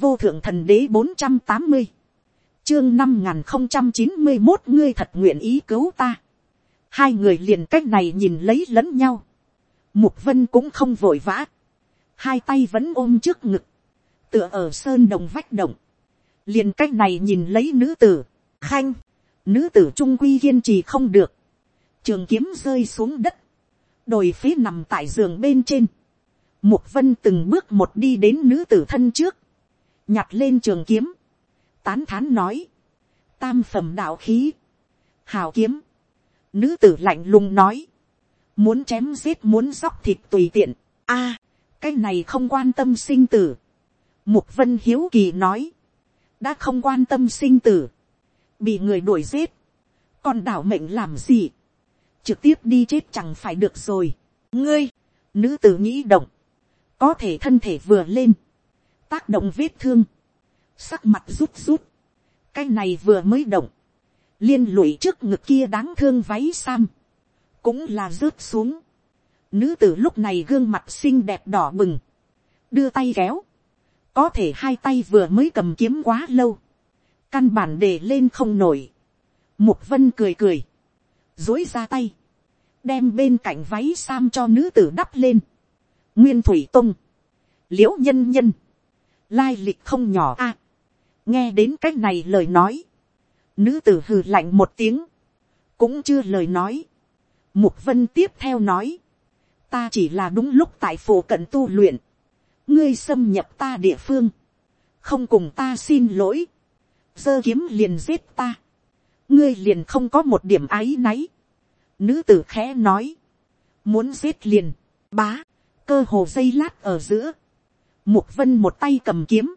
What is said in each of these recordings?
vô thượng thần đế bốn trăm tám mươi, chương năm n không trăm chín mươi một ngươi thật nguyện ý cứu ta. hai người liền cách này nhìn lấy lẫn nhau. mục vân cũng không vội vã. hai tay vẫn ôm trước ngực. tựa ở sơn đồng vách động. liền cách này nhìn lấy nữ tử. khanh, nữ tử trung quy kiên trì không được. trường kiếm rơi xuống đất. đồi phế nằm tại giường bên trên. Mục vân từng bước một đi đến nữ tử thân trước. Nhặt lên trường kiếm. Tán thán nói. Tam phẩm đạo khí. Hào kiếm. Nữ tử lạnh lùng nói. Muốn chém giết muốn róc thịt tùy tiện. a cái này không quan tâm sinh tử. Mục vân hiếu kỳ nói. Đã không quan tâm sinh tử. Bị người đuổi giết. Còn đảo mệnh làm gì? Trực tiếp đi chết chẳng phải được rồi. Ngươi. Nữ tử nghĩ động có thể thân thể vừa lên, tác động vết thương, sắc mặt rút rút, cái này vừa mới động, liên lụy trước ngực kia đáng thương váy sam, cũng là rớt xuống. Nữ tử lúc này gương mặt xinh đẹp đỏ bừng, đưa tay kéo, có thể hai tay vừa mới cầm kiếm quá lâu, căn bản để lên không nổi. Mục vân cười cười, dối ra tay, đem bên cạnh váy sam cho nữ tử đắp lên, nguyên thủy tung, liễu nhân nhân, lai lịch không nhỏ a, nghe đến c á c h này lời nói, nữ tử hừ lạnh một tiếng, cũng chưa lời nói, mục vân tiếp theo nói, ta chỉ là đúng lúc tại phổ cận tu luyện, ngươi xâm nhập ta địa phương, không cùng ta xin lỗi, giơ kiếm liền giết ta, ngươi liền không có một điểm áy náy, nữ tử khẽ nói, muốn giết liền, bá, cơ hồ dây lát ở giữa, mục vân một tay cầm kiếm,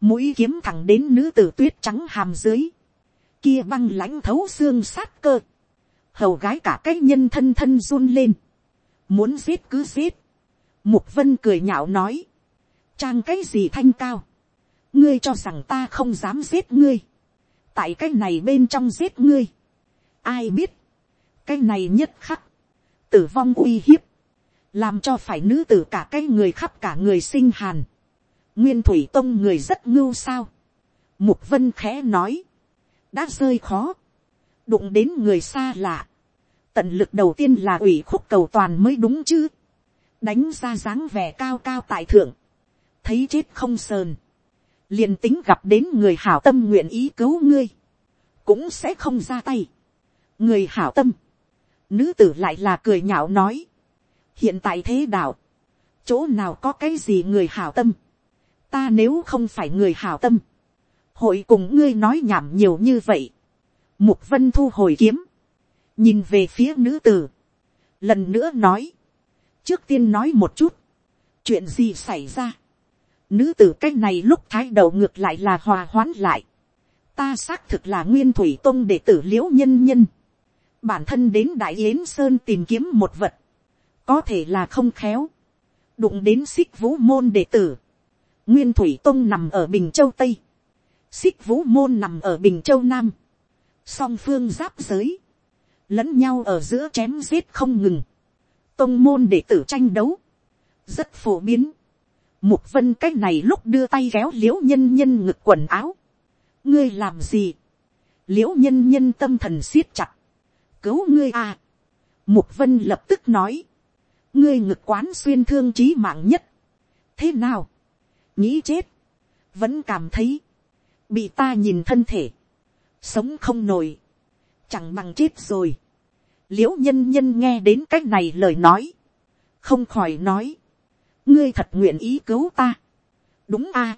mũi kiếm thẳng đến nữ tử tuyết trắng hàm dưới, kia băng lãnh thấu xương sát cơ, hầu gái cả cái nhân thân thân run lên, muốn giết cứ giết, mục vân cười nhạo nói, trang cái gì thanh cao, ngươi cho rằng ta không dám giết ngươi, tại cái này bên trong giết ngươi, ai biết, cái này nhất khắc, tử vong uy hiếp, làm cho phải nữ tử cả cái người khắp cả người sinh hàn. nguyên thủy tông người rất ngưu sao. mục vân khẽ nói, đã rơi khó, đụng đến người xa lạ. tận lực đầu tiên là ủy khúc cầu toàn mới đúng chứ. đánh ra dáng vẻ cao cao tại thượng, thấy chết không sờn, liền tính gặp đến người hảo tâm nguyện ý cứu ngươi, cũng sẽ không ra tay. người hảo tâm, nữ tử lại là cười nhạo nói, hiện tại thế đạo, chỗ nào có cái gì người hảo tâm, ta nếu không phải người hảo tâm, hội cùng ngươi nói nhảm nhiều như vậy, mục vân thu hồi kiếm, nhìn về phía nữ tử, lần nữa nói, trước tiên nói một chút, chuyện gì xảy ra, nữ tử cái này lúc thái đầu ngược lại là hòa hoãn lại, ta xác thực là nguyên thủy tông để tử liễu nhân nhân, bản thân đến đại yến sơn tìm kiếm một vật, có thể là không khéo, đụng đến xích vũ môn đệ tử, nguyên thủy tông nằm ở bình châu tây, xích vũ môn nằm ở bình châu nam, song phương giáp giới, lẫn nhau ở giữa chém giết không ngừng, tông môn đệ tử tranh đấu, rất phổ biến, mục vân cái này lúc đưa tay kéo l i ễ u nhân nhân ngực quần áo, ngươi làm gì, l i ễ u nhân nhân tâm thần siết chặt, cứu ngươi à, mục vân lập tức nói, ngươi ngực quán xuyên thương trí mạng nhất. thế nào, nghĩ chết, vẫn cảm thấy, bị ta nhìn thân thể, sống không nổi, chẳng bằng chết rồi. l i ễ u nhân nhân nghe đến c á c h này lời nói, không khỏi nói, ngươi thật nguyện ý cứu ta. đúng a,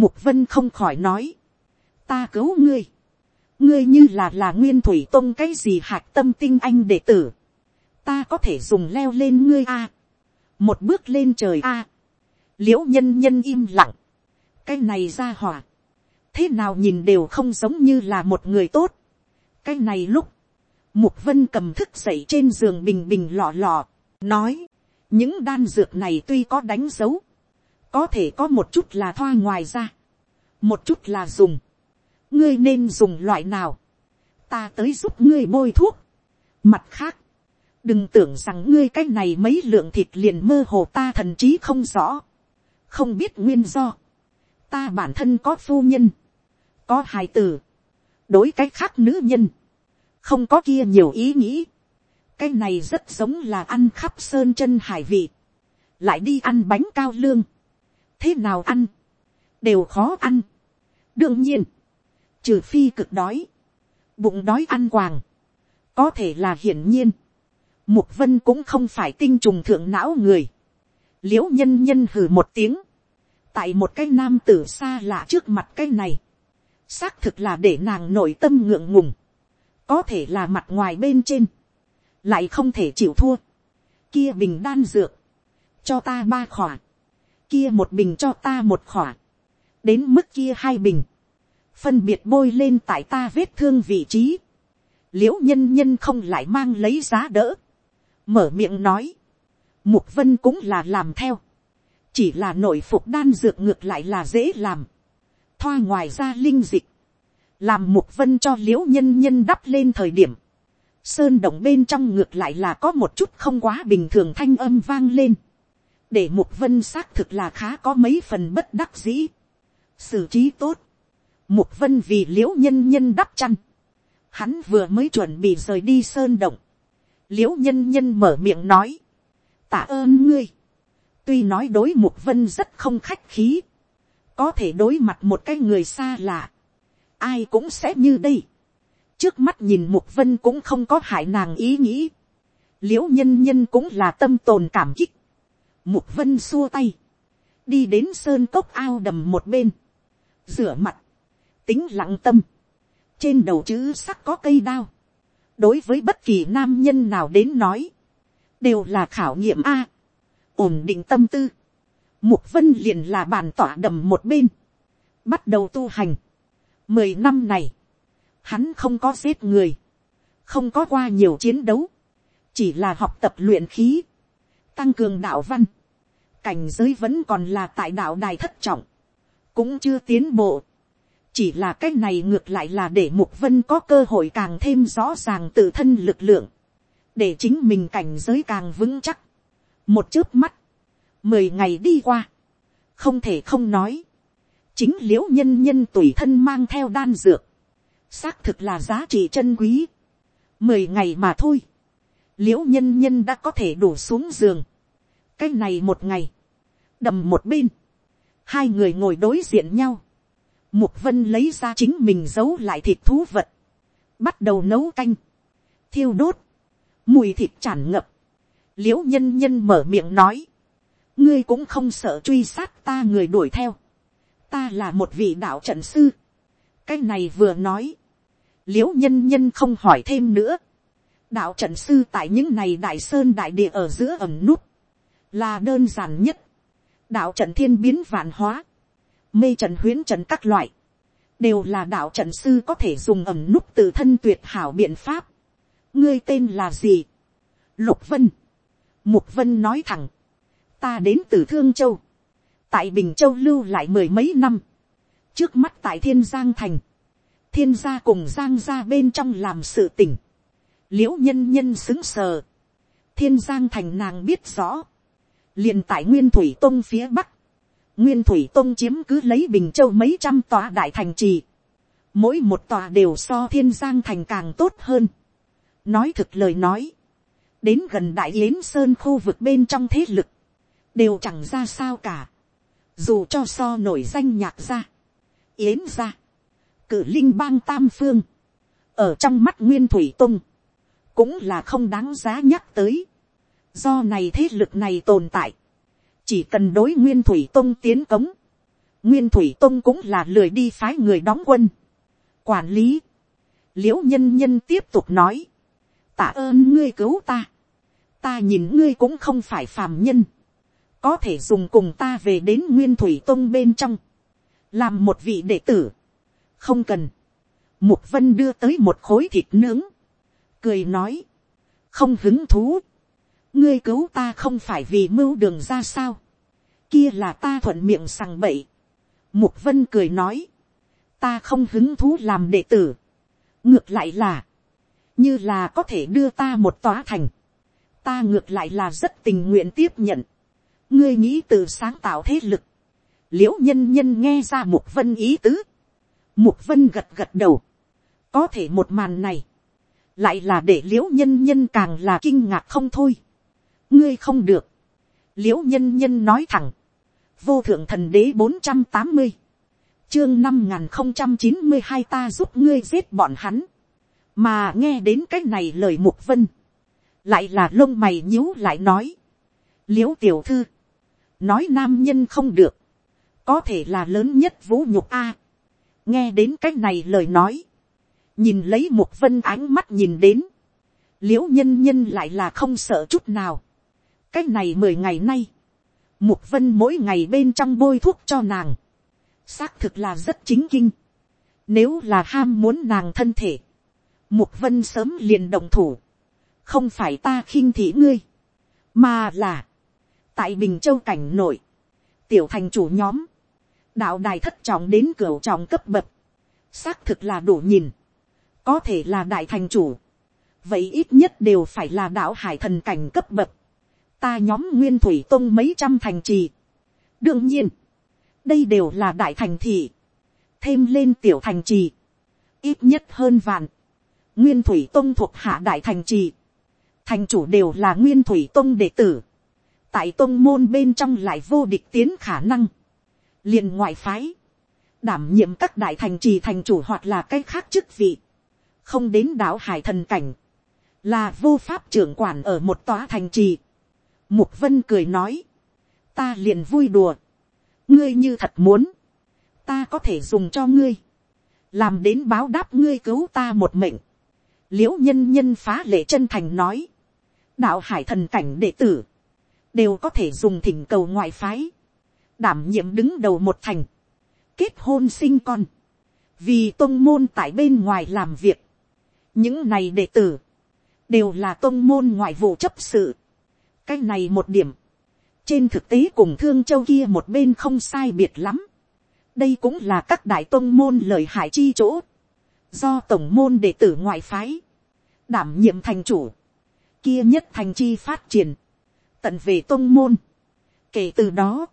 mục vân không khỏi nói, ta cứu ngươi, ngươi như là là nguyên thủy tôn cái gì hạc tâm tinh anh đệ tử, ta có thể dùng leo lên ngươi a, một bước lên trời a, à. l i ễ u nhân nhân im lặng, cái này ra hỏa, thế nào nhìn đều không giống như là một người tốt, cái này lúc, mục vân cầm thức dậy trên giường bình bình lọ lọ, nói, những đan dược này tuy có đánh dấu, có thể có một chút là thoa ngoài ra, một chút là dùng, ngươi nên dùng loại nào, ta tới giúp ngươi bôi thuốc, mặt khác, đừng tưởng rằng ngươi cái này mấy lượng thịt liền mơ hồ ta thần trí không rõ, không biết nguyên do, ta bản thân có phu nhân, có hài tử, đối cái khác nữ nhân, không có kia nhiều ý nghĩ, cái này rất giống là ăn khắp sơn chân hải vị, lại đi ăn bánh cao lương, thế nào ăn, đều khó ăn. đương nhiên, trừ phi cực đói, bụng đói ăn quàng, có thể là hiển nhiên, mục vân cũng không phải tinh trùng thượng não người, Liễu nhân nhân hừ một tiếng, tại một cái nam tử xa lạ trước mặt cái này, xác thực là để nàng nội tâm ngượng ngùng, có thể là mặt ngoài bên trên, lại không thể chịu thua, kia bình đan dược, cho ta ba khỏa, kia một bình cho ta một khỏa, đến mức kia hai bình, phân biệt bôi lên tại ta vết thương vị trí, Liễu nhân nhân không lại mang lấy giá đỡ, mở miệng nói, mục vân cũng là làm theo, chỉ là nội phục đan dược ngược lại là dễ làm, thoa ngoài ra linh dịch, làm mục vân cho l i ễ u nhân nhân đắp lên thời điểm, sơn động bên trong ngược lại là có một chút không quá bình thường thanh âm vang lên, để mục vân xác thực là khá có mấy phần bất đắc dĩ, xử trí tốt, mục vân vì l i ễ u nhân nhân đắp chăn, hắn vừa mới chuẩn bị rời đi sơn động, l i ễ u nhân nhân mở miệng nói, tạ ơn ngươi, tuy nói đối mục vân rất không khách khí, có thể đối mặt một cái người xa lạ, ai cũng sẽ như đây, trước mắt nhìn mục vân cũng không có hại nàng ý nghĩ, l i ễ u nhân nhân cũng là tâm tồn cảm kích, mục vân xua tay, đi đến sơn cốc ao đầm một bên, rửa mặt, tính lặng tâm, trên đầu chữ sắc có cây đao, đối với bất kỳ nam nhân nào đến nói, đều là khảo nghiệm a, ổn định tâm tư, mục vân liền là bàn tỏa đầm một bên, bắt đầu tu hành. Mười năm này, hắn không có giết người, không có qua nhiều chiến đấu, chỉ là học tập luyện khí, tăng cường đạo văn, cảnh giới vẫn còn là tại đạo đài thất trọng, cũng chưa tiến bộ chỉ là cái này ngược lại là để mục vân có cơ hội càng thêm rõ ràng tự thân lực lượng, để chính mình cảnh giới càng vững chắc. một chớp mắt, mười ngày đi qua, không thể không nói, chính l i ễ u nhân nhân tùy thân mang theo đan dược, xác thực là giá trị chân quý, mười ngày mà thôi, l i ễ u nhân nhân đã có thể đổ xuống giường, cái này một ngày, đầm một bên, hai người ngồi đối diện nhau, Mục vân lấy ra chính mình giấu lại thịt thú vật. Bắt đầu nấu canh. Thiêu đốt. Mùi thịt tràn ngập. Liễu nhân nhân mở miệng nói. Ngươi cũng không sợ truy sát ta người đuổi theo. Ta là một vị đạo trận sư. Cái này vừa nói. Liễu nhân nhân không hỏi thêm nữa. Đạo trận sư tại những này đại sơn đại địa ở giữa ẩm nút. Là đơn giản nhất. Đạo trận thiên biến vạn hóa mê trận huyến trận các loại, đều là đạo trận sư có thể dùng ẩm núp từ thân tuyệt hảo biện pháp. ngươi tên là gì. lục vân. mục vân nói thẳng. ta đến từ thương châu. tại bình châu lưu lại mười mấy năm. trước mắt tại thiên giang thành. thiên gia cùng giang gia bên trong làm sự tỉnh. liễu nhân nhân xứng sờ. thiên giang thành nàng biết rõ. liền tại nguyên thủy tông phía bắc Nguyên Thủy Tông chiếm cứ lấy Bình Châu mấy trăm tòa đại thành trì. Mỗi một tòa đều so thiên giang thành càng tốt hơn. Nói thực lời nói. Đến gần Đại Yến Sơn khu vực bên trong thế lực. Đều chẳng ra sao cả. Dù cho so nổi danh nhạc ra. Yến ra. Cử Linh bang Tam Phương. Ở trong mắt Nguyên Thủy Tông. Cũng là không đáng giá nhắc tới. Do này thế lực này tồn tại chỉ cần đối nguyên thủy tông tiến cống, nguyên thủy tông cũng là lười đi phái người đóng quân, quản lý, l i ễ u nhân nhân tiếp tục nói, tạ ơn ngươi cứu ta, ta nhìn ngươi cũng không phải phàm nhân, có thể dùng cùng ta về đến nguyên thủy tông bên trong, làm một vị đệ tử, không cần, mục vân đưa tới một khối thịt nướng, cười nói, không hứng thú, ngươi cứu ta không phải vì mưu đường ra sao, kia là ta thuận miệng sằng bậy. Mục vân cười nói, ta không hứng thú làm đệ tử. ngược lại là, như là có thể đưa ta một tòa thành. ta ngược lại là rất tình nguyện tiếp nhận. ngươi nghĩ từ sáng tạo thế lực, l i ễ u nhân nhân nghe ra mục vân ý tứ, mục vân gật gật đầu, có thể một màn này, lại là để l i ễ u nhân nhân càng là kinh ngạc không thôi, ngươi không được, l i ễ u nhân nhân nói thẳng, vô thượng thần đế bốn trăm tám mươi, chương năm n g h n không trăm chín mươi hai ta giúp ngươi giết bọn hắn, mà nghe đến cái này lời mục vân, lại là lông mày nhíu lại nói, l i ễ u tiểu thư, nói nam nhân không được, có thể là lớn nhất vũ nhục a. nghe đến cái này lời nói, nhìn lấy mục vân ánh mắt nhìn đến, l i ễ u nhân nhân lại là không sợ chút nào cái này mười ngày nay, mục vân mỗi ngày bên trong bôi thuốc cho nàng, xác thực là rất chính kinh. Nếu là ham muốn nàng thân thể, mục vân sớm liền đồng thủ, không phải ta khinh thị ngươi, mà là, tại bình châu cảnh nội, tiểu thành chủ nhóm, đạo đài thất trọng đến cửa trọng cấp bậc, xác thực là đủ nhìn, có thể là đại thành chủ, vậy ít nhất đều phải là đạo hải thần cảnh cấp bậc, ta nhóm nguyên thủy tông mấy trăm thành trì. đương nhiên, đây đều là đại thành thị, thêm lên tiểu thành trì, ít nhất hơn vạn, nguyên thủy tông thuộc hạ đại thành trì, thành chủ đều là nguyên thủy tông đệ tử, tại tông môn bên trong lại vô địch tiến khả năng, liền ngoại phái, đảm nhiệm các đại thành trì thành chủ hoặc là cái khác chức vị, không đến đảo hải thần cảnh, là vô pháp trưởng quản ở một tòa thành trì. Mục vân cười nói, ta liền vui đùa, ngươi như thật muốn, ta có thể dùng cho ngươi, làm đến báo đáp ngươi cứu ta một mệnh. Liễu nhân nhân phá lệ chân thành nói, đạo hải thần cảnh đệ tử, đều có thể dùng thỉnh cầu ngoại phái, đảm nhiệm đứng đầu một thành, kết hôn sinh con, vì tôn môn tại bên ngoài làm việc, những này đệ tử, đều là tôn môn ngoại vụ chấp sự, cái này một điểm, trên thực tế cùng thương châu kia một bên không sai biệt lắm, đây cũng là các đại tôn môn lời hại chi chỗ, do tổng môn đệ tử ngoại phái, đảm nhiệm thành chủ, kia nhất thành chi phát triển, tận về tôn môn. Kể từ đó,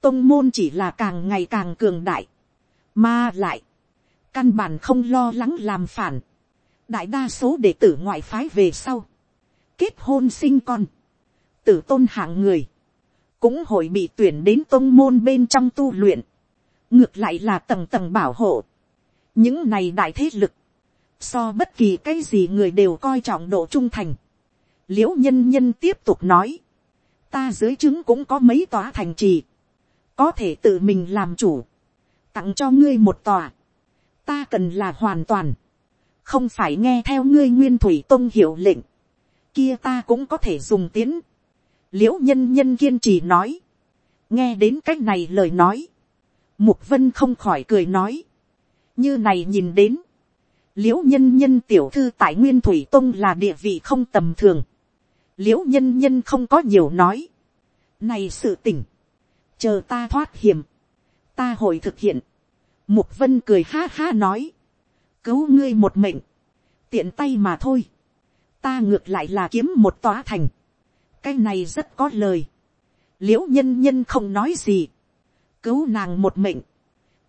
tôn môn chỉ là càng ngày càng cường đại, mà lại, căn bản không lo lắng làm phản. đại đa số đệ tử ngoại phái về sau, kết hôn sinh con, tử tôn hạng người, cũng hội bị tuyển đến tôn môn bên trong tu luyện, ngược lại là tầng tầng bảo hộ. những này đại thế lực, so bất kỳ cái gì người đều coi trọng độ trung thành. l i ễ u nhân nhân tiếp tục nói, ta dưới chứng cũng có mấy tòa thành trì, có thể tự mình làm chủ, tặng cho ngươi một tòa, ta cần là hoàn toàn, không phải nghe theo ngươi nguyên thủy tôn hiệu lệnh, kia ta cũng có thể dùng tiến, liễu nhân nhân kiên trì nói, nghe đến c á c h này lời nói, mục vân không khỏi cười nói, như này nhìn đến, liễu nhân nhân tiểu thư tại nguyên thủy tông là địa vị không tầm thường, liễu nhân nhân không có nhiều nói. này sự tỉnh, chờ ta thoát hiểm, ta hồi thực hiện. mục vân cười ha ha nói, cứu ngươi một mệnh, tiện tay mà thôi, ta ngược lại là kiếm một tòa thành, cái này rất có lời, l i ễ u nhân nhân không nói gì, cứu nàng một mệnh,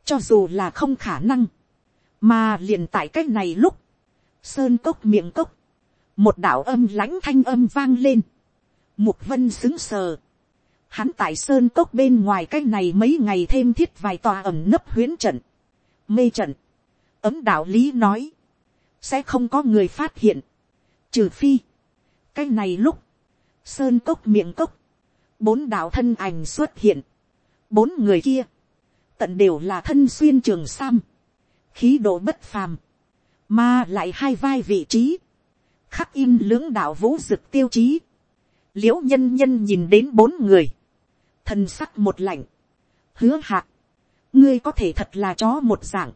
cho dù là không khả năng, mà liền tại cái này lúc, sơn cốc miệng cốc, một đạo âm lãnh thanh âm vang lên, mục vân xứng sờ, hắn tại sơn cốc bên ngoài cái này mấy ngày thêm thiết vài tòa ẩm nấp huyến trận, mê trận, ấm đạo lý nói, sẽ không có người phát hiện, trừ phi, cái này lúc, sơn cốc miệng cốc, bốn đạo thân ảnh xuất hiện, bốn người kia, tận đều là thân xuyên trường sam, khí độ bất phàm, mà lại hai vai vị trí, khắc in lưỡng đạo vũ dực tiêu chí. l i ễ u nhân nhân nhìn đến bốn người, thần sắc một lạnh, hứa hạc, ngươi có thể thật là chó một dạng.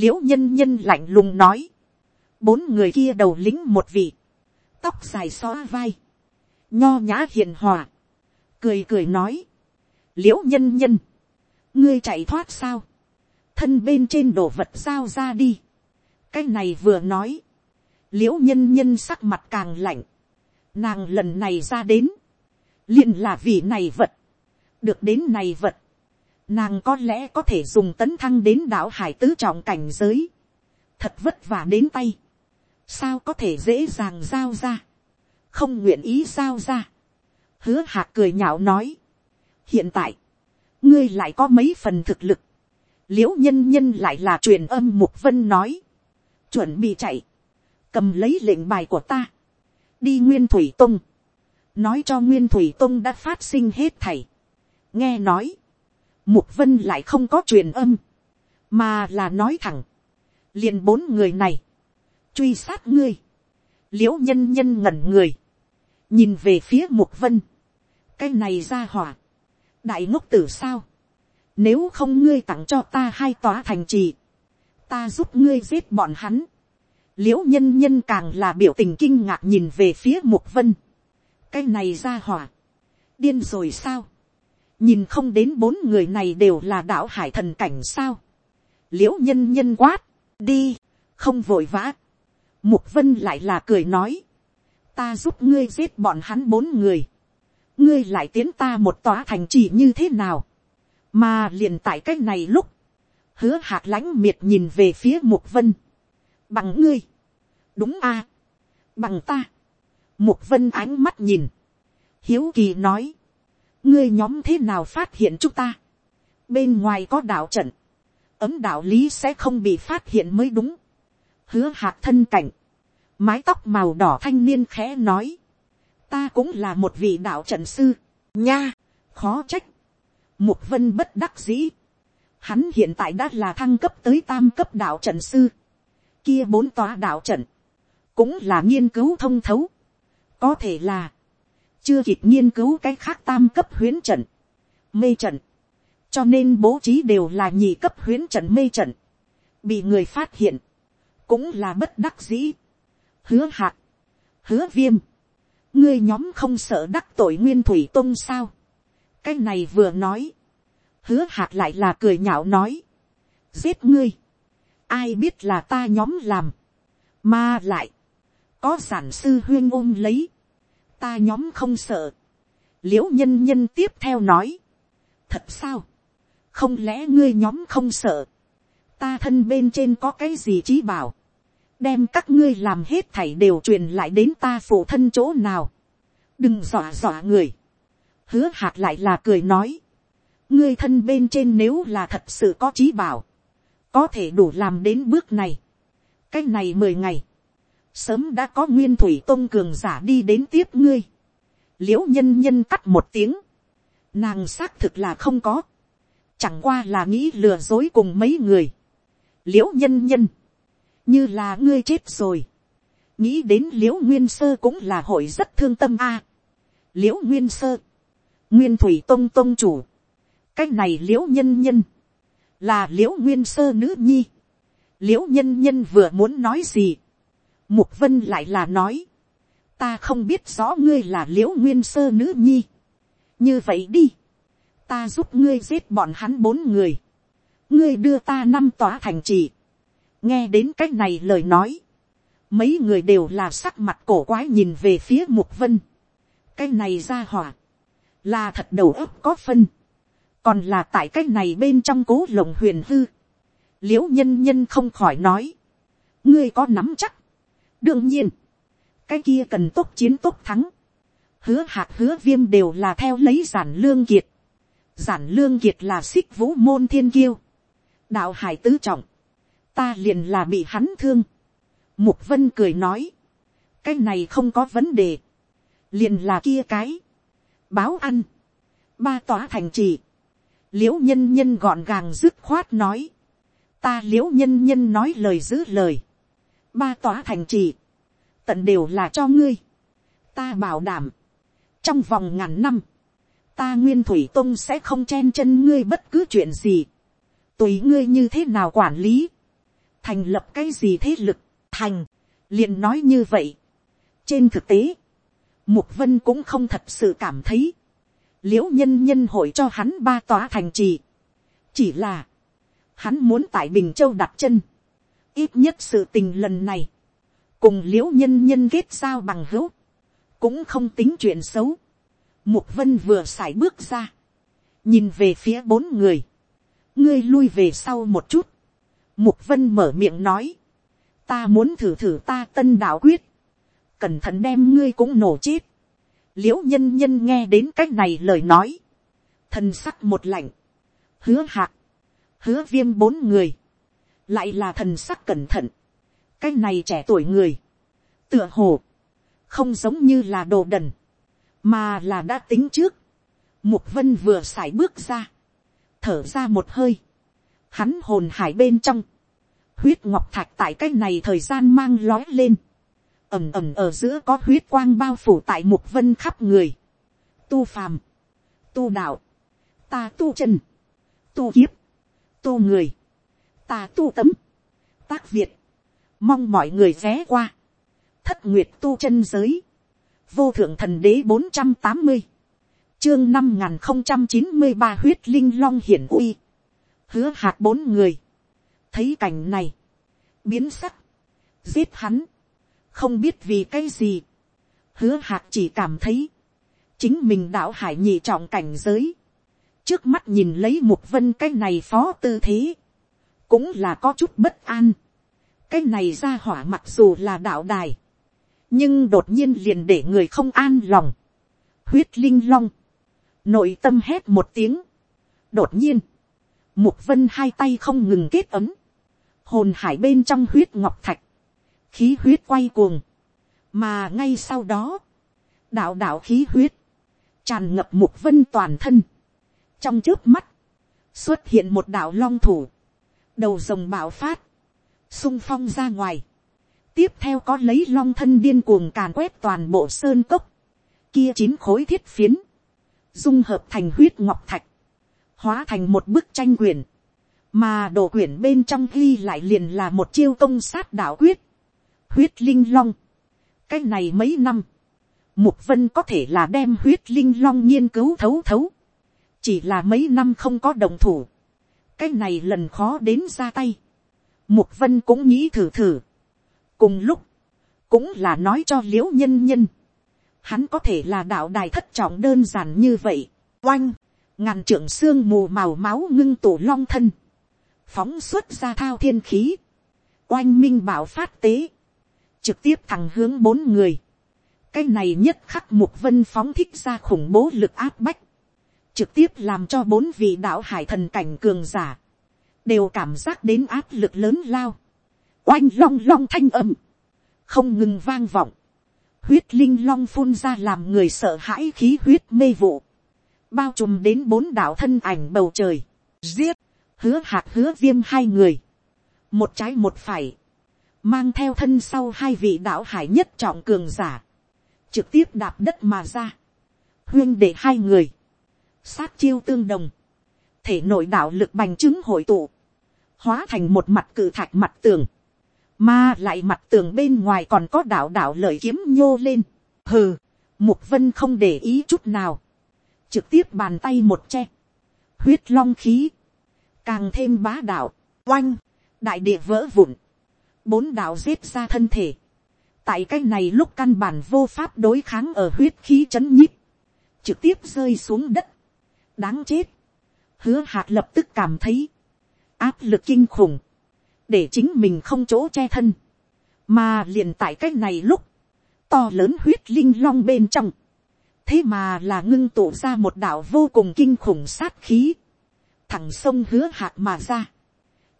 l i ễ u nhân nhân lạnh lùng nói, bốn người kia đầu lính một vị, tóc dài xóa vai, nho nhã hiền hòa, cười cười nói, l i ễ u nhân nhân, ngươi chạy thoát sao, thân bên trên đổ vật giao ra đi, cái này vừa nói, l i ễ u nhân nhân sắc mặt càng lạnh, nàng lần này ra đến, liền là vì này vật, được đến này vật, nàng có lẽ có thể dùng tấn thăng đến đảo hải tứ trọng cảnh giới, thật vất vả đến tay, sao có thể dễ dàng giao ra, không nguyện ý giao ra, hứa hạc cười nhạo nói, hiện tại, ngươi lại có mấy phần thực lực, l i ễ u nhân nhân lại là truyền âm mục vân nói, chuẩn bị chạy, cầm lấy lệnh bài của ta, đi nguyên thủy tông, nói cho nguyên thủy tông đã phát sinh hết thảy, nghe nói, mục vân lại không có truyền âm, mà là nói thẳng, liền bốn người này, truy sát ngươi, liễu nhân nhân ngẩn người, nhìn về phía mục vân, cái này ra hỏa, đại ngốc tử sao, nếu không ngươi tặng cho ta hai tòa thành trì, ta giúp ngươi giết bọn hắn, l i ễ u nhân nhân càng là biểu tình kinh ngạc nhìn về phía mục vân, cái này ra hỏa, điên rồi sao, nhìn không đến bốn người này đều là đạo hải thần cảnh sao, l i ễ u nhân nhân quát, đi, không vội vã, mục vân lại là cười nói, ta giúp ngươi giết bọn hắn bốn người, ngươi lại tiến ta một tòa thành trì như thế nào, mà liền tại cái này lúc, hứa hạt lãnh miệt nhìn về phía mục vân, bằng ngươi, đúng a, bằng ta, mục vân ánh mắt nhìn, hiếu kỳ nói, ngươi nhóm thế nào phát hiện chúng ta, bên ngoài có đạo trận, ấm đạo lý sẽ không bị phát hiện mới đúng, hứa hạt thân cảnh, mái tóc màu đỏ thanh niên khẽ nói, ta cũng là một vị đạo trận sư, nha, khó trách, mục vân bất đắc dĩ, hắn hiện tại đã là thăng cấp tới tam cấp đạo trận sư, kia bốn tòa đạo trận, cũng là nghiên cứu thông thấu, có thể là, chưa kịp nghiên cứu cái khác tam cấp huyến trận, mê trận, cho nên bố trí đều là nhị cấp huyến trận mê trận, bị người phát hiện, cũng là bất đắc dĩ, hứa hạt, hứa viêm, ngươi nhóm không sợ đắc tội nguyên thủy tôn sao. cái này vừa nói, hứa hạt lại là cười nhạo nói, giết ngươi, ai biết là ta nhóm làm, mà lại, có sản sư huyên ôm lấy, ta nhóm không sợ, l i ễ u nhân nhân tiếp theo nói, thật sao, không lẽ ngươi nhóm không sợ, ta thân bên trên có cái gì trí bảo, đem các ngươi làm hết thảy đều truyền lại đến ta phụ thân chỗ nào. đừng dọa dọa người. hứa hạt lại là cười nói. ngươi thân bên trên nếu là thật sự có trí bảo, có thể đủ làm đến bước này. cái này mười ngày, sớm đã có nguyên thủy tôn cường giả đi đến tiếp ngươi. l i ễ u nhân nhân cắt một tiếng, nàng xác thực là không có, chẳng qua là nghĩ lừa dối cùng mấy người. l i ễ u nhân nhân, như là ngươi chết rồi, nghĩ đến l i ễ u nguyên sơ cũng là hội rất thương tâm a. À. l i ễ u nguyên sơ, nguyên thủy tông tông chủ, cái này l i ễ u nhân nhân, là l i ễ u nguyên sơ nữ nhi, l i ễ u nhân nhân vừa muốn nói gì, mục vân lại là nói, ta không biết rõ ngươi là l i ễ u nguyên sơ nữ nhi, như vậy đi, ta giúp ngươi giết bọn hắn bốn người, ngươi đưa ta năm tòa thành trì, nghe đến cái này lời nói, mấy người đều là sắc mặt cổ quái nhìn về phía mục vân. cái này ra hỏa, là thật đầu óc có phân, còn là tại cái này bên trong cố lồng huyền hư. l i ễ u nhân nhân không khỏi nói, ngươi có nắm chắc. đương nhiên, cái kia cần tốt chiến tốt thắng. hứa hạt hứa viêm đều là theo lấy giản lương kiệt. giản lương kiệt là xích vũ môn thiên kiêu. đạo hải tứ trọng ta liền là bị hắn thương. Mục vân cười nói, cái này không có vấn đề, liền là kia cái, báo ăn, ba tòa thành trì, l i ễ u nhân nhân gọn gàng dứt khoát nói, ta l i ễ u nhân nhân nói lời giữ lời, ba tòa thành trì, tận đều là cho ngươi, ta bảo đảm, trong vòng ngàn năm, ta nguyên thủy tông sẽ không chen chân ngươi bất cứ chuyện gì, tùy ngươi như thế nào quản lý, thành lập cái gì thế lực, thành, liền nói như vậy. trên thực tế, mục vân cũng không thật sự cảm thấy, l i ễ u nhân nhân hội cho hắn ba tòa thành trì, chỉ là, hắn muốn tại bình châu đặt chân, ít nhất sự tình lần này, cùng l i ễ u nhân nhân kết giao bằng hữu, cũng không tính chuyện xấu. Mục vân vừa x bước ra, nhìn về phía bốn người, ngươi lui về sau một chút, mục vân mở miệng nói, ta muốn thử thử ta tân đạo quyết, cẩn thận đem ngươi cũng nổ chết, Liễu nhân nhân nghe đến cách này lời nói, thần sắc một lạnh, hứa hạc, hứa viêm bốn người, lại là thần sắc cẩn thận, Cách này trẻ tuổi người, tựa hồ, không giống như là đồ đần, mà là đã tính trước, mục vân vừa x bước ra, thở ra một hơi, hắn hồn hải bên trong, huyết ngọc thạch tại cái này thời gian mang lói lên, ẩm ẩm ở giữa có huyết quang bao phủ tại mục vân khắp người. Tu phàm, tu đạo, ta tu chân, tu kiếp, tu người, ta tu tấm, tác việt, mong mọi người ghé qua, thất nguyệt tu chân giới, vô thượng thần đế bốn trăm tám mươi, chương năm n không trăm chín mươi ba huyết linh long hiển uy, hứa hạt bốn người, thấy cảnh này, biến sắc, giết hắn, không biết vì cái gì, hứa hạc chỉ cảm thấy, chính mình đạo hải nhị trọng cảnh giới, trước mắt nhìn lấy một vân cái này phó tư thế, cũng là có chút bất an. cái này ra hỏa mặc dù là đạo đài, nhưng đột nhiên liền để người không an lòng. huyết linh long, nội tâm hét một tiếng, đột nhiên, mục vân hai tay không ngừng kết ấm, hồn hải bên trong huyết ngọc thạch, khí huyết quay cuồng, mà ngay sau đó, đạo đạo khí huyết, tràn ngập mục vân toàn thân, trong trước mắt, xuất hiện một đạo long thủ, đầu rồng bạo phát, sung phong ra ngoài, tiếp theo có lấy long thân điên cuồng càn quét toàn bộ sơn cốc, kia chín khối thiết phiến, dung hợp thành huyết ngọc thạch, hóa thành một bức tranh quyền mà đồ quyển bên trong ghi lại liền là một chiêu công sát đạo quyết, huyết linh long. cái này mấy năm, mục vân có thể là đem huyết linh long nghiên cứu thấu thấu. chỉ là mấy năm không có đồng thủ. cái này lần khó đến ra tay. mục vân cũng nghĩ thử thử. cùng lúc, cũng là nói cho l i ễ u nhân nhân. hắn có thể là đạo đài thất trọng đơn giản như vậy. oanh, ngàn trưởng xương mù màu máu ngưng tủ long thân phóng xuất ra thao thiên khí. oanh minh bảo phát tế. Trực tiếp thẳng hướng bốn người. cái này nhất khắc mục vân phóng thích ra khủng bố lực áp bách, trực tiếp làm cho bốn vị đạo hải thần cảnh cường giả, đều cảm giác đến áp lực lớn lao, oanh long long thanh âm, không ngừng vang vọng, huyết linh long phun ra làm người sợ hãi khí huyết mê vụ, bao trùm đến bốn đạo thân ảnh bầu trời, giết, hứa hạt hứa viêm hai người, một trái một phải, mang theo thân sau hai vị đạo hải nhất trọng cường giả, trực tiếp đạp đất mà ra, huyên để hai người, sát chiêu tương đồng, thể nội đạo lực bành trướng hội tụ, hóa thành một mặt cự thạch mặt tường, mà lại mặt tường bên ngoài còn có đạo đạo lợi kiếm nhô lên, hừ, mục vân không để ý chút nào, trực tiếp bàn tay một che, huyết long khí, càng thêm bá đạo, oanh, đại địa vỡ vụn, bốn đạo giết ra thân thể, tại cái này lúc căn bản vô pháp đối kháng ở huyết khí c h ấ n nhíp, trực tiếp rơi xuống đất, đáng chết, hứa hạt lập tức cảm thấy, áp lực kinh khủng, để chính mình không chỗ che thân, mà liền tại cái này lúc, to lớn huyết linh long bên trong, thế mà là ngưng tụ ra một đạo vô cùng kinh khủng sát khí, thẳng sông hứa hạt mà ra,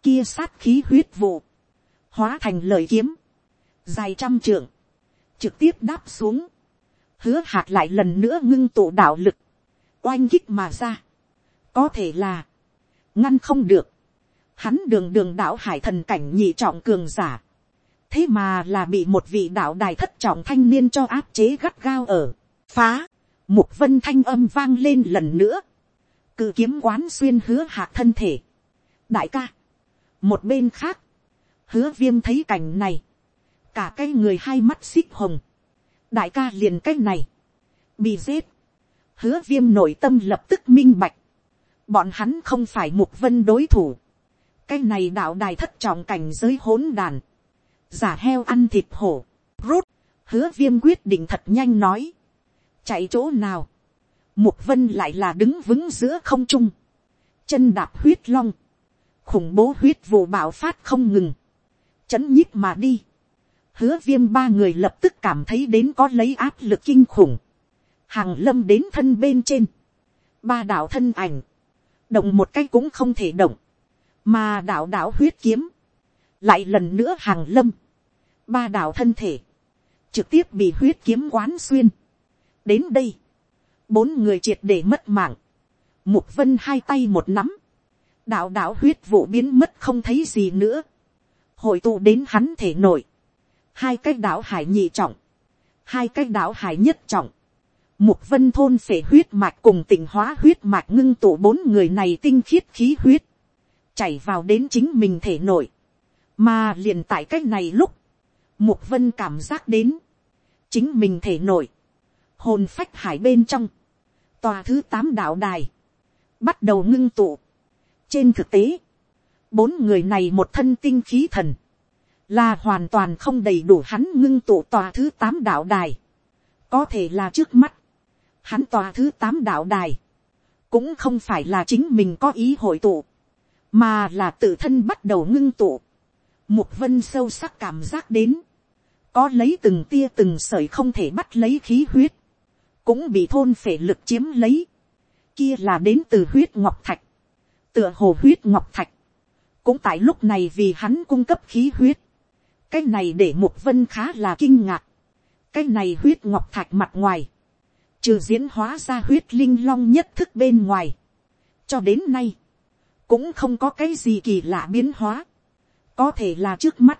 kia sát khí huyết vụ, hóa thành lời kiếm, dài trăm trượng, trực tiếp đáp xuống, hứa hạt lại lần nữa ngưng tụ đạo lực, oanh kích mà ra, có thể là, ngăn không được, hắn đường đường đạo hải thần cảnh nhị trọng cường giả, thế mà là bị một vị đạo đài thất trọng thanh niên cho áp chế gắt gao ở, phá, một vân thanh âm vang lên lần nữa, cự kiếm quán xuyên hứa hạ thân thể, đại ca, một bên khác, hứa viêm thấy cảnh này, cả cái người hai mắt xích hồng, đại ca liền cái này, bị giết, hứa viêm nội tâm lập tức minh bạch, bọn hắn không phải mục vân đối thủ, cái này đạo đài thất trọng cảnh giới hỗn đàn, giả heo ăn thịt hổ, rút, hứa viêm quyết định thật nhanh nói, chạy chỗ nào, mục vân lại là đứng vững giữa không trung, chân đạp huyết long, khủng bố huyết vụ bạo phát không ngừng, chấn nhích mà đi, hứa viêm ba người lập tức cảm thấy đến có lấy áp lực kinh khủng, hàng lâm đến thân bên trên, ba đạo thân ảnh, động một cái cũng không thể động, mà đạo đạo huyết kiếm, lại lần nữa hàng lâm, ba đạo thân thể, trực tiếp bị huyết kiếm quán xuyên. đến đây, bốn người triệt để mất mạng, mục vân hai tay một nắm, đạo đạo huyết vụ biến mất không thấy gì nữa, hội tụ đến hắn thể nội, hai cái đạo hải nhị trọng, hai cái đạo hải nhất trọng, mục vân thôn phể huyết mạch cùng tỉnh hóa huyết mạch ngưng tụ bốn người này tinh khiết khí huyết, chảy vào đến chính mình thể nội, mà liền tại cách này lúc, mục vân cảm giác đến, chính mình thể nội, hồn phách hải bên trong, tòa thứ tám đạo đài, bắt đầu ngưng tụ. trên thực tế, bốn người này một thân tinh khí thần, là hoàn toàn không đầy đủ hắn ngưng tụ tòa thứ tám đạo đài, có thể là trước mắt, hắn tòa thứ tám đạo đài, cũng không phải là chính mình có ý hội tụ, mà là tự thân bắt đầu ngưng tụ. Mục vân sâu sắc cảm giác đến, có lấy từng tia từng sợi không thể bắt lấy khí huyết, cũng bị thôn phể lực chiếm lấy, kia là đến từ huyết ngọc thạch, tựa hồ huyết ngọc thạch, cũng tại lúc này vì hắn cung cấp khí huyết, cái này để mục vân khá là kinh ngạc, cái này huyết ngọc thạch mặt ngoài, trừ diễn hóa ra huyết linh long nhất thức bên ngoài, cho đến nay, cũng không có cái gì kỳ lạ biến hóa, có thể là trước mắt,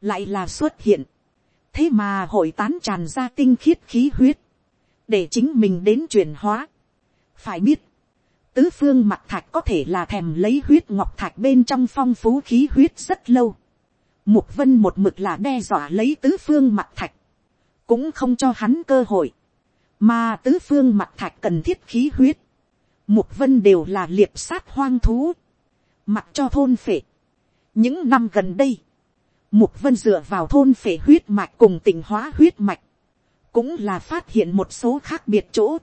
lại là xuất hiện, thế mà hội tán tràn ra tinh khiết khí huyết, để chính mình đến chuyển hóa. phải biết, tứ phương mặt thạch có thể là thèm lấy huyết ngọc thạch bên trong phong phú khí huyết rất lâu. Mục vân một mực là đe dọa lấy tứ phương mặt thạch, cũng không cho hắn cơ hội, mà tứ phương mặt thạch cần thiết khí huyết, mục vân đều là liệp sát hoang thú, mặc cho thôn phệ. những năm gần đây, Mục vân dựa vào thôn phệ huyết mạch cùng tỉnh hóa huyết mạch. Cũng là phát hiện một số khác biệt chỗ.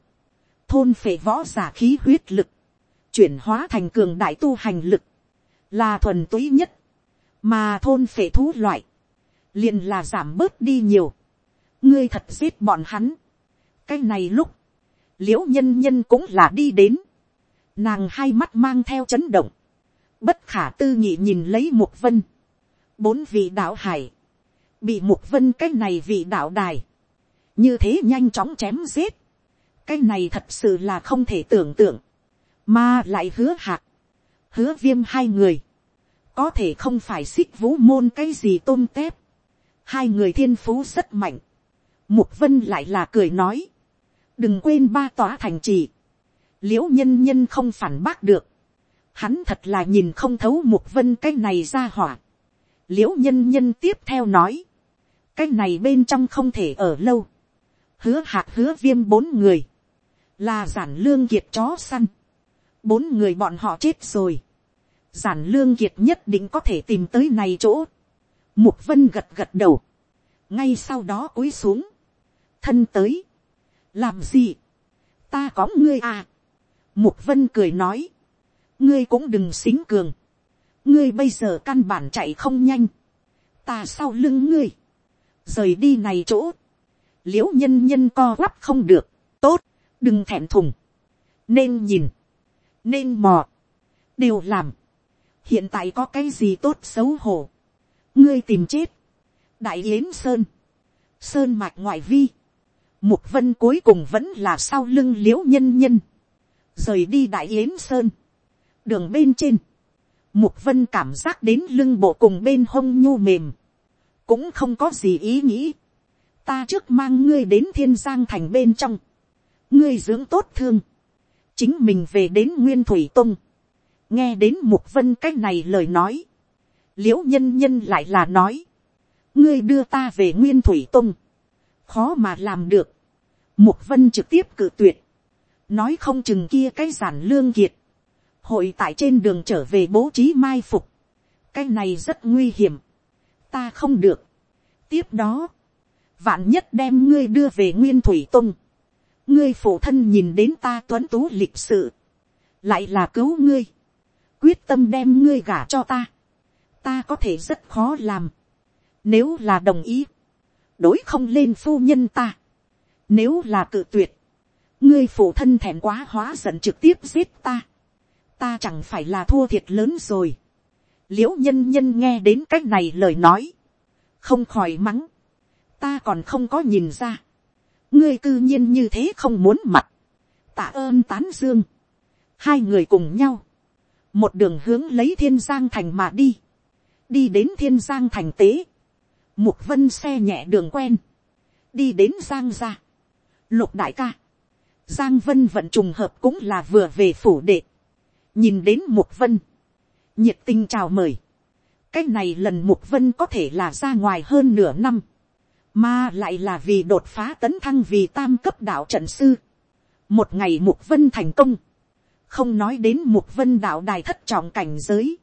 Thôn phệ võ giả khí huyết lực. Chuyển hóa thành cường đại tu hành lực. Là thuần túy nhất. Mà thôn phệ thú loại. liền là giảm bớt đi nhiều. Ngươi thật giết bọn hắn. Cái này lúc. Liễu nhân nhân cũng là đi đến. Nàng hai mắt mang theo chấn động. Bất khả tư nghị nhìn lấy Mục Vân bốn vị đạo hải, bị mục vân cái này vị đạo đài, như thế nhanh chóng chém giết, cái này thật sự là không thể tưởng tượng, mà lại hứa hạc, hứa viêm hai người, có thể không phải xích vũ môn cái gì tôm tép, hai người thiên phú rất mạnh, mục vân lại là cười nói, đừng quên ba tòa thành trì, l i ễ u nhân nhân không phản bác được, hắn thật là nhìn không thấu mục vân cái này ra hỏa, l i ễ u nhân nhân tiếp theo nói, cái này bên trong không thể ở lâu, hứa hạt hứa viêm bốn người, là giản lương kiệt chó săn, bốn người bọn họ chết rồi, giản lương kiệt nhất định có thể tìm tới này chỗ, mục vân gật gật đầu, ngay sau đó cúi xuống, thân tới, làm gì, ta có ngươi à, mục vân cười nói, ngươi cũng đừng xính cường, ngươi bây giờ căn bản chạy không nhanh, ta sau lưng ngươi, rời đi này chỗ, l i ễ u nhân nhân co quắp không được, tốt, đừng thẹn thùng, nên nhìn, nên mò, đều làm, hiện tại có cái gì tốt xấu hổ, ngươi tìm chết, đại yến sơn, sơn mạch ngoại vi, mục vân cuối cùng vẫn là sau lưng l i ễ u nhân nhân, rời đi đại yến sơn, đường bên trên, Mục vân cảm giác đến lưng bộ cùng bên hông nhu mềm. Cũng không có gì ý nghĩ. Ta trước mang ngươi đến thiên giang thành bên trong. Ngươi dưỡng tốt thương. Chính mình về đến nguyên thủy tông. Nghe đến mục vân cách này lời nói. Liễu nhân nhân lại là nói. Ngươi đưa ta về nguyên thủy tông. Khó mà làm được. Mục vân trực tiếp cự tuyệt. Nói không chừng kia cái giản lương kiệt hội tại trên đường trở về bố trí mai phục, cái này rất nguy hiểm, ta không được. tiếp đó, vạn nhất đem ngươi đưa về nguyên thủy tung, ngươi phụ thân nhìn đến ta tuấn tú lịch sự, lại là cứu ngươi, quyết tâm đem ngươi gả cho ta, ta có thể rất khó làm, nếu là đồng ý, đối không lên phu nhân ta, nếu là cự tuyệt, ngươi phụ thân thèm quá hóa giận trực tiếp giết ta, ta chẳng phải là thua thiệt lớn rồi. l i ễ u nhân nhân nghe đến c á c h này lời nói, không khỏi mắng, ta còn không có nhìn ra, ngươi cư nhiên như thế không muốn mặt, tạ ơn tán dương, hai người cùng nhau, một đường hướng lấy thiên giang thành mà đi, đi đến thiên giang thành tế, mục vân xe nhẹ đường quen, đi đến giang gia, lục đại ca, giang vân vận trùng hợp cũng là vừa về phủ đệ, nhìn đến mục vân, nhiệt tình chào mời, cái này lần mục vân có thể là ra ngoài hơn nửa năm, mà lại là vì đột phá tấn thăng vì tam cấp đạo trận sư. một ngày mục vân thành công, không nói đến mục vân đạo đài thất trọng cảnh giới,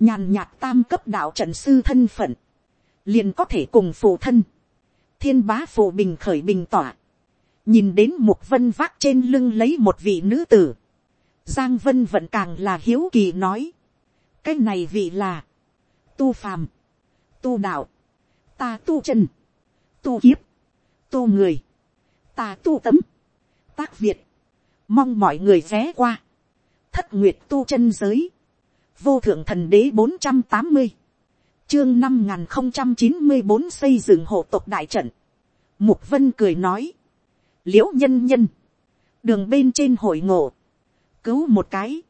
nhàn nhạt tam cấp đạo trận sư thân phận, liền có thể cùng phụ thân, thiên bá phụ bình khởi bình tỏa, nhìn đến mục vân vác trên lưng lấy một vị nữ tử, Giang Vân vẫn càng là hiếu kỳ nói. Cái này vị là. Tu phàm. Tu đạo. Ta tu chân. Tu kiếp. Tu người. Ta tu tấm. Tác Việt. Mong mọi người ghé qua. Thất Nguyệt tu chân giới. Vô thượng thần đế bốn trăm tám mươi Chương năm ngàn không trăm chín mươi bốn xây dựng hộ tộc đại trận. Mục Vân cười nói. Liễu nhân nhân. Đường bên trên hội ngộ cứu một cái.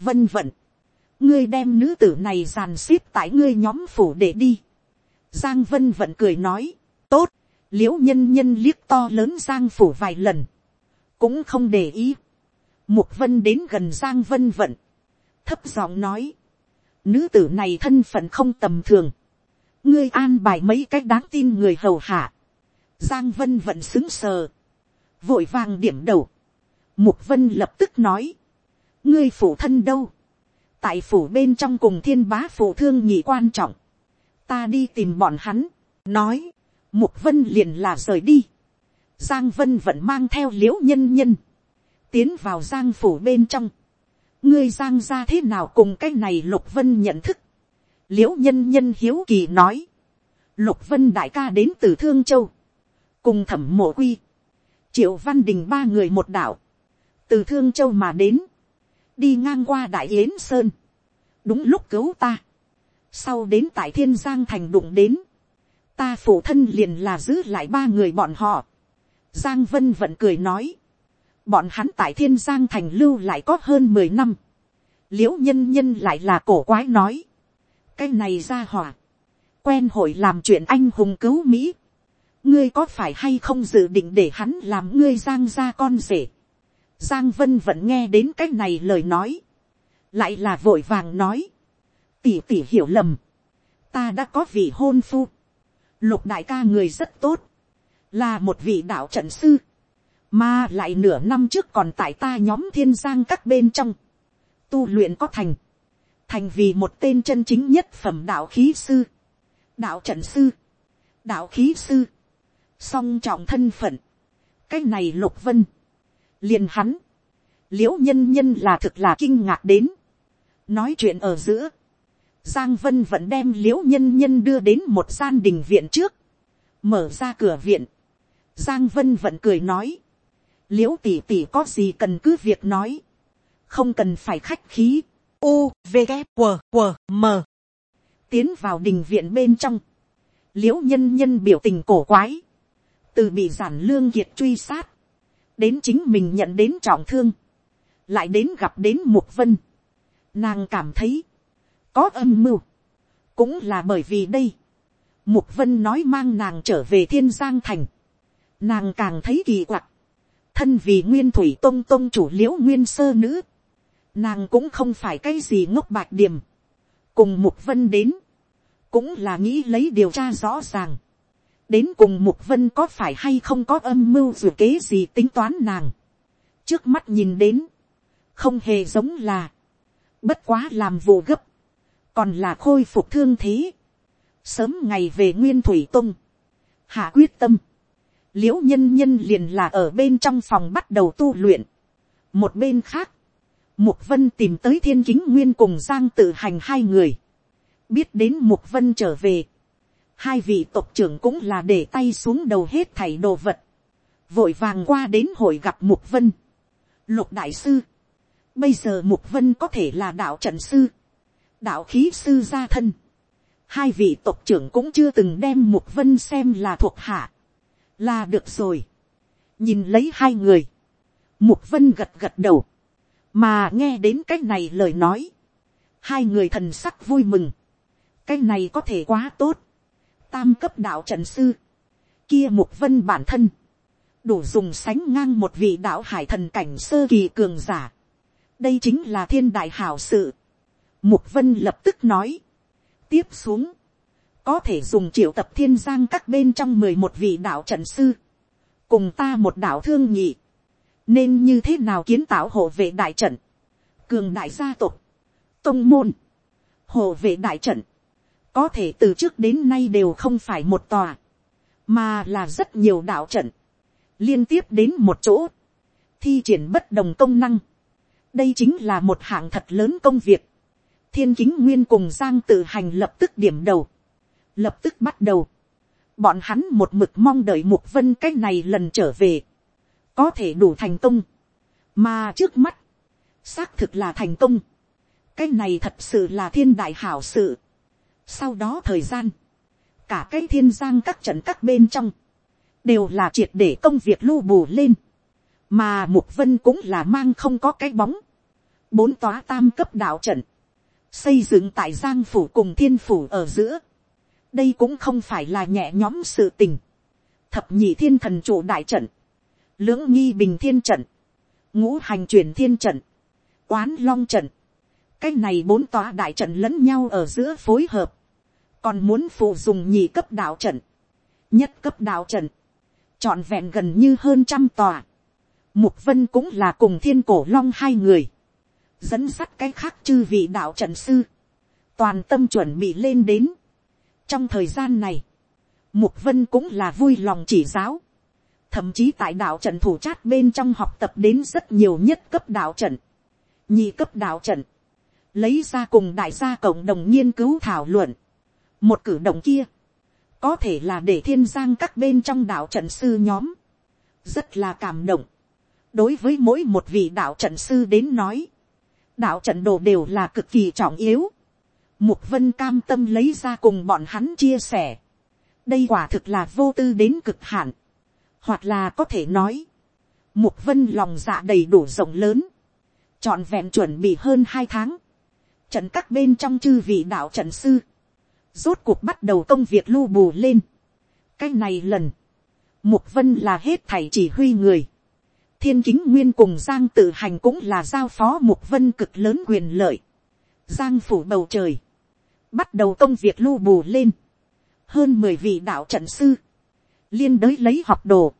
Vân vận, ngươi đem nữ tử này dàn xếp tại ngươi nhóm phủ để đi. Giang vân vận cười nói, tốt, l i ễ u nhân nhân liếc to lớn giang phủ vài lần, cũng không để ý. Mục vân đến gần giang vân vận, thấp giọng nói, nữ tử này thân phận không tầm thường, ngươi an bài mấy cách đáng tin người hầu hạ. Giang vân vận xứng sờ, vội vàng điểm đầu. Mục vân lập tức nói, ngươi phủ thân đâu, tại phủ bên trong cùng thiên bá phủ thương nhị quan trọng, ta đi tìm bọn hắn, nói, mục vân liền là rời đi, giang vân vẫn mang theo Liễu nhân nhân, tiến vào giang phủ bên trong, ngươi giang ra thế nào cùng cái này lục vân nhận thức, Liễu nhân nhân hiếu kỳ nói, lục vân đại ca đến từ thương châu, cùng thẩm mộ quy, triệu văn đình ba người một đảo từ thương châu mà đến, đi ngang qua đại yến sơn, đúng lúc cứu ta, sau đến tại thiên giang thành đụng đến, ta phụ thân liền là giữ lại ba người bọn họ, giang vân vẫn cười nói, bọn hắn tại thiên giang thành lưu lại có hơn mười năm, Liễu nhân nhân lại là cổ quái nói, cái này ra hỏa, quen hội làm chuyện anh hùng cứu mỹ, ngươi có phải hay không dự định để hắn làm ngươi giang ra con rể, Giang Vân vẫn nghe đến cái này lời nói. Lại là vội vàng nói. Tỷ tỷ hiểu lầm. Ta đã có vị hôn phu. Lục đại ca người rất tốt. Là một vị đạo trận sư. Mà lại nửa năm trước còn tại ta nhóm thiên giang các bên trong. Tu luyện có thành. Thành vì một tên chân chính nhất phẩm đạo khí sư. Đạo trận sư. Đạo khí sư. Song trọng thân phận. Cái này lục vân liền hắn, l i ễ u nhân nhân là thực là kinh ngạc đến, nói chuyện ở giữa, giang vân vẫn đem Liễu nhân nhân đưa đến một gian đình viện trước, mở ra cửa viện, giang vân vẫn cười nói, Liễu tỷ tỷ có gì cần cứ việc nói, không cần phải khách khí, u v g W, W, m. Tiến vào đình viện bên trong, Liễu nhân nhân biểu tình cổ quái, từ bị giản lương kiệt truy sát, đến chính mình nhận đến trọng thương, lại đến gặp đến mục vân, nàng cảm thấy, có âm mưu, cũng là bởi vì đây, mục vân nói mang nàng trở về thiên giang thành, nàng càng thấy kỳ quặc, thân vì nguyên thủy tôn tôn chủ liễu nguyên sơ nữ, nàng cũng không phải cái gì ngốc bạch điểm, cùng mục vân đến, cũng là nghĩ lấy điều tra rõ ràng, đến cùng mục vân có phải hay không có âm mưu dù kế gì tính toán nàng. trước mắt nhìn đến, không hề giống là, bất quá làm vụ gấp, còn là khôi phục thương thế, sớm ngày về nguyên thủy tung, hạ quyết tâm, l i ễ u nhân nhân liền là ở bên trong phòng bắt đầu tu luyện, một bên khác, Mục Vân tìm tới thiên kính nguyên cùng Giang tự hành hai người. Biết đến Mục Vân trở về. Hai vị tộc trưởng cũng là để tay xuống đầu hết thảy đồ vật. Vội vàng qua đến hội gặp Mục Vân. Lục Đại Sư. Bây giờ Mục Vân có thể là đạo trận sư. Đạo khí sư gia thân. Hai vị tộc trưởng cũng chưa từng đem Mục Vân xem là thuộc hạ. Là được rồi. Nhìn lấy hai người. Mục Vân gật gật đầu mà nghe đến cái này lời nói, hai người thần sắc vui mừng, cái này có thể quá tốt, tam cấp đạo trận sư, kia mục vân bản thân, đủ dùng sánh ngang một vị đạo hải thần cảnh sơ kỳ cường giả, đây chính là thiên đại hảo sự, mục vân lập tức nói, tiếp xuống, có thể dùng triệu tập thiên giang các bên trong mười một vị đạo trận sư, cùng ta một đạo thương nhị, nên như thế nào kiến tạo hộ vệ đại trận, cường đại gia tộc, tông môn, hộ vệ đại trận, có thể từ trước đến nay đều không phải một tòa, mà là rất nhiều đạo trận, liên tiếp đến một chỗ, thi triển bất đồng công năng. đây chính là một hạng thật lớn công việc thiên kính nguyên cùng giang tự hành lập tức điểm đầu, lập tức bắt đầu. bọn hắn một mực mong đợi mục vân cái này lần trở về, có thể đủ thành công, mà trước mắt, xác thực là thành công, cái này thật sự là thiên đại hảo sự. sau đó thời gian, cả cái thiên giang các trận các bên trong, đều là triệt để công việc lưu bù lên, mà mục vân cũng là mang không có cái bóng, bốn tóa tam cấp đạo trận, xây dựng tại giang phủ cùng thiên phủ ở giữa, đây cũng không phải là nhẹ nhóm sự tình, thập nhị thiên thần chủ đại trận, lưỡng nghi bình thiên trận, ngũ hành truyền thiên trận, quán long trận, cái này bốn tòa đại trận lẫn nhau ở giữa phối hợp, còn muốn phụ dùng nhị cấp đạo trận, nhất cấp đạo trận, trọn vẹn gần như hơn trăm tòa. Mục vân cũng là cùng thiên cổ long hai người, dẫn sắt cái khác chư vị đạo trận sư, toàn tâm chuẩn bị lên đến. trong thời gian này, mục vân cũng là vui lòng chỉ giáo, thậm chí tại đạo trận thủ chát bên trong học tập đến rất nhiều nhất cấp đạo trận, nhị cấp đạo trận, lấy ra cùng đại gia cộng đồng nghiên cứu thảo luận, một cử động kia, có thể là để thiên giang các bên trong đạo trận sư nhóm, rất là cảm động, đối với mỗi một vị đạo trận sư đến nói, đạo trận đồ đều là cực kỳ trọng yếu, mục vân cam tâm lấy ra cùng bọn hắn chia sẻ, đây quả thực là vô tư đến cực hạn, hoặc là có thể nói, mục vân lòng dạ đầy đủ rộng lớn, trọn vẹn chuẩn bị hơn hai tháng, trận các bên trong chư vị đạo trận sư, rốt cuộc bắt đầu công việc lưu bù lên. cái này lần, mục vân là hết thảy chỉ huy người, thiên kính nguyên cùng giang tự hành cũng là giao phó mục vân cực lớn quyền lợi, giang phủ bầu trời, bắt đầu công việc lưu bù lên, hơn mười vị đạo trận sư, liên đới lấy học đồ,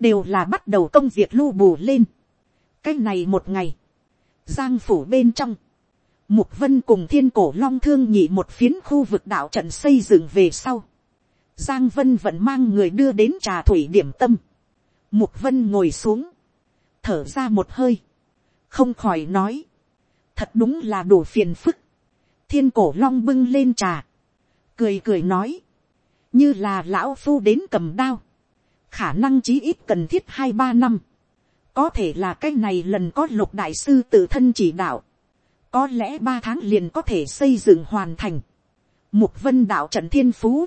đều là bắt đầu công việc lưu bù lên. cái này một ngày, giang phủ bên trong, mục vân cùng thiên cổ long thương nhị một phiến khu vực đạo trận xây dựng về sau. giang vân vẫn mang người đưa đến trà thủy điểm tâm. mục vân ngồi xuống, thở ra một hơi, không khỏi nói, thật đúng là đủ phiền phức. thiên cổ long bưng lên trà, cười cười nói, như là lão phu đến cầm đao, khả năng chí ít cần thiết hai ba năm, có thể là cái này lần có lục đại sư tự thân chỉ đạo, có lẽ ba tháng liền có thể xây dựng hoàn thành, mục vân đạo trận thiên phú,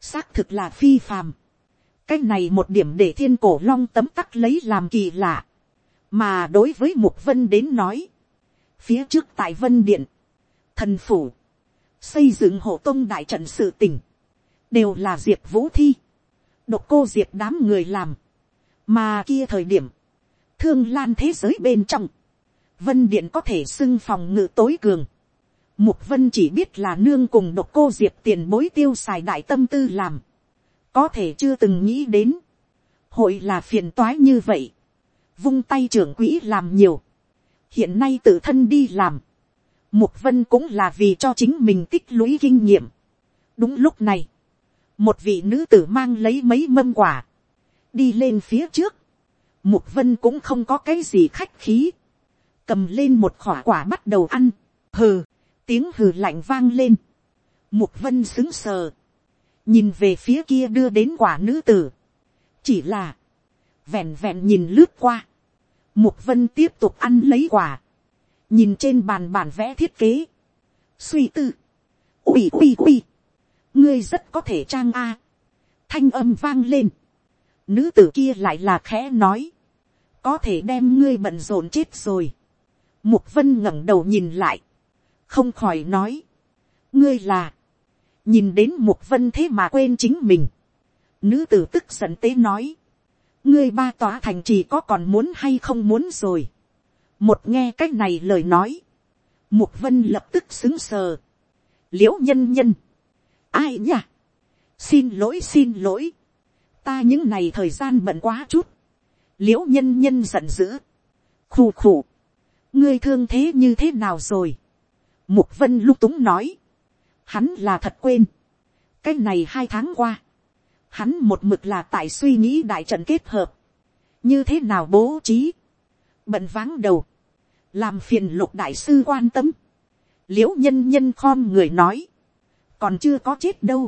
xác thực là phi phàm, cái này một điểm để thiên cổ long tấm tắc lấy làm kỳ lạ, mà đối với mục vân đến nói, phía trước tại vân điện, thần phủ, xây dựng hộ tông đại trận sự tỉnh, đều là diệp vũ thi, độc cô diệp đám người làm, mà kia thời điểm, thương lan thế giới bên trong, vân điện có thể xưng phòng ngự tối cường, mục vân chỉ biết là nương cùng độc cô diệp tiền bối tiêu xài đại tâm tư làm, có thể chưa từng nghĩ đến, hội là phiền toái như vậy, vung tay trưởng quỹ làm nhiều, hiện nay tự thân đi làm, mục vân cũng là vì cho chính mình tích lũy kinh nghiệm. đúng lúc này, một vị nữ tử mang lấy mấy mâm quả, đi lên phía trước, mục vân cũng không có cái gì khách khí, cầm lên một khỏa quả bắt đầu ăn, hừ, tiếng hừ lạnh vang lên, mục vân xứng sờ, nhìn về phía kia đưa đến quả nữ tử, chỉ là, vẹn vẹn nhìn lướt qua, mục vân tiếp tục ăn lấy quả, nhìn trên bàn bản vẽ thiết kế, suy tư, ui ui ui, ngươi rất có thể trang a, thanh âm vang lên, nữ tử kia lại là khẽ nói, có thể đem ngươi bận rộn chết rồi, mục vân ngẩng đầu nhìn lại, không khỏi nói, ngươi là, nhìn đến mục vân thế mà quên chính mình, nữ tử tức giận tế nói, ngươi ba tòa thành chỉ có còn muốn hay không muốn rồi, một nghe cái này lời nói, mục vân lập tức xứng sờ, liễu nhân nhân, ai nhỉ, xin lỗi xin lỗi, ta những ngày thời gian bận quá chút, liễu nhân nhân giận dữ, khù khù, ngươi thương thế như thế nào rồi, mục vân lung túng nói, hắn là thật quên, cái này hai tháng qua, hắn một mực là tại suy nghĩ đại trận kết hợp, như thế nào bố trí, bận váng đầu, làm phiền lục đại sư quan tâm, l i ễ u nhân nhân khom người nói, còn chưa có chết đâu,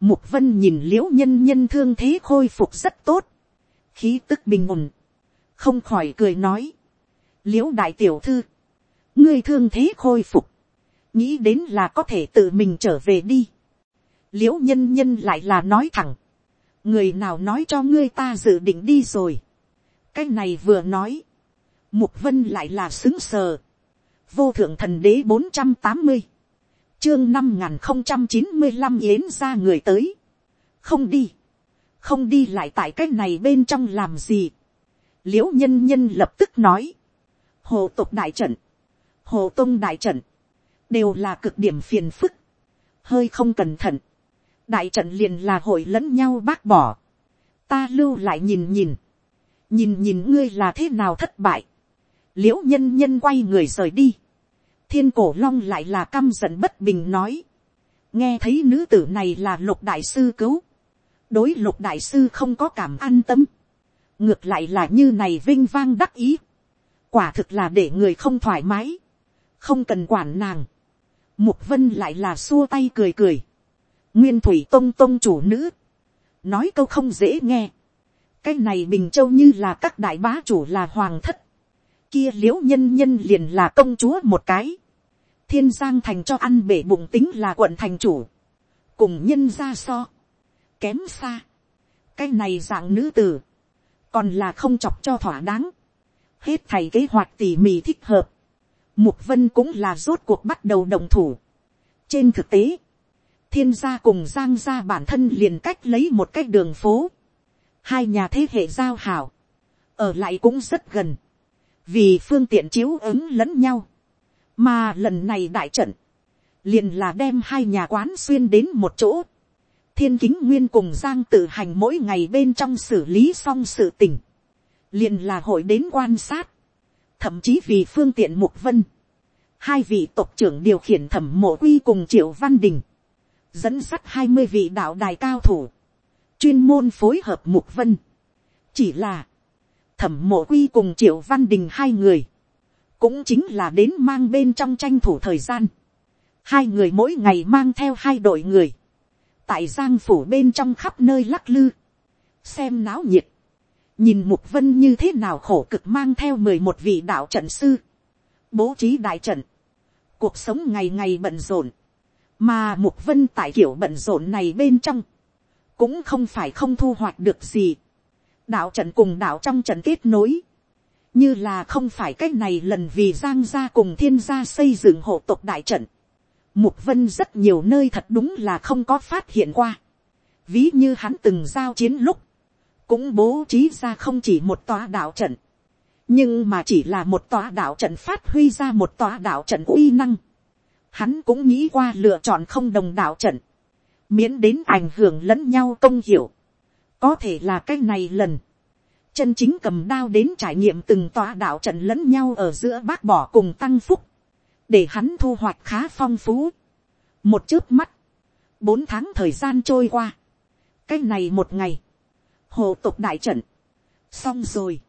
mục vân nhìn l i ễ u nhân nhân thương thế khôi phục rất tốt, khí tức bình ổn, không khỏi cười nói, l i ễ u đại tiểu thư, ngươi thương thế khôi phục, nghĩ đến là có thể tự mình trở về đi, l i ễ u nhân nhân lại là nói thẳng, người nào nói cho ngươi ta dự định đi rồi, cái này vừa nói, Mục vân lại là xứng sờ. Vô thượng thần đế bốn trăm tám mươi Chương năm không trăm chín mươi năm yến ra người tới. Không đi. Không đi lại tại cái này bên trong làm gì. Liễu nhân nhân lập tức nói. Hồ tục đại trận. Hồ tông đại trận. Đều là cực điểm phiền phức. Hơi không cẩn thận. Đại trận liền là hội lẫn nhau bác bỏ. Ta lưu lại nhìn nhìn. Nhìn nhìn ngươi là thế nào thất bại. L i ễ u nhân nhân quay người rời đi, thiên cổ long lại là căm giận bất bình nói, nghe thấy nữ tử này là lục đại sư cứu, đối lục đại sư không có cảm an tâm, ngược lại là như này vinh vang đắc ý, quả thực là để người không thoải mái, không cần quản nàng, mục vân lại là xua tay cười cười, nguyên thủy tông tông chủ nữ, nói câu không dễ nghe, cái này bình châu như là các đại bá chủ là hoàng thất, kia l i ễ u nhân nhân liền là công chúa một cái, thiên giang thành cho ăn bể bụng tính là quận thành chủ, cùng nhân ra so, kém xa, cái này dạng nữ tử, còn là không chọc cho thỏa đáng, hết thầy kế hoạch tỉ mỉ thích hợp, mục vân cũng là rốt cuộc bắt đầu đồng thủ. trên thực tế, thiên gia cùng giang gia bản thân liền cách lấy một cái đường phố, hai nhà thế hệ giao hảo, ở lại cũng rất gần, vì phương tiện chiếu ứng lẫn nhau, mà lần này đại trận, liền là đem hai nhà quán xuyên đến một chỗ, thiên kính nguyên cùng giang tự hành mỗi ngày bên trong xử lý xong sự tình, liền là hội đến quan sát, thậm chí vì phương tiện mục vân, hai vị tộc trưởng điều khiển thẩm mộ quy cùng triệu văn đình, dẫn sắt hai mươi vị đạo đài cao thủ, chuyên môn phối hợp mục vân. chỉ là, thẩm mộ quy cùng triệu văn đình hai người, cũng chính là đến mang bên trong tranh thủ thời gian. hai người mỗi ngày mang theo hai đội người, tại giang phủ bên trong khắp nơi lắc lư, xem náo nhiệt, nhìn mục vân như thế nào khổ cực mang theo mười một vị đạo trận sư, bố trí đại trận, cuộc sống ngày ngày bận rộn, mà mục vân tại kiểu bận rộn này bên trong, cũng không phải không thu hoạch được gì. Đạo trận cùng đạo trong trận kết nối, như là không phải cách này lần vì giang gia cùng thiên gia xây dựng hộ tộc đại trận, mục vân rất nhiều nơi thật đúng là không có phát hiện qua, ví như hắn từng giao chiến lúc, cũng bố trí ra không chỉ một tòa đạo trận, nhưng mà chỉ là một tòa đạo trận phát huy ra một tòa đạo trận uy năng, hắn cũng nghĩ qua lựa chọn không đồng đạo trận, miễn đến ảnh hưởng lẫn nhau công hiểu, có thể là cái này lần, chân chính cầm đao đến trải nghiệm từng tòa đạo trận lẫn nhau ở giữa bác bỏ cùng tăng phúc, để hắn thu hoạch khá phong phú. một chớp mắt, bốn tháng thời gian trôi qua, cái này một ngày, hồ tục đại trận, xong rồi,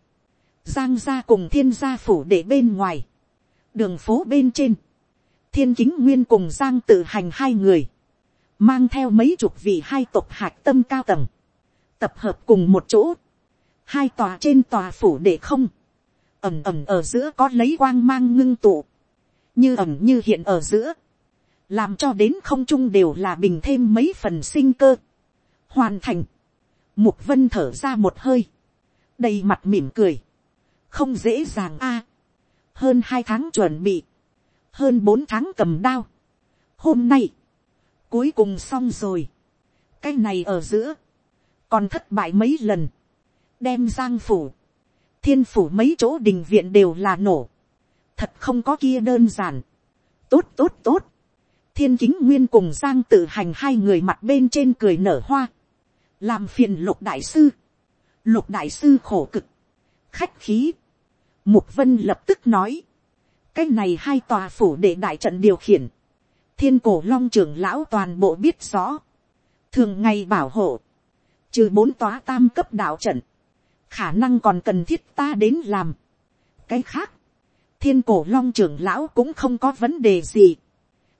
giang gia cùng thiên gia phủ để bên ngoài, đường phố bên trên, thiên kính nguyên cùng giang tự hành hai người, mang theo mấy chục vị hai tộc hạc tâm cao tầng, tập hợp cùng một chỗ, hai tòa trên tòa phủ để không, ẩm ẩm ở giữa có lấy quang mang ngưng tụ, như ẩm như hiện ở giữa, làm cho đến không trung đều là bình thêm mấy phần sinh cơ, hoàn thành, mục vân thở ra một hơi, đầy mặt mỉm cười, không dễ dàng a, hơn hai tháng chuẩn bị, hơn bốn tháng cầm đao, hôm nay, cuối cùng xong rồi, cái này ở giữa, còn thất bại mấy lần, đem giang phủ, thiên phủ mấy chỗ đình viện đều là nổ, thật không có kia đơn giản, tốt tốt tốt, thiên kính nguyên cùng giang tự hành hai người mặt bên trên cười nở hoa, làm phiền lục đại sư, lục đại sư khổ cực, khách khí, mục vân lập tức nói, cái này hai tòa phủ để đại trận điều khiển, thiên cổ long trưởng lão toàn bộ biết rõ, thường ngày bảo hộ, trừ bốn tòa tam cấp đạo trận, khả năng còn cần thiết ta đến làm. cái khác, thiên cổ long trưởng lão cũng không có vấn đề gì,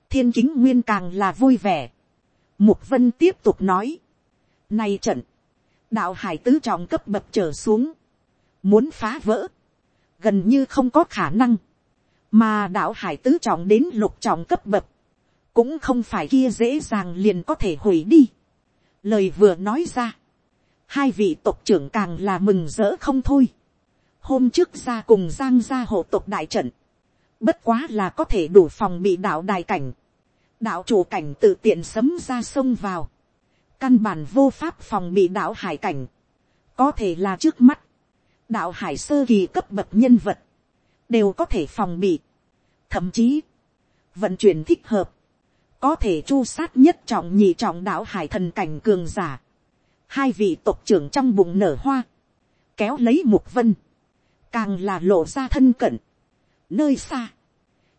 thiên chính nguyên càng là vui vẻ. mục vân tiếp tục nói, nay trận, đạo hải tứ trọng cấp bậc trở xuống, muốn phá vỡ, gần như không có khả năng, mà đạo hải tứ trọng đến lục trọng cấp bậc, cũng không phải kia dễ dàng liền có thể hủy đi. Lời vừa nói ra, hai vị tộc trưởng càng là mừng rỡ không thôi. Hôm trước ra cùng giang ra hộ tộc đại trận, bất quá là có thể đủ phòng bị đạo đài cảnh, đạo chủ cảnh tự tiện sấm ra sông vào, căn bản vô pháp phòng bị đạo hải cảnh, có thể là trước mắt, đạo hải sơ kỳ cấp bậc nhân vật, đều có thể phòng bị, thậm chí, vận chuyển thích hợp, có thể chu sát nhất trọng nhị trọng đạo hải thần cảnh cường giả, hai vị tộc trưởng trong bụng nở hoa, kéo lấy mục vân, càng là lộ ra thân cận, nơi xa,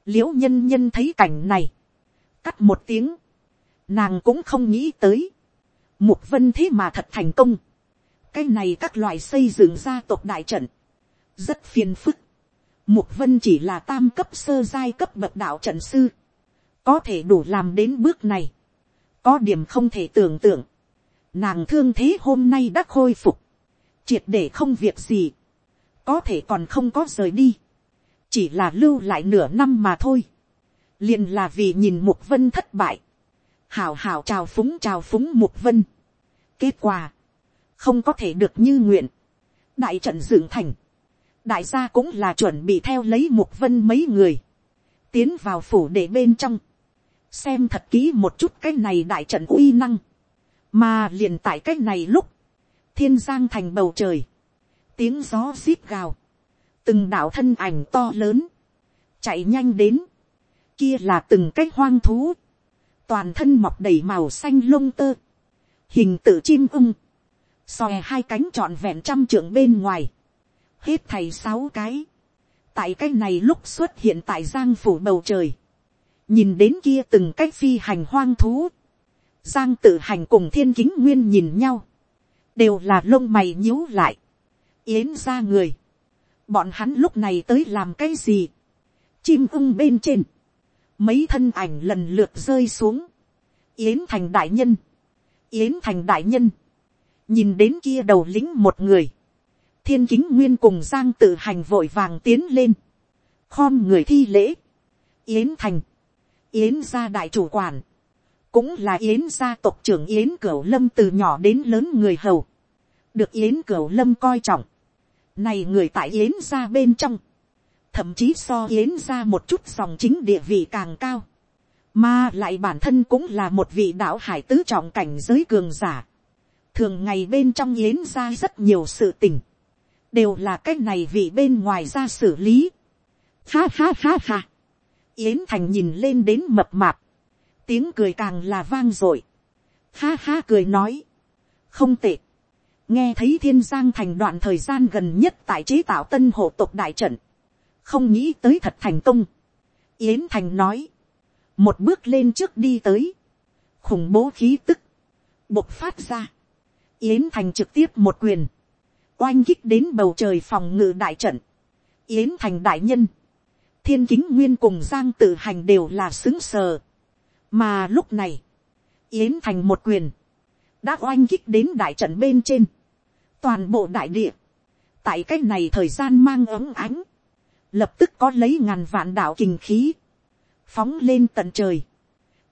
l i ễ u nhân nhân thấy cảnh này, cắt một tiếng, nàng cũng không nghĩ tới, mục vân thế mà thật thành công, cái này các loại xây dựng gia tộc đại trận, rất phiền phức, mục vân chỉ là tam cấp sơ giai cấp bậc đạo trận sư, có thể đủ làm đến bước này, có điểm không thể tưởng tượng, Nàng thương thế hôm nay đã khôi phục. Triệt để không việc gì. Có thể còn không có rời đi. Chỉ là lưu lại nửa năm mà thôi. liền là vì nhìn Mục Vân thất bại. Hảo hảo chào phúng chào phúng Mục Vân. Kết quả. Không có thể được như nguyện. Đại trận dựng thành. Đại gia cũng là chuẩn bị theo lấy Mục Vân mấy người. Tiến vào phủ để bên trong. Xem thật kỹ một chút cái này đại trận uy năng. Mà liền tại cách này lúc, thiên giang thành bầu trời, tiếng gió xít gào, từng đạo thân ảnh to lớn, chạy nhanh đến, kia là từng cái hoang thú, toàn thân mọc đầy màu xanh lông tơ, hình tự chim ưng, xòe hai cánh trọn vẹn trăm trưởng bên ngoài, hết thầy sáu cái, tại cái này lúc xuất hiện tại giang phủ bầu trời, nhìn đến kia từng cái phi hành hoang thú, Giang tự hành cùng thiên kính nguyên nhìn nhau. Đều là lông mày nhíu lại. Yến ra người. Bọn hắn lúc này tới làm cái gì? Chim ưng bên trên. Mấy thân ảnh lần lượt rơi xuống. Yến thành đại nhân. Yến thành đại nhân. Nhìn đến kia đầu lính một người. Thiên kính nguyên cùng Giang tự hành vội vàng tiến lên. Khom người thi lễ. Yến thành. Yến gia đại chủ quản. Cũng là yến gia tộc trưởng yến cửu lâm từ nhỏ đến lớn người hầu, được yến cửu lâm coi trọng, này người tại yến gia bên trong, thậm chí so yến gia một chút dòng chính địa vị càng cao, mà lại bản thân cũng là một vị đạo hải tứ trọng cảnh giới cường giả, thường ngày bên trong yến gia rất nhiều sự tình, đều là cái này vị bên ngoài ra xử lý. Ha ha ha ha. Yến Thành nhìn lên đến mập mạp tiếng cười càng là vang dội. Ha ha, cười nói. Không tệ. Nghe thấy thiên giang thành đoạn thời gian gần nhất tại chế tạo tân hộ tộc đại trận. Không nghĩ tới thật thành công. Yến Thành nói. Một bước lên trước đi tới. Khủng bố khí tức. Bộc phát ra. Yến Thành trực tiếp một quyền oanh kích đến bầu trời phòng ngự đại trận, yến thành đại nhân, thiên kính nguyên cùng giang tự hành đều là xứng sờ, mà lúc này, yến thành một quyền, đã oanh kích đến đại trận bên trên, toàn bộ đại địa, tại cái này thời gian mang ấm ánh, lập tức có lấy ngàn vạn đạo kình khí, phóng lên tận trời,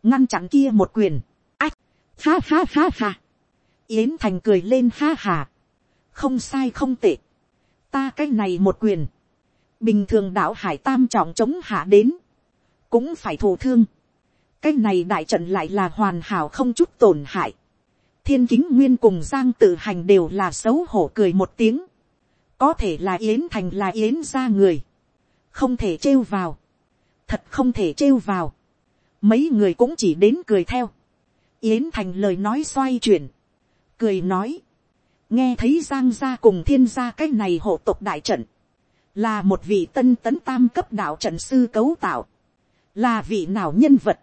ngăn chặn kia một quyền, ách, ha ha ha ha, yến thành cười lên ha hà, không sai không tệ, ta cái này một quyền, bình thường đạo hải tam trọng chống hạ đến, cũng phải thù thương, cái này đại trận lại là hoàn hảo không chút tổn hại, thiên kính nguyên cùng giang tự hành đều là xấu hổ cười một tiếng, có thể là yến thành là yến ra người, không thể trêu vào, thật không thể trêu vào, mấy người cũng chỉ đến cười theo, yến thành lời nói xoay chuyển, cười nói, nghe thấy giang gia cùng thiên gia cái này hộ tộc đại trận, là một vị tân tấn tam cấp đạo trận sư cấu tạo, là vị nào nhân vật,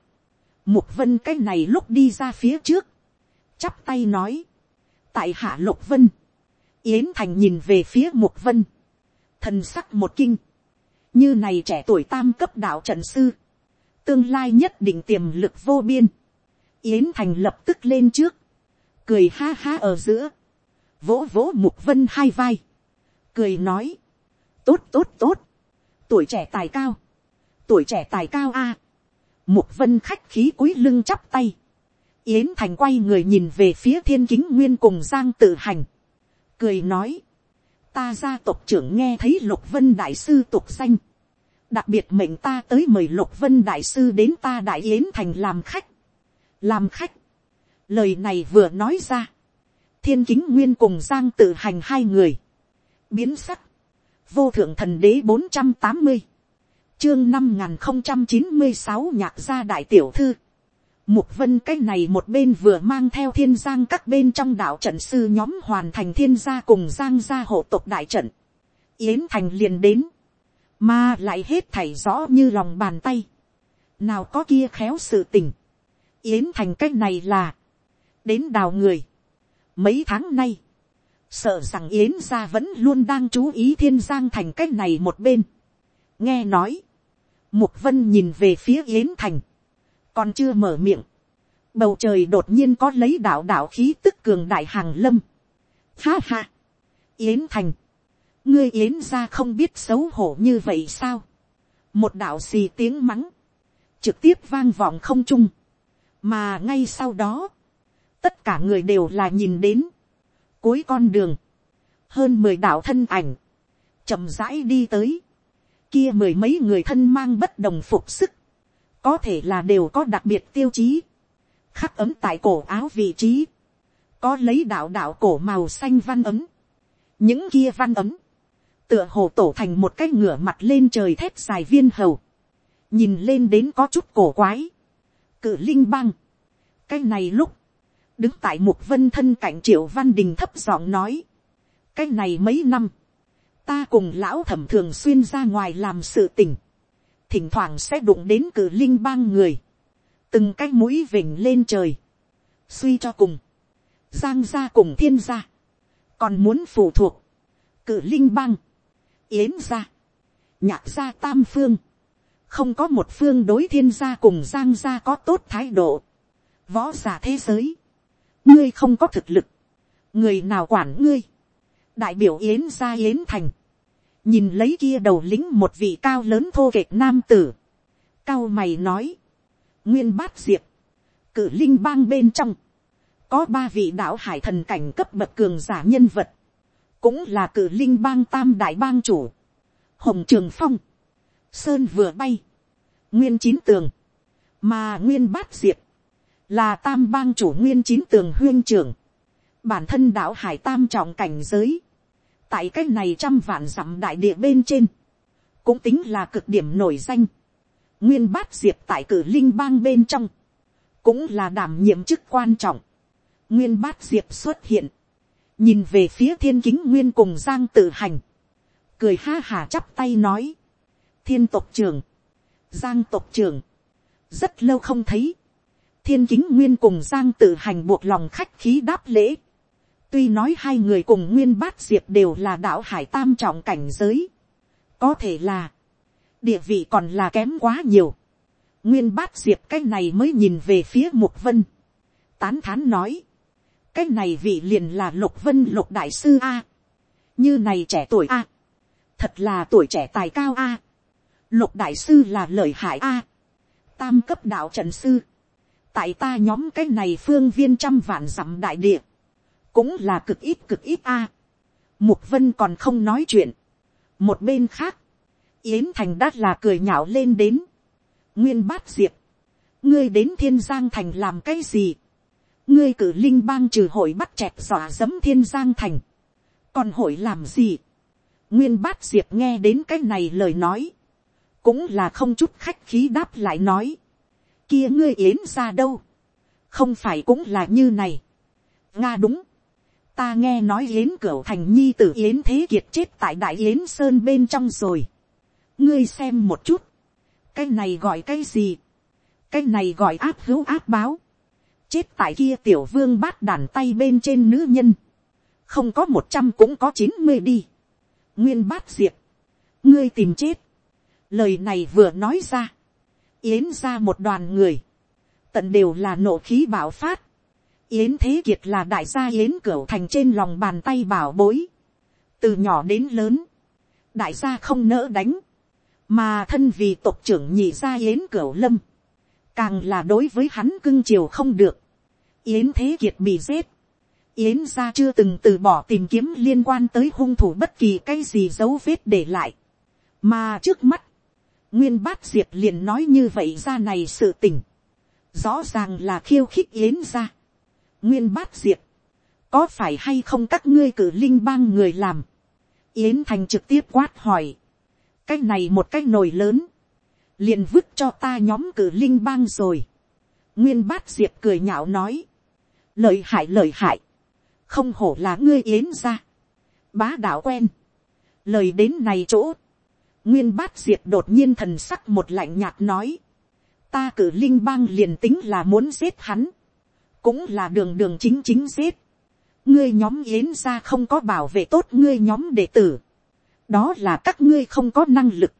mục vân cái này lúc đi ra phía trước, chắp tay nói, tại hạ lục vân, yến thành nhìn về phía mục vân, thần sắc một kinh, như này trẻ tuổi tam cấp đạo trận sư, tương lai nhất định tiềm lực vô biên, yến thành lập tức lên trước, cười ha ha ở giữa, vỗ vỗ mục vân hai vai, cười nói, tốt tốt tốt, tuổi trẻ tài cao, tuổi trẻ tài cao a, mục vân khách khí cúi lưng chắp tay, yến thành quay người nhìn về phía thiên kính nguyên cùng giang tự hành, cười nói, ta gia tộc trưởng nghe thấy lục vân đại sư tục danh, đặc biệt mệnh ta tới mời lục vân đại sư đến ta đại yến thành làm khách, làm khách, lời này vừa nói ra, thiên kính nguyên cùng giang tự hành hai người, biến sắc, vô thượng thần đế bốn trăm tám mươi, chương năm n g h n không trăm chín mươi sáu nhạc gia đại tiểu thư, Mục vân cái này một bên vừa mang theo thiên giang các bên trong đạo trận sư nhóm hoàn thành thiên gia cùng giang gia hộ tộc đại trận. Yến Thành liền đến. Mà lại hết thảy rõ như lòng bàn tay. Nào có kia khéo sự tình. Yến Thành cái này là. Đến đào người. Mấy tháng nay. Sợ rằng Yến gia vẫn luôn đang chú ý thiên giang thành cách này một bên. Nghe nói. Mục vân nhìn về phía Yến Thành còn chưa mở miệng, bầu trời đột nhiên có lấy đạo đạo khí tức cường đại hàng lâm. Ha ha, yến thành, ngươi yến ra không biết xấu hổ như vậy sao, một đạo xì tiếng mắng, trực tiếp vang vọng không trung, mà ngay sau đó, tất cả người đều là nhìn đến, cuối con đường, hơn mười đạo thân ảnh, chậm rãi đi tới, kia mười mấy người thân mang bất đồng phục sức, có thể là đều có đặc biệt tiêu chí, khắc ấm tại cổ áo vị trí, có lấy đạo đạo cổ màu xanh văn ấm, những kia văn ấm, tựa hồ tổ thành một cái ngửa mặt lên trời thép dài viên hầu, nhìn lên đến có chút cổ quái, cự linh băng, cái này lúc, đứng tại mục vân thân cạnh triệu văn đình thấp giọng nói, cái này mấy năm, ta cùng lão thẩm thường xuyên ra ngoài làm sự tình, thỉnh thoảng sẽ đụng đến cử linh bang người, từng cái mũi vỉnh lên trời, suy cho cùng, giang gia cùng thiên gia, còn muốn phụ thuộc, cử linh bang, yến gia, nhạc gia tam phương, không có một phương đối thiên gia cùng giang gia có tốt thái độ, võ giả thế giới, ngươi không có thực lực, người nào quản ngươi, đại biểu yến gia yến thành, nhìn lấy kia đầu lính một vị cao lớn thô kệch nam tử, cao mày nói, nguyên bát diệp, cử linh bang bên trong, có ba vị đạo hải thần cảnh cấp bậc cường giả nhân vật, cũng là cử linh bang tam đại bang chủ, hồng trường phong, sơn vừa bay, nguyên chín tường, mà nguyên bát diệp, là tam bang chủ nguyên chín tường huyên trưởng, bản thân đạo hải tam trọng cảnh giới, tại cái này trăm vạn dặm đại địa bên trên, cũng tính là cực điểm nổi danh. nguyên bát diệp tại cử linh bang bên trong, cũng là đảm nhiệm chức quan trọng. nguyên bát diệp xuất hiện, nhìn về phía thiên kính nguyên cùng giang tự hành, cười ha hà chắp tay nói, thiên tộc trưởng, giang tộc trưởng, rất lâu không thấy, thiên kính nguyên cùng giang tự hành buộc lòng khách khí đáp lễ, Tuy nói hai người cùng nguyên bát diệp đều là đạo hải tam trọng cảnh giới. Có thể là. Địa vị còn là kém quá nhiều. Nguyên bát diệp cái này mới nhìn về phía mục vân. Tán thán nói. Cái này vị liền là lục vân lục đại sư A. Như này trẻ tuổi A. Thật là tuổi trẻ tài cao A. Lục đại sư là lợi hại A. Tam cấp đạo trận sư. Tại ta nhóm cái này phương viên trăm vạn dặm đại địa cũng là cực ít cực ít a. Mục vân còn không nói chuyện. Một bên khác, yến thành đã là cười nhạo lên đến. nguyên bát diệp, ngươi đến thiên giang thành làm cái gì. ngươi cử linh bang trừ hội bắt chẹt dọa dẫm thiên giang thành. còn hội làm gì. nguyên bát diệp nghe đến cái này lời nói. cũng là không chút khách khí đáp lại nói kia ngươi yến ra đâu. không phải cũng là như này. nga đúng. Ta nghe nói yến cửu thành nhi tử yến thế kiệt chết tại đại yến sơn bên trong rồi. ngươi xem một chút, cái này gọi cái gì, cái này gọi áp hữu áp báo, chết tại kia tiểu vương bát đàn tay bên trên nữ nhân, không có một trăm cũng có chín mươi đi, nguyên bát diệp, ngươi tìm chết, lời này vừa nói ra, yến ra một đoàn người, tận đều là nộ khí bạo phát, Yến Thế Kiệt là đại gia Yến Cửu Thành trên lòng bàn tay bảo bối. Từ nhỏ đến lớn. Đại gia không nỡ đánh. Mà thân vì tộc trưởng nhị gia Yến Cửu Lâm. Càng là đối với hắn cưng chiều không được. Yến Thế Kiệt bị giết. Yến gia chưa từng từ bỏ tìm kiếm liên quan tới hung thủ bất kỳ cái gì dấu vết để lại. Mà trước mắt. Nguyên bát diệp liền nói như vậy ra này sự tình. Rõ ràng là khiêu khích Yến gia. Nguyên bát diệp, có phải hay không các ngươi cử linh bang người làm, yến thành trực tiếp quát hỏi, cái này một cái nồi lớn, liền vứt cho ta nhóm cử linh bang rồi, nguyên bát diệp cười nhạo nói, lợi hại lợi hại, không hổ là ngươi yến ra, bá đạo quen, lời đến này chỗ, nguyên bát diệt đột nhiên thần sắc một lạnh nhạt nói, ta cử linh bang liền tính là muốn giết hắn, cũng là đường đường chính chính giết. ngươi nhóm yến ra không có bảo vệ tốt ngươi nhóm đệ tử. đó là các ngươi không có năng lực.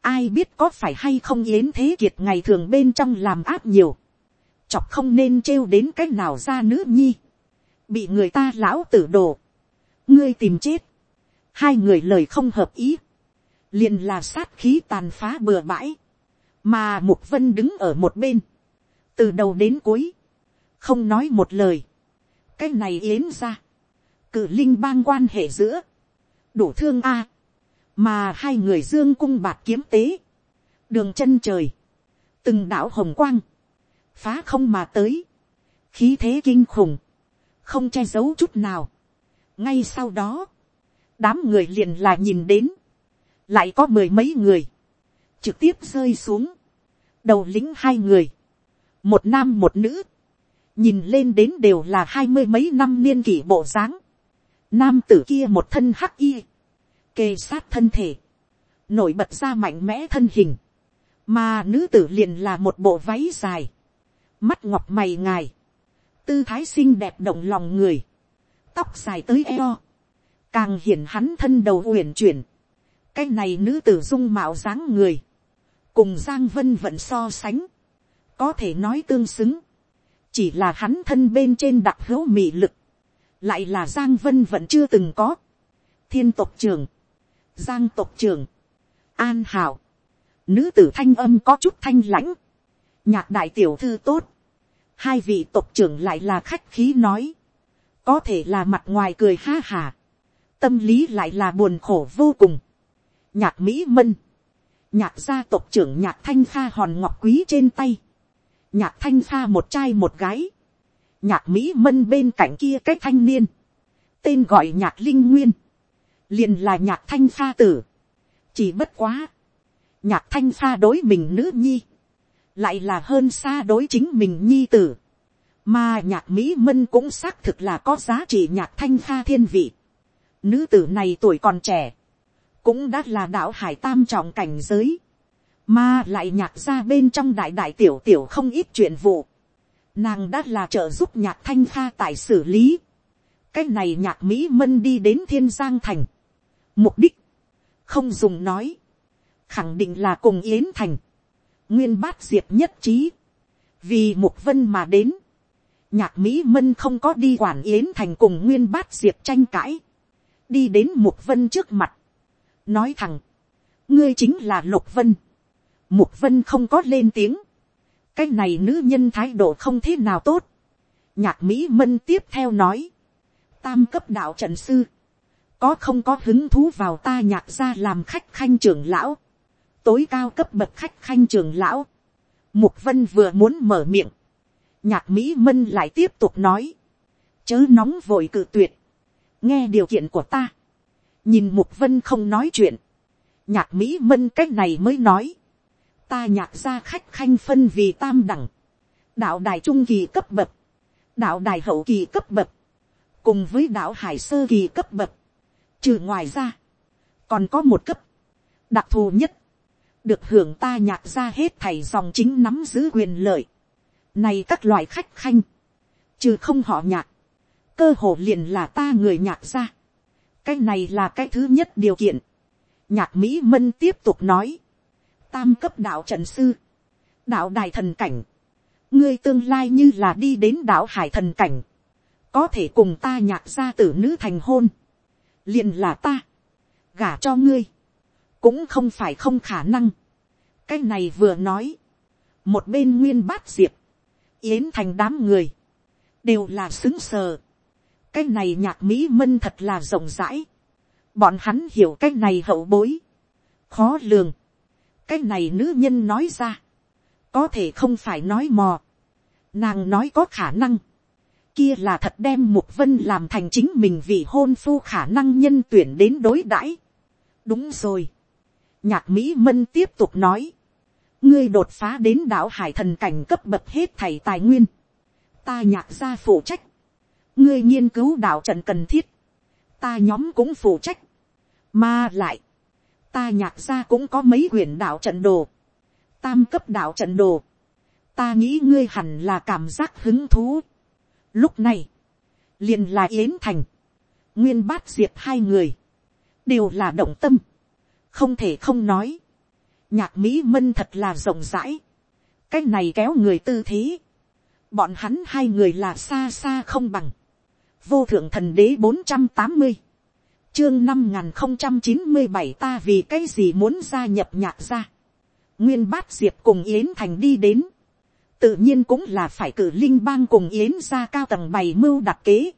ai biết có phải hay không yến thế kiệt ngày thường bên trong làm áp nhiều. chọc không nên trêu đến c á c h nào ra nữ nhi. bị người ta lão tử đổ. ngươi tìm chết. hai người lời không hợp ý liền là sát khí tàn phá bừa bãi. mà mục vân đứng ở một bên. từ đầu đến cuối không nói một lời, cái này yến ra, cử linh bang quan hệ giữa, đủ thương a, mà hai người dương cung bạc kiếm tế, đường chân trời, từng đảo hồng quang, phá không mà tới, khí thế kinh khủng, không che giấu chút nào. ngay sau đó, đám người liền là nhìn đến, lại có mười mấy người, trực tiếp rơi xuống, đầu lính hai người, một nam một nữ, nhìn lên đến đều là hai mươi mấy năm niên kỷ bộ dáng, nam tử kia một thân hắc y, kề sát thân thể, nổi bật ra mạnh mẽ thân hình, mà nữ tử liền là một bộ váy dài, mắt ngọc mày ngài, tư thái xinh đẹp động lòng người, tóc dài tới eo, càng hiển hắn thân đầu uyển chuyển, cái này nữ tử dung mạo dáng người, cùng giang vân vận so sánh, có thể nói tương xứng, chỉ là hắn thân bên trên đặc hữu mị lực, lại là giang vân vẫn chưa từng có. thiên tộc trưởng, giang tộc trưởng, an hảo, nữ tử thanh âm có chút thanh lãnh, nhạc đại tiểu thư tốt, hai vị tộc trưởng lại là khách khí nói, có thể là mặt ngoài cười ha hà, tâm lý lại là buồn khổ vô cùng nhạc mỹ mân, nhạc gia tộc trưởng nhạc thanh kha hòn ngọc quý trên tay, nhạc thanh Kha một trai một gái, nhạc mỹ mân bên cạnh kia cái thanh niên, tên gọi nhạc linh nguyên, liền là nhạc thanh Kha tử, chỉ bất quá, nhạc thanh Kha đối mình nữ nhi, lại là hơn xa đối chính mình nhi tử, mà nhạc mỹ mân cũng xác thực là có giá trị nhạc thanh Kha thiên vị, nữ tử này tuổi còn trẻ, cũng đã là đạo hải tam trọng cảnh giới, mà lại nhạc ra bên trong đại đại tiểu tiểu không ít chuyện vụ. Nàng đã là trợ giúp nhạc thanh pha tại xử lý. cái này nhạc mỹ mân đi đến thiên giang thành, mục đích, không dùng nói, khẳng định là cùng yến thành, nguyên bát diệp nhất trí, vì mục vân mà đến, nhạc mỹ mân không có đi quản yến thành cùng nguyên bát diệp tranh cãi, đi đến mục vân trước mặt, nói thẳng, ngươi chính là lục vân, mục vân không có lên tiếng, cái này nữ nhân thái độ không thế nào tốt, nhạc mỹ mân tiếp theo nói, tam cấp đạo trận sư, có không có hứng thú vào ta nhạc ra làm khách khanh trưởng lão, tối cao cấp bậc khách khanh trưởng lão, mục vân vừa muốn mở miệng, nhạc mỹ mân lại tiếp tục nói, chớ nóng vội cự tuyệt, nghe điều kiện của ta, nhìn mục vân không nói chuyện, nhạc mỹ mân cách này mới nói, ta nhạc ra khách khanh phân vì tam đẳng, đạo đài trung kỳ cấp bậc, đạo đài hậu kỳ cấp bậc, cùng với đạo hải sơ kỳ cấp bậc, trừ ngoài ra, còn có một cấp, đặc thù nhất, được hưởng ta nhạc ra hết thầy dòng chính nắm giữ quyền lợi, này các loại khách khanh, trừ không họ nhạc, cơ hồ liền là ta người nhạc ra, cái này là cái thứ nhất điều kiện, nhạc mỹ mân tiếp tục nói, tam cấp đạo trận sư, đạo đài thần cảnh, ngươi tương lai như là đi đến đạo hải thần cảnh, có thể cùng ta nhạc gia tử nữ thành hôn, liền là ta, gả cho ngươi, cũng không phải không khả năng, cái này vừa nói, một bên nguyên bát diệp, yến thành đám người, đều là xứng sờ, cái này nhạc mỹ mân thật là rộng rãi, bọn hắn hiểu cái này hậu bối, khó lường, cái này nữ nhân nói ra, có thể không phải nói mò, nàng nói có khả năng, kia là thật đem mục vân làm thành chính mình vì hôn phu khả năng nhân tuyển đến đối đãi. đúng rồi, nhạc mỹ mân tiếp tục nói, ngươi đột phá đến đảo hải thần cảnh cấp bậc hết thầy tài nguyên, ta nhạc ra phụ trách, ngươi nghiên cứu đạo trận cần thiết, ta nhóm cũng phụ trách, mà lại, ta nhạc ra cũng có mấy quyển đạo trận đồ, tam cấp đạo trận đồ, ta nghĩ ngươi hẳn là cảm giác hứng thú. Lúc này, liền là yến thành, nguyên bát diệp hai người, đều là động tâm, không thể không nói, nhạc mỹ mân thật là rộng rãi, cái này kéo người tư thế, bọn hắn hai người là xa xa không bằng, vô thượng thần đế bốn trăm tám mươi, chương năm nghìn không trăm chín mươi bảy ta vì cái gì muốn gia nhập nhạc gia. nguyên bát diệp cùng yến thành đi đến. tự nhiên cũng là phải cử linh bang cùng yến ra cao tầng bày mưu đặt kế.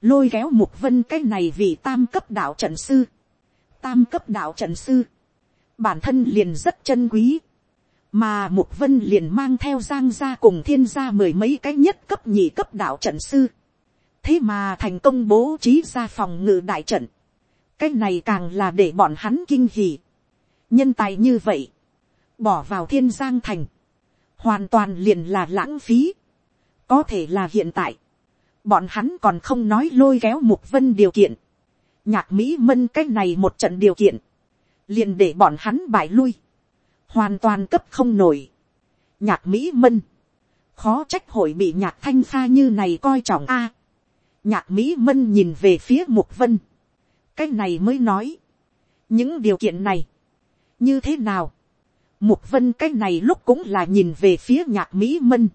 lôi kéo mục vân cái này vì tam cấp đạo trận sư. tam cấp đạo trận sư. bản thân liền rất chân quý. mà mục vân liền mang theo giang gia cùng thiên gia mười mấy cái nhất cấp nhị cấp đạo trận sư thế mà thành công bố trí ra phòng ngự đại trận cái này càng là để bọn hắn kinh hỉ. nhân tài như vậy, bỏ vào thiên giang thành, hoàn toàn liền là lãng phí. có thể là hiện tại, bọn hắn còn không nói lôi kéo mục vân điều kiện. nhạc mỹ mân cái này một trận điều kiện, liền để bọn hắn bại lui, hoàn toàn cấp không nổi. nhạc mỹ mân, khó trách hội bị nhạc thanh pha như này coi trọng a nhạc mỹ mân nhìn về phía mục vân, cái này mới nói, những điều kiện này, như thế nào, mục vân cái này lúc cũng là nhìn về phía nhạc mỹ mân,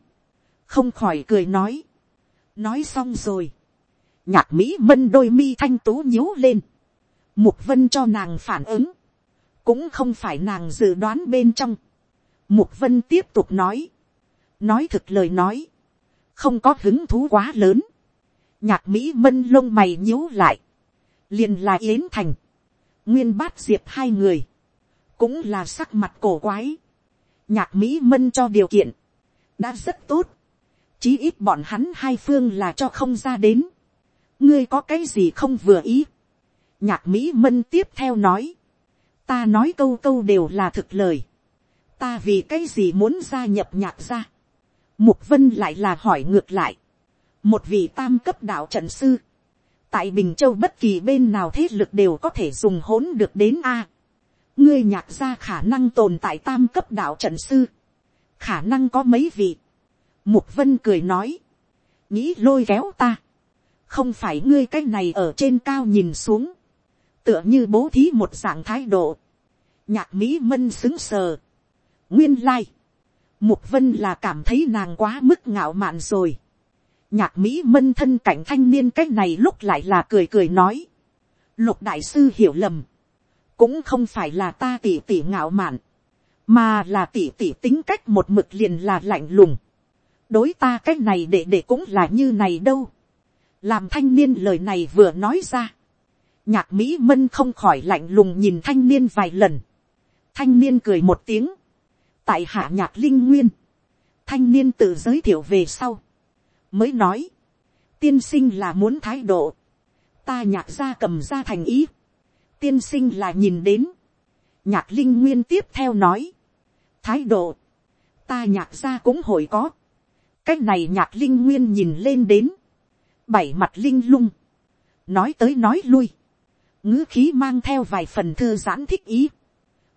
không khỏi cười nói, nói xong rồi, nhạc mỹ mân đôi mi thanh tú nhíu lên, mục vân cho nàng phản ứng, cũng không phải nàng dự đoán bên trong, mục vân tiếp tục nói, nói thực lời nói, không có hứng thú quá lớn, nhạc mỹ mân lông mày nhíu lại, liền là yến thành, nguyên bát diệp hai người, cũng là sắc mặt cổ quái, nhạc mỹ mân cho điều kiện, đã rất tốt, chí ít bọn hắn hai phương là cho không ra đến, ngươi có cái gì không vừa ý, nhạc mỹ mân tiếp theo nói, ta nói câu câu đều là thực lời, ta vì cái gì muốn gia nhập nhạc ra, mục vân lại là hỏi ngược lại, một vị tam cấp đạo trận sư, tại bình châu bất kỳ bên nào thế lực đều có thể dùng hỗn được đến a. ngươi nhạc ra khả năng tồn tại tam cấp đạo trận sư, khả năng có mấy vị. mục vân cười nói, nghĩ lôi kéo ta, không phải ngươi cái này ở trên cao nhìn xuống, tựa như bố thí một dạng thái độ, nhạc mỹ mân xứng sờ, nguyên lai, mục vân là cảm thấy nàng quá mức ngạo mạn rồi, nhạc mỹ mân thân cảnh thanh niên cái này lúc lại là cười cười nói, lục đại sư hiểu lầm, cũng không phải là ta tỉ tỉ ngạo mạn, mà là tỉ tỉ tính cách một mực liền là lạnh lùng, đối ta cái này để để cũng là như này đâu, làm thanh niên lời này vừa nói ra, nhạc mỹ mân không khỏi lạnh lùng nhìn thanh niên vài lần, thanh niên cười một tiếng, tại hạ nhạc linh nguyên, thanh niên tự giới thiệu về sau, mới nói, tiên sinh là muốn thái độ, ta nhạc ra cầm ra thành ý, tiên sinh là nhìn đến, nhạc linh nguyên tiếp theo nói, thái độ, ta nhạc ra cũng hồi có, cách này nhạc linh nguyên nhìn lên đến, bảy mặt linh lung, nói tới nói lui, ngữ khí mang theo vài phần thư giãn thích ý,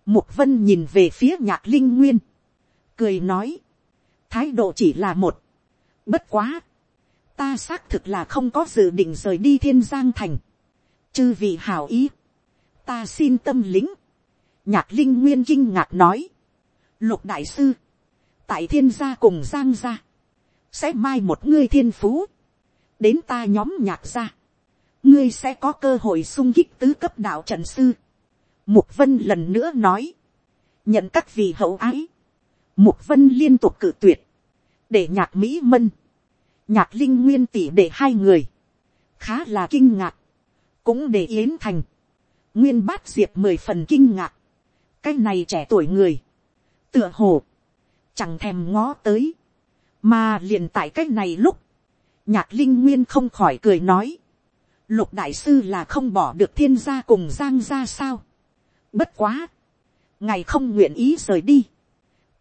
mục vân nhìn về phía nhạc linh nguyên, cười nói, thái độ chỉ là một, bất quá, ta xác thực là không có dự định rời đi thiên giang thành, chư vị hảo ý, ta xin tâm lính, nhạc linh nguyên kinh ngạc nói, lục đại sư, tại thiên gia cùng giang gia, sẽ mai một ngươi thiên phú, đến ta nhóm nhạc gia, ngươi sẽ có cơ hội sung kích tứ cấp đạo trận sư. Mục vân lần nữa nói, nhận các vị hậu ái, mục vân liên tục cử tuyệt, để nhạc mỹ mân, nhạc linh nguyên tỷ để hai người, khá là kinh ngạc, cũng để yến thành, nguyên bát diệp mười phần kinh ngạc, cái này trẻ tuổi người, tựa hồ, chẳng thèm ngó tới, mà liền tại cái này lúc, nhạc linh nguyên không khỏi cười nói, lục đại sư là không bỏ được thiên gia cùng giang gia sao, bất quá, ngài không nguyện ý rời đi,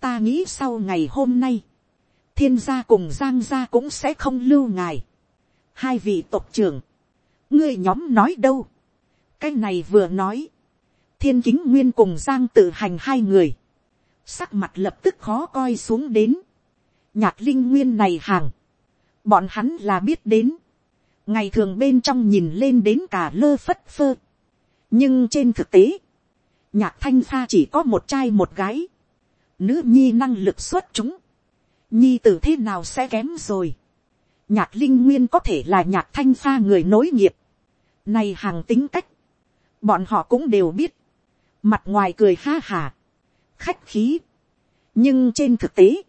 ta nghĩ sau ngày hôm nay, thiên gia cùng giang gia cũng sẽ không lưu ngài, hai vị tộc trưởng, ngươi nhóm nói đâu, cái này vừa nói, thiên kính nguyên cùng giang tự hành hai người, sắc mặt lập tức khó coi xuống đến, nhạc linh nguyên này hàng, bọn hắn là biết đến, ngày thường bên trong nhìn lên đến cả lơ phất phơ, nhưng trên thực tế, nhạc thanh pha chỉ có một trai một gái, nữ nhi năng lực xuất chúng, nhi tử thế nào sẽ kém rồi, nhạc linh nguyên có thể là nhạc thanh pha người nối nghiệp, này hàng tính cách, bọn họ cũng đều biết, mặt ngoài cười ha hà, khách khí, nhưng trên thực tế,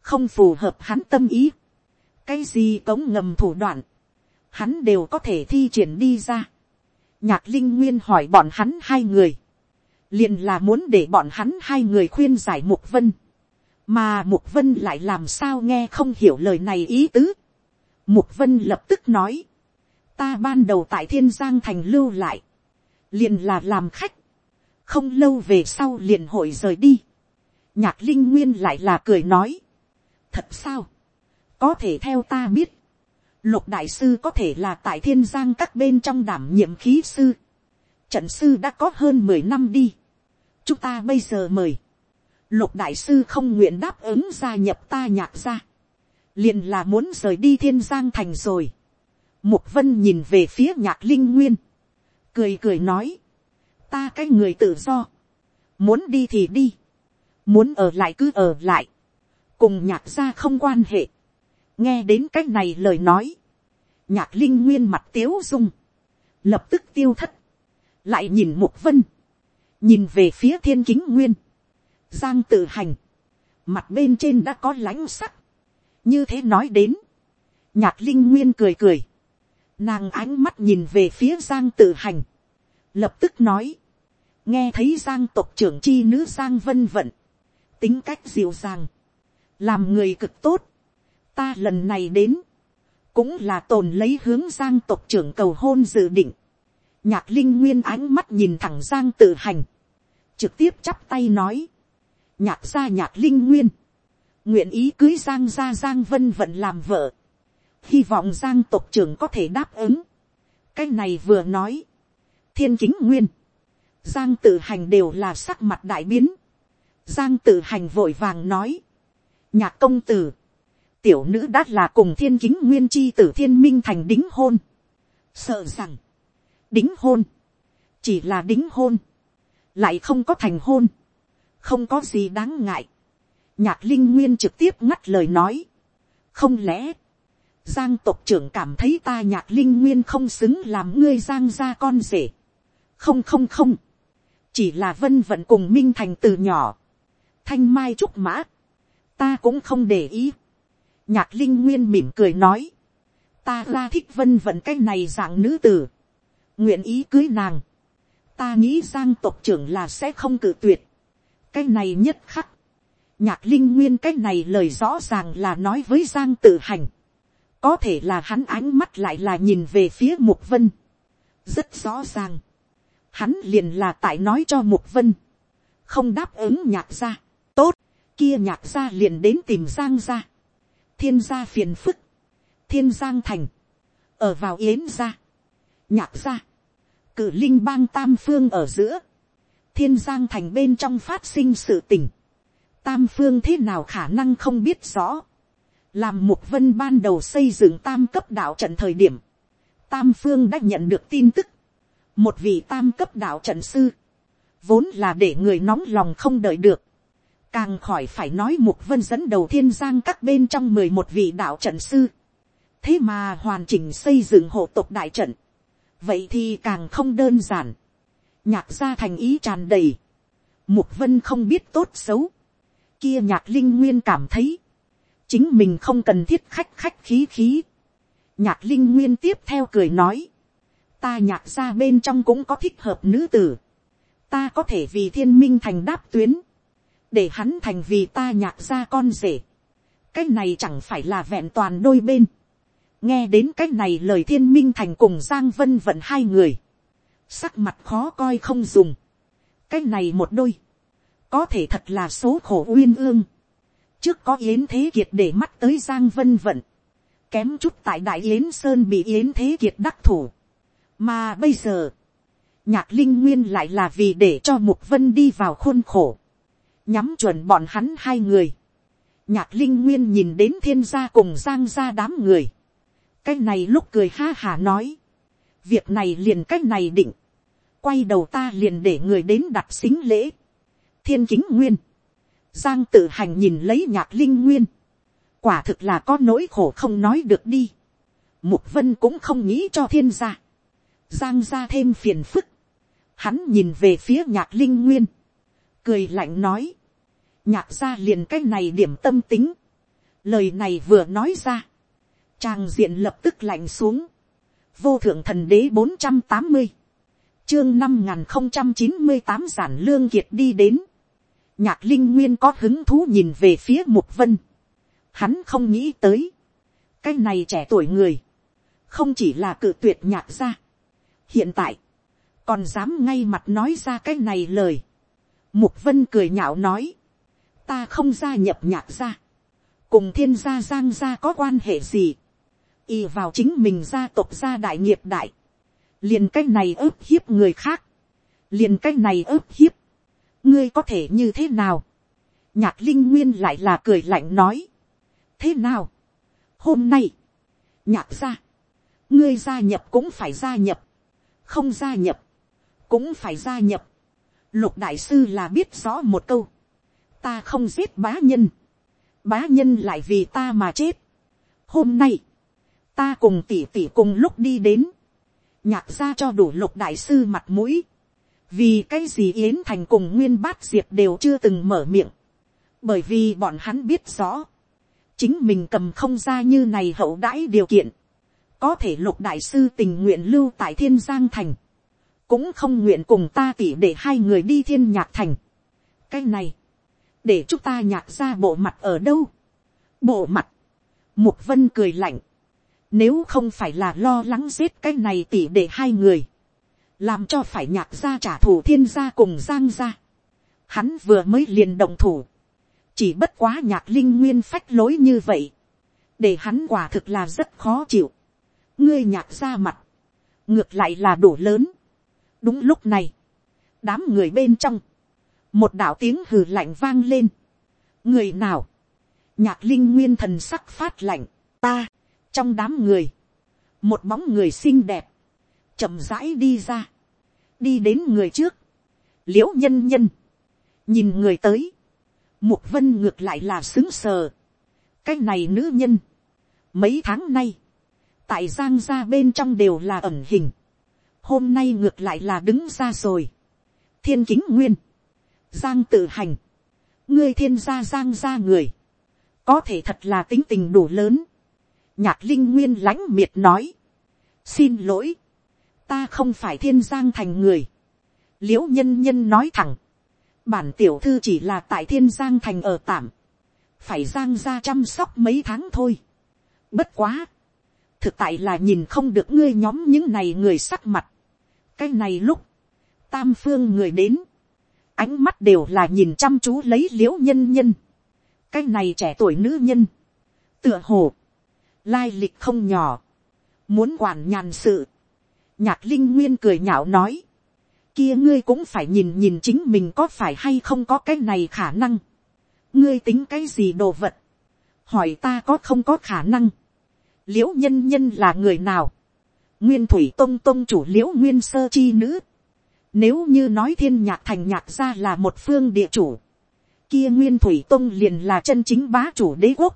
không phù hợp hắn tâm ý, cái gì cống ngầm thủ đoạn, hắn đều có thể thi triển đi ra. nhạc linh nguyên hỏi bọn hắn hai người, liền là muốn để bọn hắn hai người khuyên giải mục vân, mà mục vân lại làm sao nghe không hiểu lời này ý tứ. mục vân lập tức nói, ta ban đầu tại thiên giang thành lưu lại, liền là làm khách, không lâu về sau liền hội rời đi. nhạc linh nguyên lại là cười nói, thật sao, có thể theo ta biết, lục đại sư có thể là tại thiên giang các bên trong đảm nhiệm khí sư, trận sư đã có hơn mười năm đi, chúng ta bây giờ mời, lục đại sư không nguyện đáp ứng gia nhập ta nhạc ra, liền là muốn rời đi thiên giang thành rồi, mục vân nhìn về phía nhạc linh nguyên, cười cười nói, ta cái người tự do, muốn đi thì đi, muốn ở lại cứ ở lại, cùng nhạc gia không quan hệ, nghe đến cái này lời nói, nhạc linh nguyên mặt tiếu dung, lập tức tiêu thất, lại nhìn mục vân, nhìn về phía thiên kính nguyên, giang tự hành, mặt bên trên đã có lãnh sắc, như thế nói đến, nhạc linh nguyên cười cười, nàng ánh mắt nhìn về phía giang tự hành, lập tức nói, nghe thấy giang tộc trưởng chi nữ giang vân vận, tính cách dịu dàng, làm người cực tốt, ta lần này đến, cũng là tồn lấy hướng giang tộc trưởng cầu hôn dự định. nhạc linh nguyên ánh mắt nhìn thẳng giang tự hành, trực tiếp chắp tay nói, nhạc gia nhạc linh nguyên, nguyện ý cưới giang gia giang vân vận làm vợ, hy vọng giang tộc trưởng có thể đáp ứng. cái này vừa nói, thiên chính nguyên, giang tự hành đều là sắc mặt đại biến, giang tự hành vội vàng nói, nhạc công tử, tiểu nữ đã là cùng thiên chính nguyên chi tử thiên minh thành đính hôn. sợ rằng, đính hôn, chỉ là đính hôn, lại không có thành hôn, không có gì đáng ngại. nhạc linh nguyên trực tiếp ngắt lời nói, không lẽ, giang tộc trưởng cảm thấy ta nhạc linh nguyên không xứng làm ngươi giang ra con rể. không không không, chỉ là vân vận cùng minh thành từ nhỏ, thanh mai trúc mã, ta cũng không để ý. nhạc linh nguyên mỉm cười nói, ta ra thích vân vận cái này dạng nữ tử, nguyện ý cưới nàng, ta nghĩ giang tộc trưởng là sẽ không cự tuyệt, cái này nhất khắc, nhạc linh nguyên cái này lời rõ ràng là nói với giang tự hành, có thể là hắn ánh mắt lại là nhìn về phía mục vân, rất rõ ràng, hắn liền là tại nói cho mục vân, không đáp ứng nhạc gia, tốt, kia nhạc gia liền đến tìm giang gia, thiên gia phiền phức, thiên giang thành, ở vào yến gia, nhạc gia, cử linh bang tam phương ở giữa, thiên giang thành bên trong phát sinh sự tình, tam phương thế nào khả năng không biết rõ, làm mục vân ban đầu xây dựng tam cấp đạo trận thời điểm, tam phương đã nhận được tin tức, một vị tam cấp đạo trận sư, vốn là để người nóng lòng không đợi được, càng khỏi phải nói mục vân dẫn đầu thiên giang các bên trong mười một vị đạo trận sư, thế mà hoàn chỉnh xây dựng hộ tộc đại trận, vậy thì càng không đơn giản, nhạc gia thành ý tràn đầy, mục vân không biết tốt xấu, kia nhạc linh nguyên cảm thấy, chính mình không cần thiết khách khách khí khí, nhạc linh nguyên tiếp theo cười nói, ta nhạc gia bên trong cũng có thích hợp nữ tử, ta có thể vì thiên minh thành đáp tuyến, để hắn thành vì ta nhạc gia con rể, cái này chẳng phải là vẹn toàn đôi bên, nghe đến cái này lời thiên minh thành cùng giang vân vận hai người, sắc mặt khó coi không dùng, cái này một đôi, có thể thật là số khổ uyên ương, trước có yến thế kiệt để mắt tới giang vân vận, kém chút tại đại yến sơn bị yến thế kiệt đắc thủ, mà bây giờ, nhạc linh nguyên lại là vì để cho mục vân đi vào khuôn khổ, nhắm chuẩn bọn hắn hai người, nhạc linh nguyên nhìn đến thiên gia cùng giang gia đám người, cái này lúc cười ha hà nói, việc này liền cách này định, quay đầu ta liền để người đến đặt xính lễ, thiên kính nguyên, giang tự hành nhìn lấy nhạc linh nguyên, quả thực là có nỗi khổ không nói được đi, mục vân cũng không nghĩ cho thiên gia, giang ra thêm phiền phức, hắn nhìn về phía nhạc linh nguyên, cười lạnh nói, nhạc gia liền cái này điểm tâm tính, lời này vừa nói ra, Trang diện lập tức lạnh xuống. Vô thượng thần đế bốn trăm tám mươi, Chương năm không trăm chín mươi tám giản lương kiệt đi đến. Nhạc linh nguyên có hứng thú nhìn về phía mục vân. Hắn không nghĩ tới. Cái này trẻ tuổi người. Không chỉ là cự tuyệt nhạc ra. Hiện tại. Còn dám ngay mặt nói ra cái này lời. Mục vân cười nhạo nói. Ta không gia nhập nhạc ra. Cùng thiên gia giang gia có quan hệ gì y vào chính mình gia tộc gia đại nghiệp đại, liền cái này ức hiếp người khác, liền cái này ức hiếp, ngươi có thể như thế nào, nhạc linh nguyên lại là cười lạnh nói, thế nào, hôm nay, nhạc gia, ngươi gia nhập cũng phải gia nhập, không gia nhập, cũng phải gia nhập, lục đại sư là biết rõ một câu, ta không giết bá nhân, bá nhân lại vì ta mà chết, hôm nay, ta cùng tỷ tỷ cùng lúc đi đến, nhạc ra cho đủ lục đại sư mặt mũi, vì cái gì yến thành cùng nguyên bát diệp đều chưa từng mở miệng, bởi vì bọn hắn biết rõ, chính mình cầm không ra như này hậu đãi điều kiện, có thể lục đại sư tình nguyện lưu tại thiên giang thành, cũng không nguyện cùng ta tỉ để hai người đi thiên nhạc thành. cái này, để chúng ta nhạc ra bộ mặt ở đâu, bộ mặt, mục vân cười lạnh, nếu không phải là lo lắng giết cái này tỉ để hai người. Làm cho phải nhạc ra trả thù thiên gia cùng giang gia. Hắn vừa mới liền đồng thủ. Chỉ bất quá nhạc linh nguyên phách lối như vậy. Để hắn quả thực là rất khó chịu. Ngươi nhạc ra mặt. Ngược lại là đủ lớn. Đúng lúc này. Đám người bên trong. Một đạo tiếng hừ lạnh vang lên. Người nào? Nhạc linh nguyên thần sắc phát lạnh. Ta trong đám người, một bóng người xinh đẹp, chậm rãi đi ra, đi đến người trước, l i ễ u nhân nhân, nhìn người tới, mục vân ngược lại là xứng sờ, cái này nữ nhân, mấy tháng nay, tại giang gia bên trong đều là ẩn hình, hôm nay ngược lại là đứng ra rồi, thiên kính nguyên, giang tự hành, ngươi thiên gia giang gia người, có thể thật là tính tình đủ lớn, nhạc linh nguyên lãnh miệt nói, xin lỗi, ta không phải thiên giang thành người. l i ễ u nhân nhân nói thẳng, bản tiểu thư chỉ là tại thiên giang thành ở tạm, phải giang ra chăm sóc mấy tháng thôi. bất quá, thực tại là nhìn không được ngươi nhóm những này người sắc mặt. cái này lúc, tam phương người đến, ánh mắt đều là nhìn chăm chú lấy l i ễ u nhân nhân. cái này trẻ tuổi nữ nhân, tựa hồ, lai lịch không nhỏ, muốn quản nhàn sự, nhạc linh nguyên cười nhạo nói, kia ngươi cũng phải nhìn nhìn chính mình có phải hay không có cái này khả năng. ngươi tính cái gì đồ vật, hỏi ta có không có khả năng. l i ễ u nhân nhân là người nào, nguyên thủy tông tông chủ l i ễ u nguyên sơ chi nữ. nếu như nói thiên nhạc thành nhạc ra là một phương địa chủ, kia nguyên thủy tông liền là chân chính bá chủ đế quốc,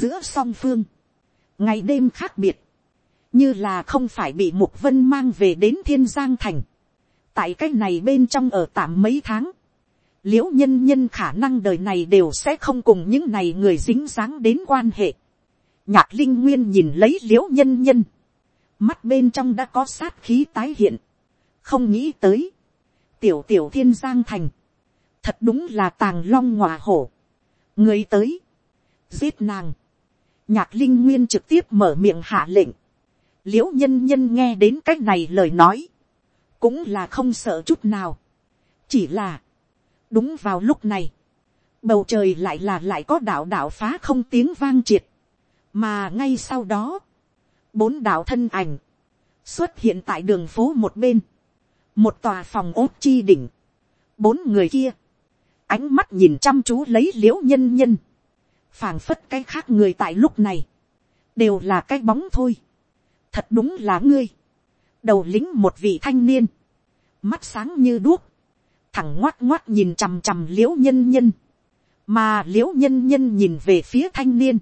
giữa song phương, ngày đêm khác biệt, như là không phải bị mục vân mang về đến thiên giang thành. tại cái này bên trong ở tạm mấy tháng, l i ễ u nhân nhân khả năng đời này đều sẽ không cùng những này người dính dáng đến quan hệ. nhạc linh nguyên nhìn lấy l i ễ u nhân nhân, mắt bên trong đã có sát khí tái hiện, không nghĩ tới, tiểu tiểu thiên giang thành, thật đúng là tàng long ngọa hổ, người tới, giết nàng, nhạc linh nguyên trực tiếp mở miệng hạ lệnh, l i ễ u nhân nhân nghe đến cái này lời nói, cũng là không sợ chút nào. chỉ là, đúng vào lúc này, bầu trời lại là lại có đạo đạo phá không tiếng vang triệt, mà ngay sau đó, bốn đạo thân ảnh, xuất hiện tại đường phố một bên, một tòa phòng ốt chi đỉnh, bốn người kia, ánh mắt nhìn chăm chú lấy l i ễ u nhân nhân, phảng phất cái khác người tại lúc này, đều là cái bóng thôi. Thật đúng là ngươi, đầu lính một vị thanh niên, mắt sáng như đuốc, thẳng ngoắt ngoắt nhìn chằm chằm l i ễ u nhân nhân, mà l i ễ u nhân nhân nhìn về phía thanh niên,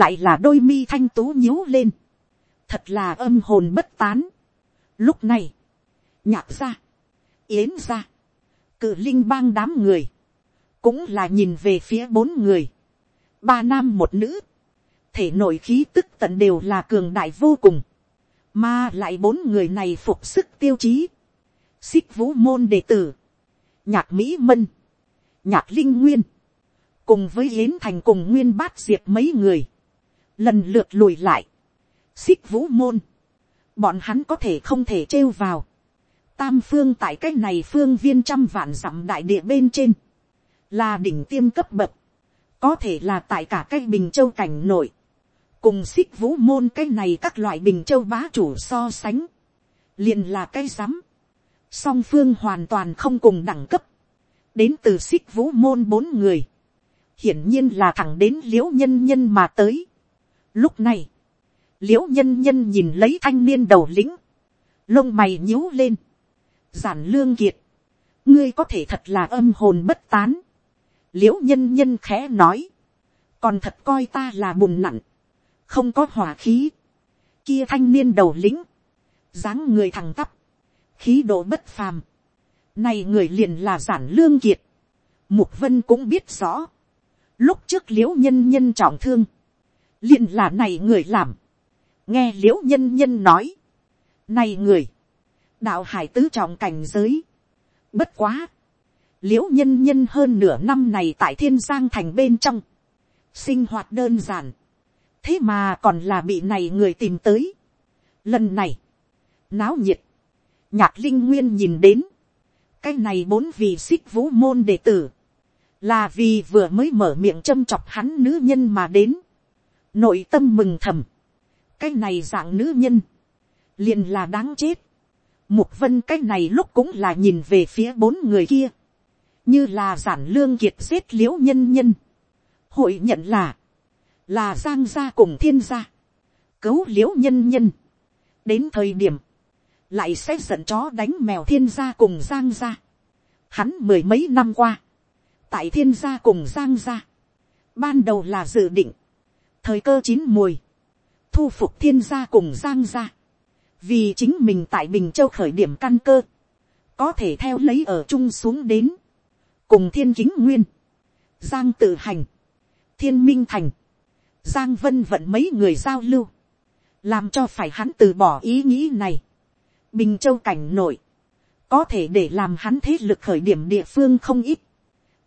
lại là đôi mi thanh tú nhíu lên, thật là âm hồn bất tán. Lúc này, nhạc ra, yến ra, cự linh bang đám người, cũng là nhìn về phía bốn người, ba nam một nữ, thể nội khí tức tận đều là cường đại vô cùng, mà lại bốn người này phục sức tiêu chí, xích vũ môn đệ tử, nhạc mỹ mân, nhạc linh nguyên, cùng với yến thành cùng nguyên bát diệt mấy người, lần lượt lùi lại, xích vũ môn, bọn hắn có thể không thể trêu vào, tam phương tại cái này phương viên trăm vạn dặm đại địa bên trên, là đỉnh tiêm cấp bậc, có thể là tại cả cái bình châu cảnh nội, cùng xích vũ môn cái này các loại bình châu bá chủ so sánh, liền là cái rắm, song phương hoàn toàn không cùng đẳng cấp, đến từ xích vũ môn bốn người, hiển nhiên là thẳng đến l i ễ u nhân nhân mà tới. Lúc này, l i ễ u nhân nhân nhìn lấy thanh niên đầu lĩnh lông mày nhíu lên, giản lương kiệt, ngươi có thể thật là âm hồn bất tán, l i ễ u nhân nhân khẽ nói, còn thật coi ta là bùn nặng, không có hỏa khí, kia thanh niên đầu lĩnh, dáng người thẳng tắp, khí độ bất phàm, này người liền là giản lương kiệt, mục vân cũng biết rõ, lúc trước l i ễ u nhân nhân trọng thương, liền là này người làm, nghe l i ễ u nhân nhân nói, này người, đạo hải tứ trọng cảnh giới, bất quá, l i ễ u nhân nhân hơn nửa năm này tại thiên giang thành bên trong, sinh hoạt đơn giản, thế mà còn là bị này người tìm tới. lần này, náo nhiệt, nhạc linh nguyên nhìn đến, cái này bốn vị xích vũ môn đệ tử, là vì vừa mới mở miệng châm chọc hắn nữ nhân mà đến, nội tâm mừng thầm, cái này dạng nữ nhân, liền là đáng chết, mục vân cái này lúc cũng là nhìn về phía bốn người kia, như là giản lương kiệt giết l i ễ u nhân nhân, hội nhận là, là giang gia cùng thiên gia, cứu l i ễ u nhân nhân. đến thời điểm, lại sẽ giận chó đánh mèo thiên gia cùng giang gia. Hắn mười mấy năm qua, tại thiên gia cùng giang gia, ban đầu là dự định, thời cơ chín mùi, thu phục thiên gia cùng giang gia, vì chính mình tại bình châu khởi điểm căn cơ, có thể theo lấy ở chung xuống đến, cùng thiên kính nguyên, giang tự hành, thiên minh thành, giang vân vận mấy người giao lưu, làm cho phải hắn từ bỏ ý nghĩ này. bình châu cảnh nội, có thể để làm hắn thế lực khởi điểm địa phương không ít.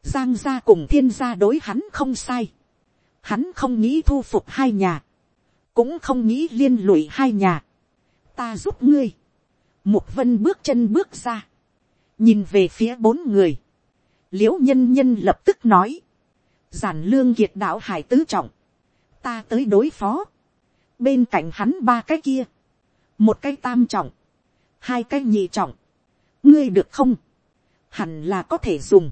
giang gia cùng thiên gia đối hắn không sai. hắn không nghĩ thu phục hai nhà, cũng không nghĩ liên lụy hai nhà. ta giúp ngươi. mục vân bước chân bước ra, nhìn về phía bốn người l i ễ u nhân nhân lập tức nói, giản lương kiệt đạo hải tứ trọng, ta tới đối phó, bên cạnh hắn ba cái kia, một cái tam trọng, hai cái nhị trọng, ngươi được không, hẳn là có thể dùng.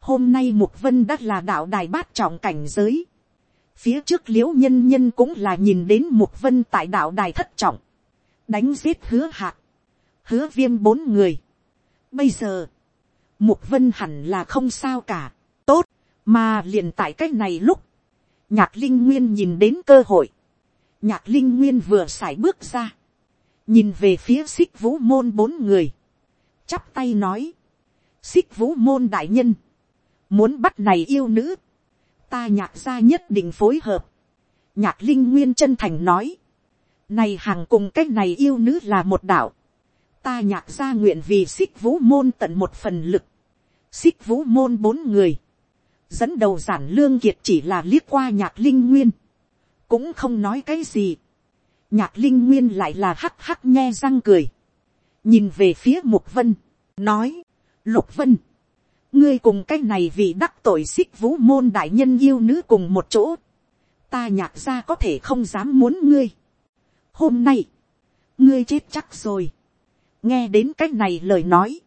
hôm nay mục vân đã là đạo đài bát trọng cảnh giới, phía trước l i ễ u nhân nhân cũng là nhìn đến mục vân tại đạo đài thất trọng, đánh giết hứa hạc, hứa viêm bốn người. bây giờ, mục vân hẳn là không sao cả, tốt, mà liền tại cái này lúc, nhạc linh nguyên nhìn đến cơ hội, nhạc linh nguyên vừa sải bước ra, nhìn về phía xích vũ môn bốn người, chắp tay nói, xích vũ môn đại nhân, muốn bắt này yêu nữ, ta nhạc ra nhất định phối hợp, nhạc linh nguyên chân thành nói, này hàng cùng cách này yêu nữ là một đạo, ta nhạc ra nguyện vì xích vũ môn tận một phần lực, xích vũ môn bốn người, dẫn đầu giản lương kiệt chỉ là liếc qua nhạc linh nguyên, cũng không nói cái gì. nhạc linh nguyên lại là hắc hắc nghe răng cười, nhìn về phía mục vân, nói, lục vân, ngươi cùng cái này vì đắc tội xích vũ môn đại nhân yêu nữ cùng một chỗ, ta nhạc ra có thể không dám muốn ngươi. hôm nay, ngươi chết chắc rồi, nghe đến cái này lời nói,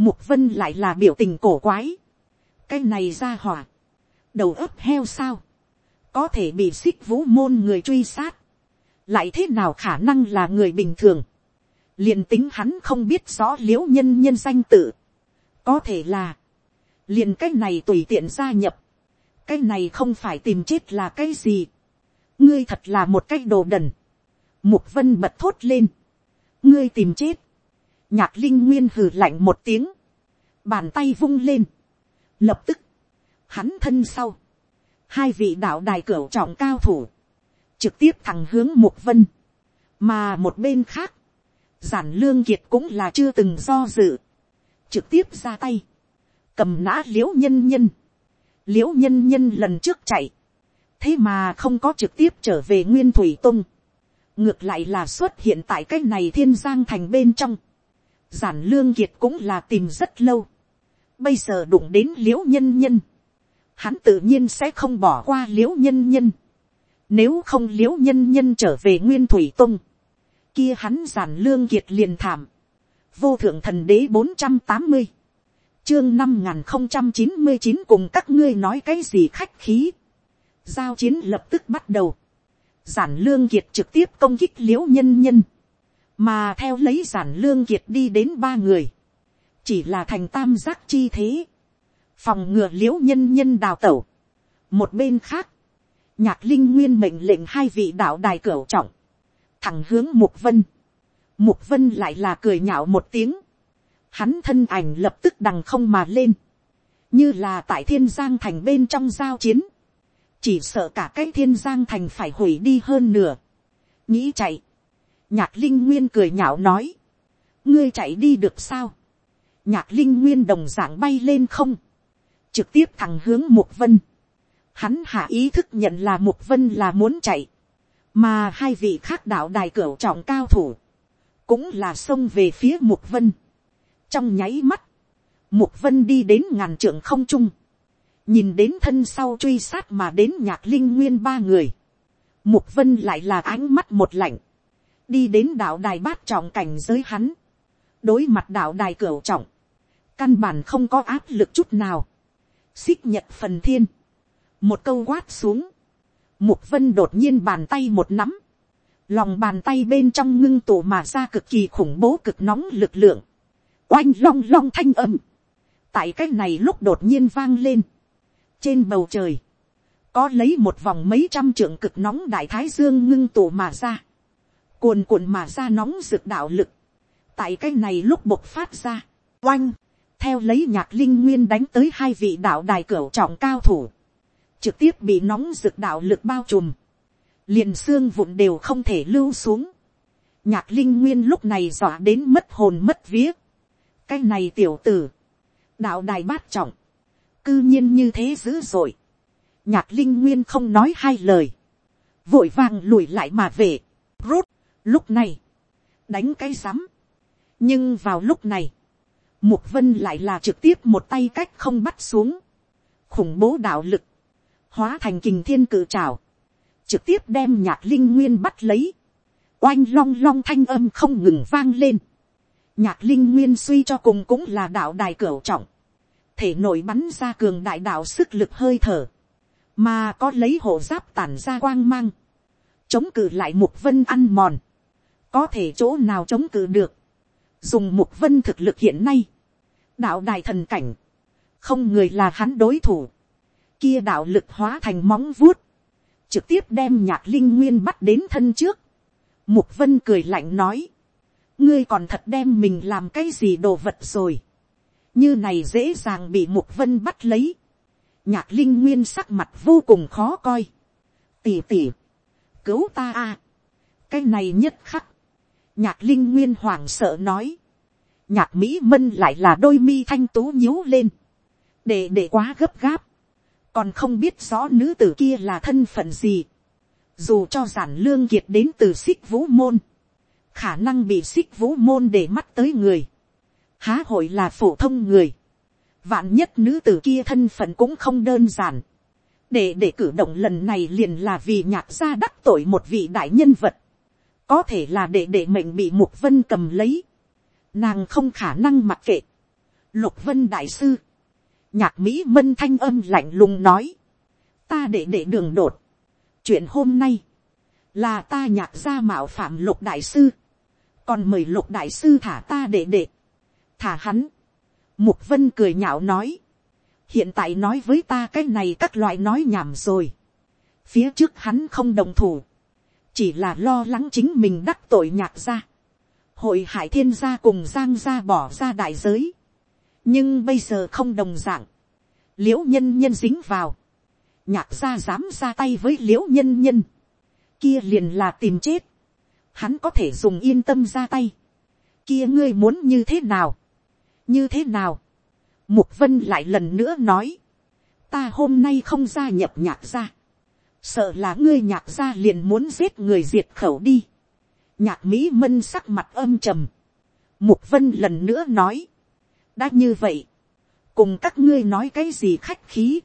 mục vân lại là biểu tình cổ quái, cái này ra hỏa, đầu ấp heo sao, có thể bị xích vũ môn người truy sát, lại thế nào khả năng là người bình thường, liền tính hắn không biết rõ liễu nhân nhân danh tự, có thể là, liền cái này tùy tiện gia nhập, cái này không phải tìm chết là cái gì, ngươi thật là một cái đồ đần, mục vân bật thốt lên, ngươi tìm chết, nhạc linh nguyên hừ lạnh một tiếng, bàn tay vung lên, lập tức, hắn thân sau, hai vị đạo đài cửa trọng cao thủ, trực tiếp thẳng hướng mục vân, mà một bên khác, giản lương kiệt cũng là chưa từng do dự, trực tiếp ra tay, cầm nã l i ễ u nhân nhân, l i ễ u nhân nhân lần trước chạy, thế mà không có trực tiếp trở về nguyên thủy tung, ngược lại là xuất hiện tại cái này thiên giang thành bên trong, giản lương kiệt cũng là tìm rất lâu, bây giờ đụng đến l i ễ u nhân nhân, hắn tự nhiên sẽ không bỏ qua l i ễ u nhân nhân. Nếu không l i ễ u nhân nhân trở về nguyên thủy tung, kia hắn giản lương kiệt liền thảm. Vô thượng thần đế bốn trăm tám mươi, chương năm không trăm chín mươi chín cùng các ngươi nói cái gì khách khí. Giao chiến lập tức bắt đầu. Giản lương kiệt trực tiếp công kích l i ễ u nhân nhân. Mà theo lấy giản lương kiệt đi đến ba người. Chỉ là thành tam giác chi thế phòng ngừa l i ễ u nhân nhân đào tẩu. một bên khác, nhạc linh nguyên mệnh lệnh hai vị đạo đài cửa trọng, thẳng hướng mục vân. mục vân lại là cười nhạo một tiếng. hắn thân ảnh lập tức đằng không mà lên, như là tại thiên giang thành bên trong giao chiến, chỉ sợ cả cái thiên giang thành phải hủy đi hơn nửa. nghĩ chạy, nhạc linh nguyên cười nhạo nói, ngươi chạy đi được sao, nhạc linh nguyên đồng d ạ n g bay lên không, trực tiếp thẳng hướng mục vân. Hắn hạ ý thức nhận là mục vân là muốn chạy, mà hai vị khác đạo đài cửa trọng cao thủ, cũng là xông về phía mục vân. Trong nháy mắt, mục vân đi đến ngàn trượng không trung, nhìn đến thân sau truy sát mà đến nhạc linh nguyên ba người. Mục vân lại là ánh mắt một lạnh, đi đến đạo đài bát trọng cảnh giới hắn, đối mặt đạo đài cửu trọng, căn bản không có áp lực chút nào, xích nhật phần thiên, một câu quát xuống, mục vân đột nhiên bàn tay một nắm, lòng bàn tay bên trong ngưng tụ mà ra cực kỳ khủng bố cực nóng lực lượng, oanh long long thanh âm, tại cái này lúc đột nhiên vang lên, trên bầu trời, có lấy một vòng mấy trăm trượng cực nóng đại thái dương ngưng tụ mà ra, cuồn cuộn mà ra nóng rực đạo lực, tại cái này lúc bộc phát ra, oanh, theo lấy nhạc linh nguyên đánh tới hai vị đạo đài cửu trọng cao thủ, trực tiếp bị nóng rực đạo lực bao trùm, liền xương vụn đều không thể lưu xuống, nhạc linh nguyên lúc này dọa đến mất hồn mất vía, cái này tiểu tử, đạo đài bát trọng, cư nhiên như thế dữ dội, nhạc linh nguyên không nói hai lời, vội vàng lùi lại mà về, rút, lúc này, đánh cái rắm, nhưng vào lúc này, mục vân lại là trực tiếp một tay cách không bắt xuống, khủng bố đạo lực, hóa thành kình thiên cự trào, trực tiếp đem nhạc linh nguyên bắt lấy, oanh long long thanh âm không ngừng vang lên, nhạc linh nguyên suy cho cùng cũng là đạo đài cửu trọng, thể nổi bắn ra cường đại đạo sức lực hơi thở, mà có lấy hộ giáp tản ra quang mang, chống cự lại mục vân ăn mòn, có thể chỗ nào chống cự được, dùng mục vân thực lực hiện nay, đạo đài thần cảnh, không người là hắn đối thủ, kia đạo lực hóa thành móng vuốt, trực tiếp đem nhạc linh nguyên bắt đến thân trước, mục vân cười lạnh nói, ngươi còn thật đem mình làm cái gì đồ vật rồi, như này dễ dàng bị mục vân bắt lấy, nhạc linh nguyên sắc mặt vô cùng khó coi, tỉ tỉ, cứu ta a, cái này nhất khắc, nhạc linh nguyên Hoàng sợ nói, nhạc mỹ mân lại là đôi mi thanh tú nhíu lên, để để quá gấp gáp, còn không biết rõ nữ tử kia là thân phận gì, dù cho giản lương kiệt đến từ xích vũ môn, khả năng bị xích vũ môn để mắt tới người, há hội là phổ thông người, vạn nhất nữ tử kia thân phận cũng không đơn giản, để để cử động lần này liền là vì nhạc gia đắc tội một vị đại nhân vật, có thể là để để mệnh bị mục vân cầm lấy, nàng không khả năng mặc kệ. lục vân đại sư, nhạc mỹ mân thanh âm lạnh lùng nói, ta để để đường đột, chuyện hôm nay, là ta nhạc gia mạo phạm lục đại sư, còn mời lục đại sư thả ta để để, thả hắn, mục vân cười nhạo nói, hiện tại nói với ta cái này các loại nói nhảm rồi, phía trước hắn không đồng thủ, chỉ là lo lắng chính mình đắc tội nhạc gia, hội hải thiên gia cùng giang gia bỏ ra đại giới, nhưng bây giờ không đồng d ạ n g l i ễ u nhân nhân dính vào, nhạc gia dám ra tay với l i ễ u nhân nhân, kia liền là tìm chết, hắn có thể dùng yên tâm ra tay, kia ngươi muốn như thế nào, như thế nào, mục vân lại lần nữa nói, ta hôm nay không gia nhập nhạc gia, sợ là ngươi nhạc gia liền muốn giết người diệt khẩu đi, nhạc mỹ mân sắc mặt âm trầm, mục vân lần nữa nói, đã như vậy, cùng các ngươi nói cái gì khách khí,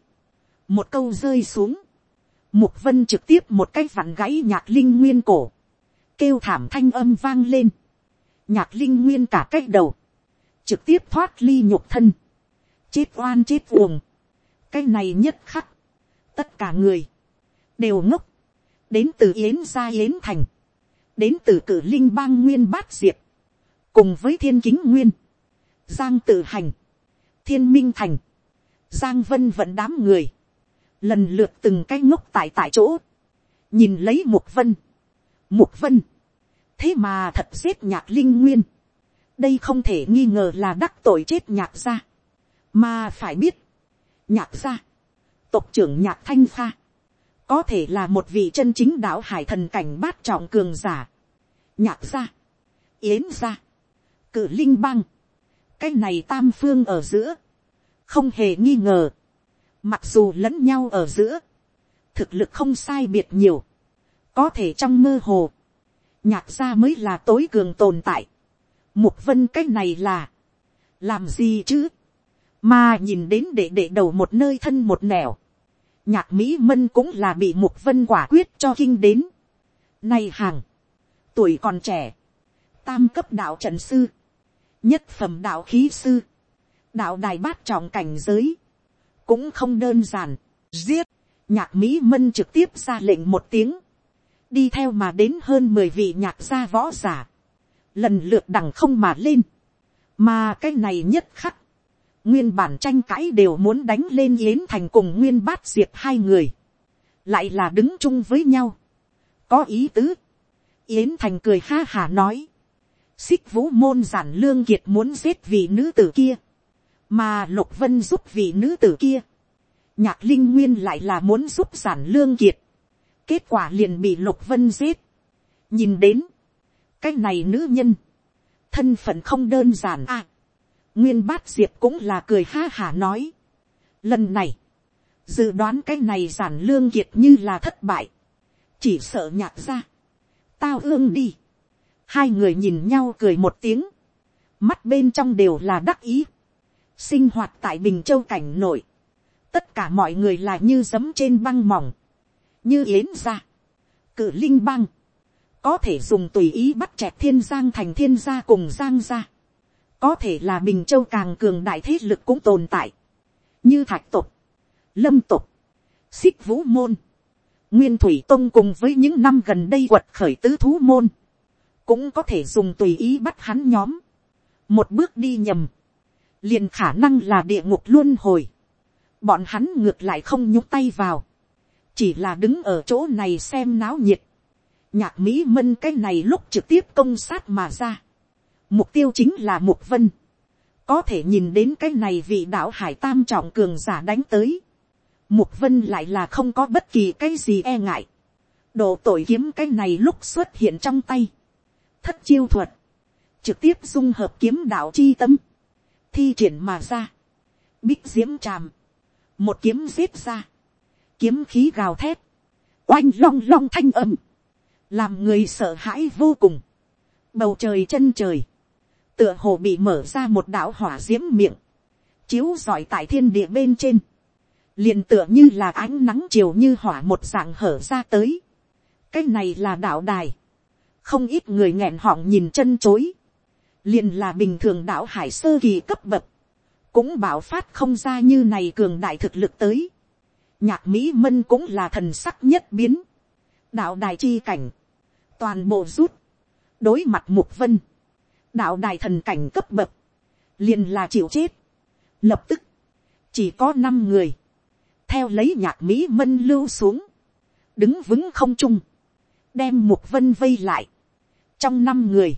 một câu rơi xuống, mục vân trực tiếp một cái vặn gãy nhạc linh nguyên cổ, kêu thảm thanh âm vang lên, nhạc linh nguyên cả cái đầu, trực tiếp thoát ly nhục thân, chết oan chết uồng, cái này nhất khắc, tất cả người, đều ngốc, đến từ yến gia yến thành, đến từ cử linh bang nguyên bát diệp, cùng với thiên kính nguyên, giang tự hành, thiên minh thành, giang vân vận đám người, lần lượt từng cái ngốc tại tại chỗ, nhìn lấy mục vân, mục vân, thế mà thật giết nhạc linh nguyên, đây không thể nghi ngờ là đắc tội chết nhạc gia, mà phải biết, nhạc gia, tộc trưởng nhạc thanh pha, có thể là một vị chân chính đạo hải thần cảnh bát trọng cường giả, nhạc gia, yến gia, cử linh băng, cái này tam phương ở giữa, không hề nghi ngờ, mặc dù lẫn nhau ở giữa, thực lực không sai biệt nhiều, có thể trong mơ hồ, nhạc gia mới là tối cường tồn tại, mục vân cái này là, làm gì chứ, mà nhìn đến để để đầu một nơi thân một nẻo, nhạc mỹ mân cũng là bị mục vân quả quyết cho kinh đến. Nay hàng, tuổi còn trẻ, tam cấp đạo trận sư, nhất phẩm đạo khí sư, đạo đài bát trọng cảnh giới, cũng không đơn giản, giết, nhạc mỹ mân trực tiếp ra lệnh một tiếng, đi theo mà đến hơn mười vị nhạc gia võ giả, lần lượt đằng không mà lên, mà cái này nhất khắc, nguyên bản tranh cãi đều muốn đánh lên yến thành cùng nguyên bát diệp hai người, lại là đứng chung với nhau, có ý tứ, yến thành cười ha hà nói, xích vũ môn giản lương kiệt muốn giết vị nữ tử kia, mà lục vân giúp vị nữ tử kia, nhạc linh nguyên lại là muốn giúp giản lương kiệt, kết quả liền bị lục vân giết, nhìn đến, cái này nữ nhân, thân phận không đơn giản à, nguyên bát diệp cũng là cười ha hả nói, lần này, dự đoán cái này giản lương kiệt như là thất bại, chỉ sợ nhạc ra, tao ương đi, hai người nhìn nhau cười một tiếng, mắt bên trong đều là đắc ý, sinh hoạt tại bình châu cảnh nội, tất cả mọi người là như giấm trên băng mỏng, như yến ra, cử linh băng, có thể dùng tùy ý bắt chẹt thiên giang thành thiên gia cùng giang gia, có thể là bình châu càng cường đại thế lực cũng tồn tại, như thạch tục, lâm tục, xích vũ môn, nguyên thủy tông cùng với những năm gần đây quật khởi tứ thú môn, cũng có thể dùng tùy ý bắt hắn nhóm, một bước đi nhầm, liền khả năng là địa ngục luôn hồi, bọn hắn ngược lại không nhúc tay vào, chỉ là đứng ở chỗ này xem náo nhiệt, nhạc mỹ mân cái này lúc trực tiếp công sát mà ra, mục tiêu chính là mục vân, có thể nhìn đến cái này vị đạo hải tam trọng cường giả đánh tới, mục vân lại là không có bất kỳ cái gì e ngại, độ tội kiếm cái này lúc xuất hiện trong tay, thất chiêu thuật, trực tiếp dung hợp kiếm đạo chi tâm, thi triển mà ra, bích diễm tràm, một kiếm giết ra, kiếm khí gào thét, oanh long long thanh âm, làm người sợ hãi vô cùng, bầu trời chân trời, tựa hồ bị mở ra một đạo hỏa d i ễ m miệng, chiếu rọi tại thiên địa bên trên, liền tựa như là ánh nắng chiều như hỏa một dạng hở ra tới, cái này là đạo đài, không ít người nghẹn họng nhìn chân chối, liền là bình thường đạo hải sơ kỳ cấp bậc, cũng bảo phát không ra như này cường đại thực lực tới, nhạc mỹ mân cũng là thần sắc nhất biến, đạo đài chi cảnh, toàn bộ rút, đối mặt mục vân, đạo đài thần cảnh cấp bậc, liền là chịu chết. Lập tức, chỉ có năm người, theo lấy nhạc mỹ mân lưu xuống, đứng vững không trung, đem mục vân vây lại. trong năm người,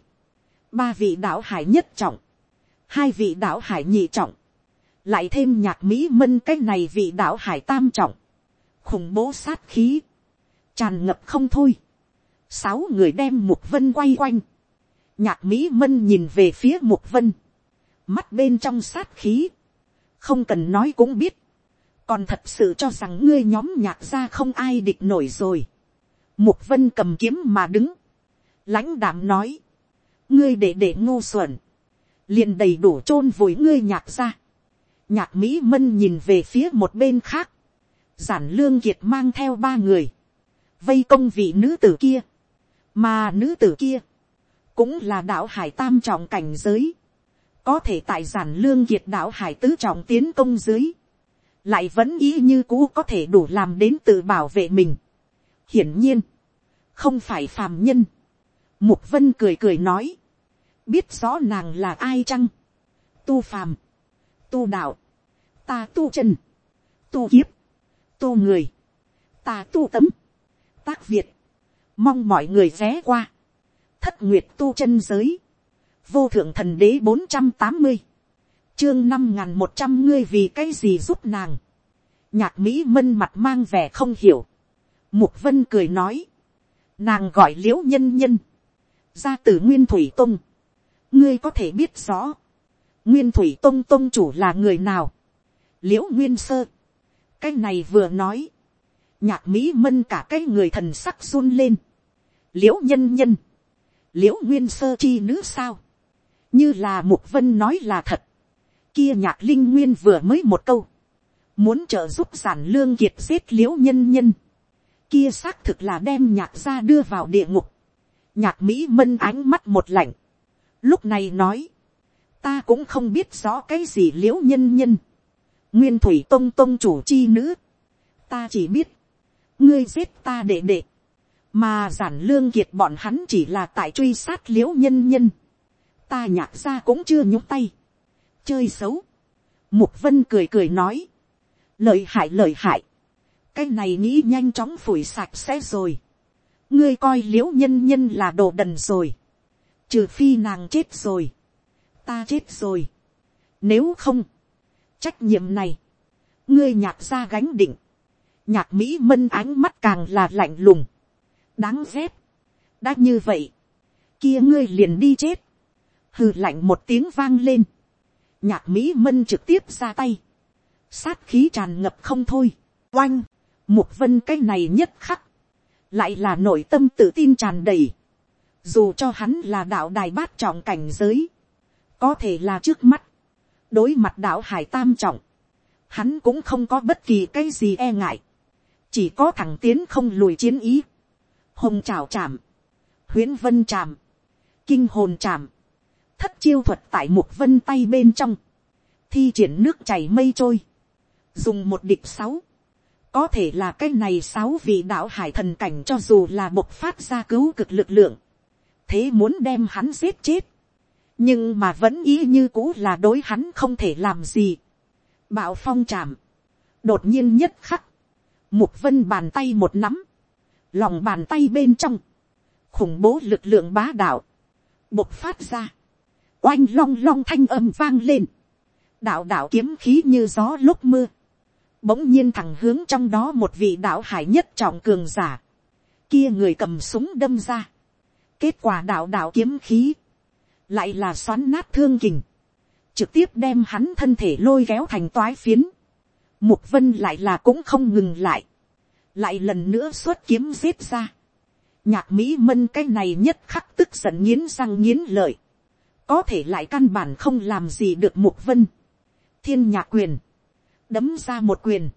ba vị đạo hải nhất trọng, hai vị đạo hải nhị trọng, lại thêm nhạc mỹ mân cái này vị đạo hải tam trọng, khủng bố sát khí, tràn ngập không thôi, sáu người đem mục vân quay quanh, nhạc mỹ mân nhìn về phía mục vân, mắt bên trong sát khí, không cần nói cũng biết, còn thật sự cho rằng ngươi nhóm nhạc ra không ai địch nổi rồi. Mục vân cầm kiếm mà đứng, lãnh đảm nói, ngươi để để ngô xuẩn, liền đầy đủ chôn vùi ngươi nhạc ra. nhạc mỹ mân nhìn về phía một bên khác, giản lương kiệt mang theo ba người, vây công vị nữ tử kia, mà nữ tử kia, cũng là đạo hải tam trọng cảnh giới, có thể tại giản lương kiệt đạo hải tứ trọng tiến công dưới, lại vẫn ý như cũ có thể đủ làm đến tự bảo vệ mình. hiển nhiên, không phải phàm nhân. mục vân cười cười nói, biết rõ nàng là ai chăng, tu phàm, tu đạo, ta tu chân, tu kiếp, tu người, ta tu tấm, tác việt, mong mọi người ghé qua, thất nguyệt tu chân giới, vô thượng thần đế bốn trăm tám mươi, chương năm n g h n một trăm ngươi vì cái gì giúp nàng, nhạc mỹ mân mặt mang vẻ không hiểu, mục vân cười nói, nàng gọi l i ễ u nhân nhân, ra từ nguyên thủy tông, ngươi có thể biết rõ, nguyên thủy tông tông chủ là người nào, l i ễ u nguyên sơ, cái này vừa nói, nhạc mỹ mân cả cái người thần sắc run lên, l i ễ u nhân nhân, liễu nguyên sơ chi nữ sao, như là mục vân nói là thật, kia nhạc linh nguyên vừa mới một câu, muốn trợ giúp giản lương kiệt giết liễu nhân nhân, kia xác thực là đem nhạc ra đưa vào địa ngục, nhạc mỹ mân ánh mắt một lạnh, lúc này nói, ta cũng không biết rõ cái gì liễu nhân nhân, nguyên thủy tông tông chủ chi nữ, ta chỉ biết, ngươi giết ta đệ đệ, mà giản lương kiệt bọn hắn chỉ là tại truy sát l i ễ u nhân nhân, ta nhạc ra cũng chưa nhúc tay, chơi xấu, mục vân cười cười nói, lợi hại lợi hại, cái này nghĩ nhanh chóng phủi sạch sẽ rồi, ngươi coi l i ễ u nhân nhân là đồ đần rồi, trừ phi nàng chết rồi, ta chết rồi, nếu không, trách nhiệm này, ngươi nhạc ra gánh định, nhạc mỹ mân ánh mắt càng là lạnh lùng, đáng ghét, đã như vậy, kia ngươi liền đi chết, hừ lạnh một tiếng vang lên, nhạc mỹ mân trực tiếp ra tay, sát khí tràn ngập không thôi, oanh, mục vân cái này nhất khắc, lại là nội tâm tự tin tràn đầy, dù cho hắn là đạo đài bát trọng cảnh giới, có thể là trước mắt, đối mặt đạo hải tam trọng, hắn cũng không có bất kỳ cái gì e ngại, chỉ có thẳng tiến không lùi chiến ý, hồng trào chạm, huyễn vân chạm, kinh hồn chạm, thất chiêu thuật tại một vân tay bên trong, thi triển nước chảy mây trôi, dùng một địch sáu, có thể là cái này sáu vị đạo hải thần cảnh cho dù là bộc phát ra cứu cực lực lượng, thế muốn đem hắn giết chết, nhưng mà vẫn ý như cũ là đối hắn không thể làm gì. Bạo phong chạm, đột nhiên nhất khắc, mục vân bàn tay một nắm, lòng bàn tay bên trong, khủng bố lực lượng bá đạo, bộc phát ra, oanh long long thanh âm vang lên, đạo đạo kiếm khí như gió lúc mưa, bỗng nhiên thẳng hướng trong đó một vị đạo hải nhất trọng cường giả, kia người cầm súng đâm ra, kết quả đạo đạo kiếm khí, lại là xoắn nát thương kình, trực tiếp đem hắn thân thể lôi kéo thành toái phiến, mục vân lại là cũng không ngừng lại, lại lần nữa xuất kiếm giết ra. nhạc mỹ mân cái này nhất khắc tức giận nghiến răng nghiến lợi, có thể lại căn bản không làm gì được mục vân. thiên nhạc quyền, đấm ra một quyền,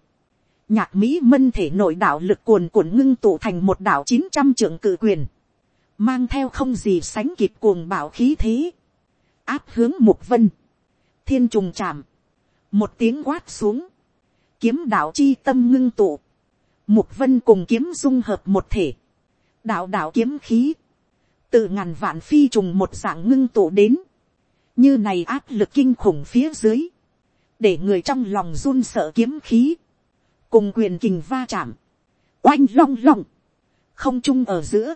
nhạc mỹ mân thể nội đạo lực cuồn cuộn ngưng tụ thành một đạo chín trăm trưởng cự quyền, mang theo không gì sánh kịp cuồng bảo khí thế, áp hướng mục vân, thiên trùng chạm, một tiếng quát xuống, kiếm đạo chi tâm ngưng tụ, Mục vân cùng kiếm dung hợp một thể. Đạo đạo kiếm khí. Từ ngàn vạn phi trùng một dạng ngưng tụ đến. Như này áp lực kinh khủng phía dưới. Để người trong lòng run sợ kiếm khí. Cùng quyền kình va chạm. Oanh long long. Không chung ở giữa.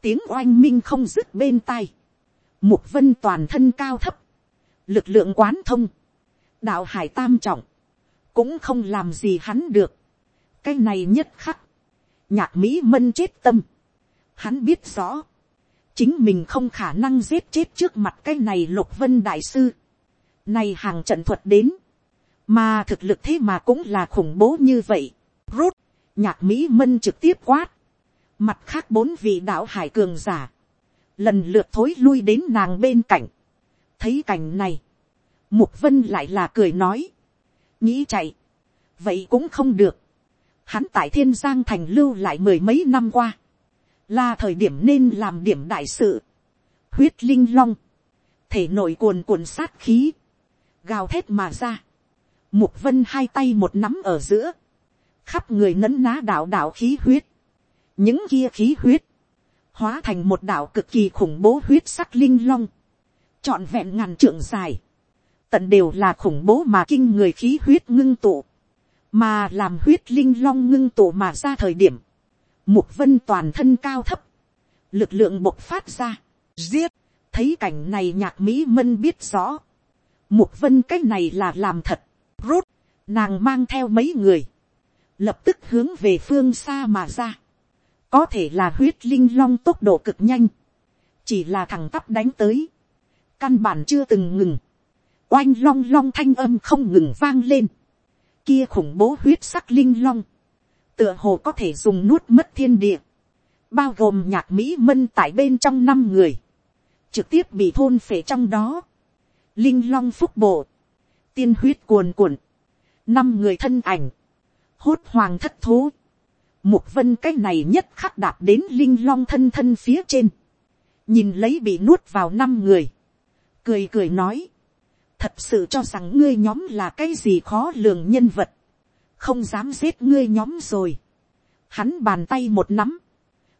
Tiếng oanh minh không dứt bên tai. Mục vân toàn thân cao thấp. Lực lượng quán thông. Đạo hải tam trọng. Cũng không làm gì hắn được cái này nhất khắc, nhạc mỹ mân chết tâm, hắn biết rõ, chính mình không khả năng giết chết trước mặt cái này lục vân đại sư, này hàng trận thuật đến, mà thực lực thế mà cũng là khủng bố như vậy, rút nhạc mỹ mân trực tiếp quát, mặt khác bốn vị đạo hải cường giả, lần lượt thối lui đến nàng bên cạnh, thấy cảnh này, mục vân lại là cười nói, nghĩ chạy, vậy cũng không được, hắn tại thiên giang thành lưu lại mười mấy năm qua, là thời điểm nên làm điểm đại sự, huyết linh long, thể nội cuồn cuộn sát khí, gào thét mà ra, mục vân hai tay một nắm ở giữa, khắp người nấn ná đạo đạo khí huyết, những kia khí huyết, hóa thành một đạo cực kỳ khủng bố huyết sắc linh long, trọn vẹn ngàn trượng dài, tận đều là khủng bố mà kinh người khí huyết ngưng tụ, mà làm huyết linh long ngưng tổ mà ra thời điểm, mục vân toàn thân cao thấp, lực lượng bộc phát ra, giết, thấy cảnh này nhạc mỹ mân biết rõ, mục vân cái này là làm thật, rút nàng mang theo mấy người, lập tức hướng về phương xa mà ra, có thể là huyết linh long tốc độ cực nhanh, chỉ là thằng tắp đánh tới, căn bản chưa từng ngừng, oanh long long thanh âm không ngừng vang lên, kia khủng bố huyết sắc linh long, tựa hồ có thể dùng nuốt mất thiên địa, bao gồm nhạc mỹ mân tại bên trong năm người, trực tiếp bị thôn phệ trong đó, linh long phúc bộ, tiên huyết cuồn cuộn, năm người thân ảnh, hốt hoàng thất thố, mục vân cái này nhất khắc đạp đến linh long thân thân phía trên, nhìn lấy bị nuốt vào năm người, cười cười nói, thật sự cho rằng ngươi nhóm là cái gì khó lường nhân vật, không dám giết ngươi nhóm rồi. Hắn bàn tay một nắm,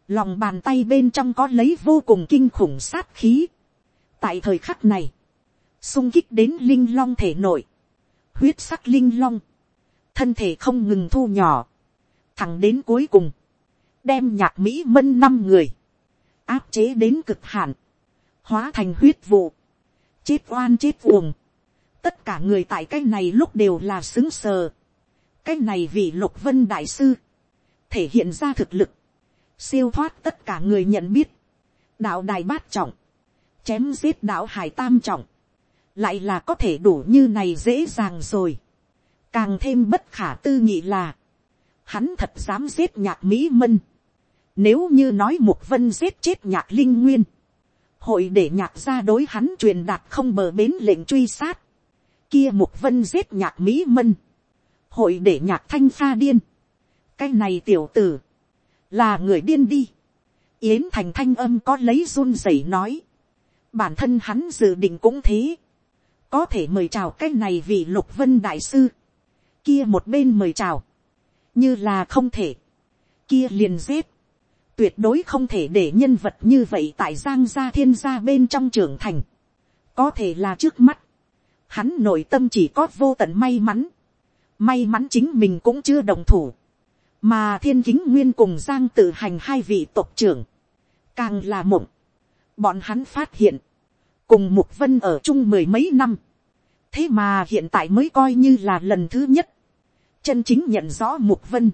lòng bàn tay bên trong có lấy vô cùng kinh khủng sát khí. tại thời khắc này, sung kích đến linh long thể nội, huyết sắc linh long, thân thể không ngừng thu nhỏ, thẳng đến cuối cùng, đem nhạc mỹ mân năm người, áp chế đến cực hạn, hóa thành huyết vụ, chết oan chết uồng, tất cả người tại cái này lúc đều là xứng sờ, cái này vì lục vân đại sư, thể hiện ra thực lực, siêu thoát tất cả người nhận biết, đạo đài bát trọng, chém giết đạo hải tam trọng, lại là có thể đủ như này dễ dàng rồi. càng thêm bất khả tư nghị là, hắn thật dám giết nhạc mỹ mân. nếu như nói mục vân giết chết nhạc linh nguyên, hội để nhạc ra đối hắn truyền đạt không bờ bến lệnh truy sát, kia mục vân giết nhạc mỹ mân, hội để nhạc thanh pha điên, cái này tiểu tử, là người điên đi, yến thành thanh âm có lấy run rẩy nói, bản thân hắn dự định cũng thế, có thể mời chào cái này vì lục vân đại sư, kia một bên mời chào, như là không thể, kia liền giết, tuyệt đối không thể để nhân vật như vậy tại giang gia thiên gia bên trong trưởng thành, có thể là trước mắt, hắn nội tâm chỉ có vô tận may mắn, may mắn chính mình cũng chưa đồng thủ, mà thiên kính nguyên cùng giang tự hành hai vị tộc trưởng, càng là mộng, bọn hắn phát hiện, cùng mục vân ở chung mười mấy năm, thế mà hiện tại mới coi như là lần thứ nhất, chân chính nhận rõ mục vân,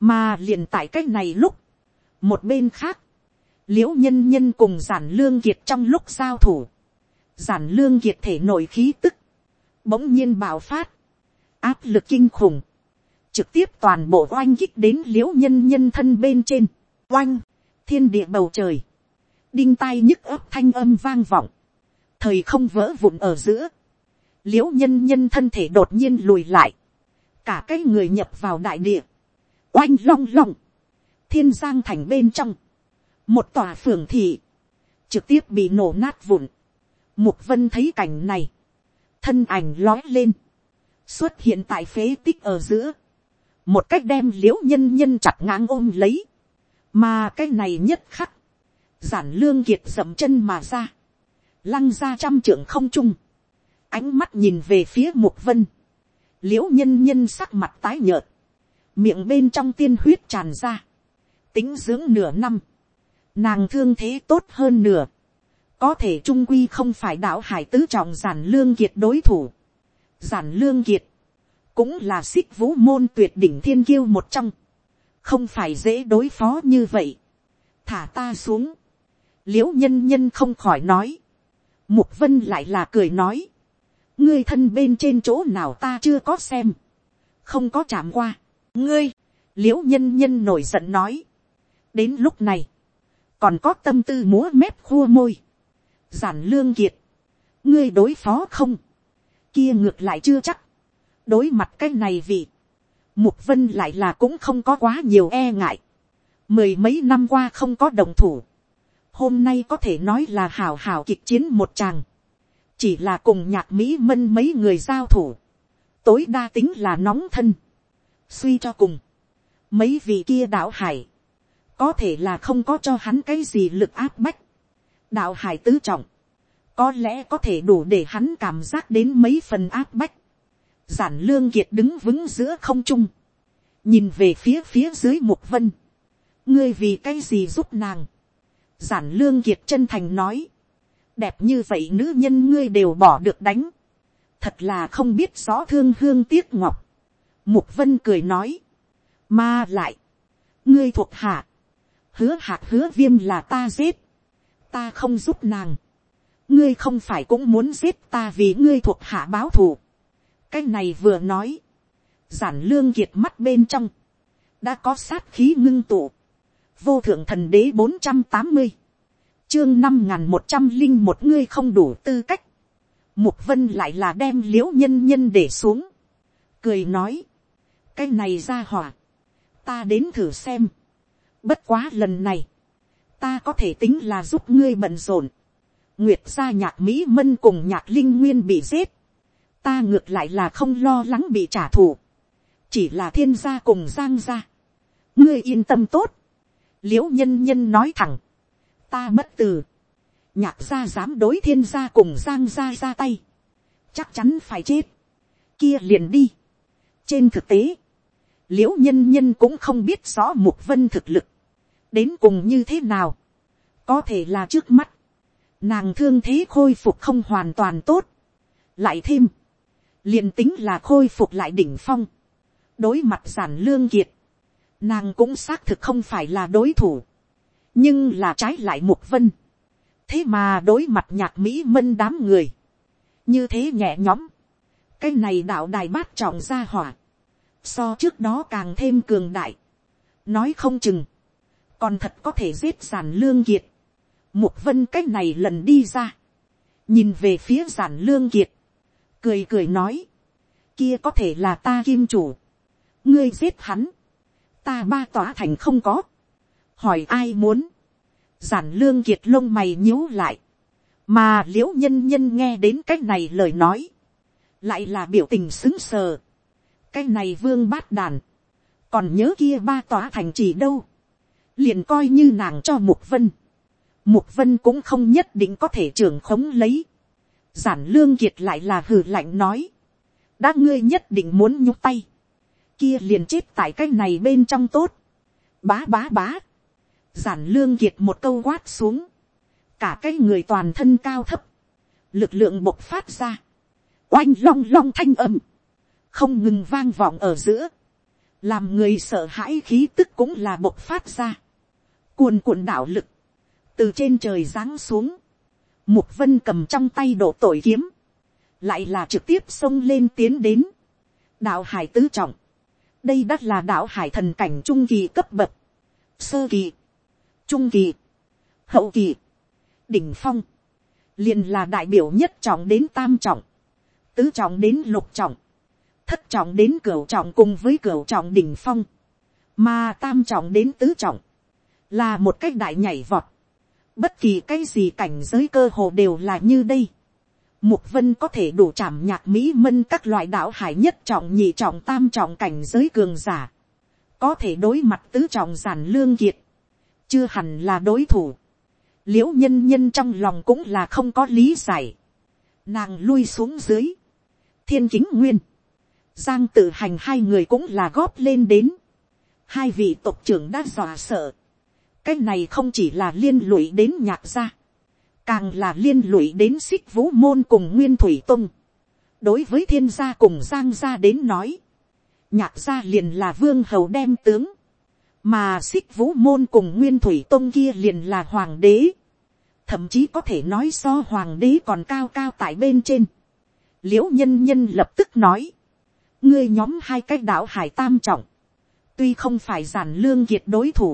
mà liền tại cách này lúc, một bên khác, l i ễ u nhân nhân cùng giản lương kiệt trong lúc giao thủ, giản lương kiệt thể nội khí tức, bỗng nhiên bạo phát, áp lực kinh khủng, trực tiếp toàn bộ oanh kích đến l i ễ u nhân nhân thân bên trên, oanh, thiên địa bầu trời, đinh tai nhức ấp thanh âm vang vọng, thời không vỡ vụn ở giữa, l i ễ u nhân nhân thân thể đột nhiên lùi lại, cả cái người nhập vào đại địa, oanh long long, thiên giang thành bên trong, một tòa phường thị, trực tiếp bị nổ nát vụn, mục vân thấy cảnh này, thân ảnh lói lên, xuất hiện tại phế tích ở giữa, một cách đem l i ễ u nhân nhân chặt ngang ôm lấy, mà cái này nhất khắc, giản lương kiệt dậm chân mà ra, lăng ra trăm trưởng không trung, ánh mắt nhìn về phía mục vân, l i ễ u nhân nhân sắc mặt tái nhợt, miệng bên trong tiên huyết tràn ra, tính dưỡng nửa năm, nàng thương thế tốt hơn nửa, có thể trung quy không phải đạo hải tứ trọng giản lương kiệt đối thủ, giản lương kiệt, cũng là xích vũ môn tuyệt đỉnh thiên kiêu một trong, không phải dễ đối phó như vậy, thả ta xuống, l i ễ u nhân nhân không khỏi nói, mục vân lại là cười nói, ngươi thân bên trên chỗ nào ta chưa có xem, không có chạm qua, ngươi, l i ễ u nhân nhân nổi giận nói, đến lúc này, còn có tâm tư múa mép khua môi, giản lương kiệt, ngươi đối phó không, kia ngược lại chưa chắc, đối mặt cái này vì, mục vân lại là cũng không có quá nhiều e ngại, mười mấy năm qua không có đồng thủ, hôm nay có thể nói là hào hào kịch chiến một chàng, chỉ là cùng nhạc mỹ mân mấy người giao thủ, tối đa tính là nóng thân, suy cho cùng, mấy vị kia đạo hải, có thể là không có cho hắn cái gì lực áp bách, đạo hải tứ trọng, có lẽ có thể đủ để hắn cảm giác đến mấy phần áp bách, giản lương kiệt đứng vững giữa không trung, nhìn về phía phía dưới mục vân, ngươi vì cái gì giúp nàng, giản lương kiệt chân thành nói, đẹp như vậy nữ nhân ngươi đều bỏ được đánh. thật là không biết rõ thương hương tiếc ngọc. mục vân cười nói. mà lại, ngươi thuộc hạ, hứa hạc hứa viêm là ta giết ta không giúp nàng. ngươi không phải cũng muốn giết ta vì ngươi thuộc hạ báo thù. cái này vừa nói, giản lương kiệt mắt bên trong, đã có sát khí ngưng tụ. vô thượng thần đế bốn trăm tám mươi chương năm n một trăm linh một ngươi không đủ tư cách. mục vân lại là đem l i ễ u nhân nhân để xuống. cười nói, cái này ra hỏa, ta đến thử xem. bất quá lần này, ta có thể tính là giúp ngươi bận rộn. nguyệt gia nhạc mỹ mân cùng nhạc linh nguyên bị giết. ta ngược lại là không lo lắng bị trả thù. chỉ là thiên gia cùng giang gia. ngươi yên tâm tốt. l i ễ u nhân nhân nói thẳng, ta bất từ, nhạc gia dám đối thiên gia cùng giang gia ra tay, chắc chắn phải chết, kia liền đi. trên thực tế, l i ễ u nhân nhân cũng không biết rõ mục vân thực lực, đến cùng như thế nào, có thể là trước mắt, nàng thương thế khôi phục không hoàn toàn tốt, lại thêm, liền tính là khôi phục lại đỉnh phong, đối mặt giản lương kiệt, nàng cũng xác thực không phải là đối thủ, nhưng là trái lại mục vân, thế mà đối mặt nhạc mỹ mân đám người, như thế nhẹ nhõm, cái này đạo đài bát trọng ra hỏa, so trước đó càng thêm cường đại, nói không chừng, còn thật có thể giết giản lương kiệt, mục vân cách này lần đi ra, nhìn về phía giản lương kiệt, cười cười nói, kia có thể là ta kim chủ, ngươi giết hắn, ta ba tỏa thành không có, hỏi ai muốn, giản lương kiệt lông mày nhíu lại, mà l i ễ u nhân nhân nghe đến cái này lời nói, lại là biểu tình xứng sờ, cái này vương bát đàn, còn nhớ kia ba tỏa thành chỉ đâu, liền coi như nàng cho mục vân, mục vân cũng không nhất định có thể trưởng khống lấy, giản lương kiệt lại là hừ lạnh nói, đã ngươi nhất định muốn nhúc tay, kia liền chết tại cái này bên trong tốt, bá bá bá, giản lương kiệt một câu quát xuống, cả cái người toàn thân cao thấp, lực lượng bộc phát ra, oanh long long thanh âm, không ngừng vang vọng ở giữa, làm người sợ hãi khí tức cũng là bộc phát ra, cuồn cuộn đạo lực, từ trên trời giáng xuống, Mục vân cầm trong tay độ tội kiếm. Lại là trực tiếp xông lên tiến đến. Đạo hải tứ trọng. Đây đắt là đạo hải thần cảnh trung kỳ cấp bậc. Sơ kỳ. Trung kỳ. Hậu kỳ. Đỉnh phong. liền là đại biểu nhất trọng đến tam trọng. Tứ trọng đến lục trọng. Thất trọng đến cửu trọng cùng với cửu trọng đỉnh phong. Mà tam trọng đến tứ trọng. Là một cách đại nhảy vọt bất kỳ cái gì cảnh giới cơ hồ đều là như đây. Mục vân có thể đủ chạm nhạc mỹ mân các loại đạo hải nhất trọng nhị trọng tam trọng cảnh giới cường giả. Có thể đối mặt tứ trọng giản lương kiệt. Chưa hẳn là đối thủ. Liễu nhân nhân trong lòng cũng là không có lý giải. Nàng lui xuống dưới. Thiên kính nguyên. Giang tự hành hai người cũng là góp lên đến. Hai vị tộc trưởng đã dọa sợ cái này không chỉ là liên lụy đến nhạc gia, càng là liên lụy đến xích vũ môn cùng nguyên thủy tung. đối với thiên gia cùng giang gia đến nói, nhạc gia liền là vương hầu đem tướng, mà xích vũ môn cùng nguyên thủy tông kia liền là hoàng đế, thậm chí có thể nói so hoàng đế còn cao cao tại bên trên. l i ễ u nhân nhân lập tức nói, ngươi nhóm hai cái đạo hải tam trọng, tuy không phải giản lương kiệt đối thủ,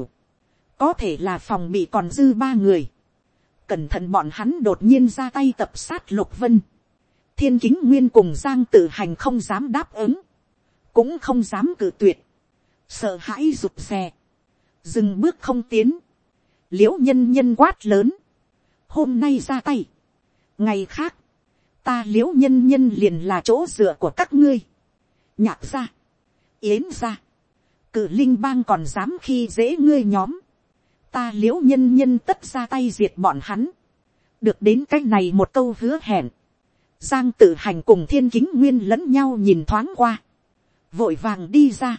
có thể là phòng bị còn dư ba người, cẩn thận bọn hắn đột nhiên ra tay tập sát lục vân, thiên kính nguyên cùng giang tự hành không dám đáp ứng, cũng không dám cử tuyệt, sợ hãi rụt rè, dừng bước không tiến, l i ễ u nhân nhân quát lớn, hôm nay ra tay, ngày khác, ta l i ễ u nhân nhân liền là chỗ dựa của các ngươi, nhạc ra, yến ra, cử linh bang còn dám khi dễ ngươi nhóm, ta l i ễ u nhân nhân tất ra tay diệt bọn hắn, được đến cái này một câu hứa hẹn, giang tự hành cùng thiên kính nguyên lẫn nhau nhìn thoáng qua, vội vàng đi ra,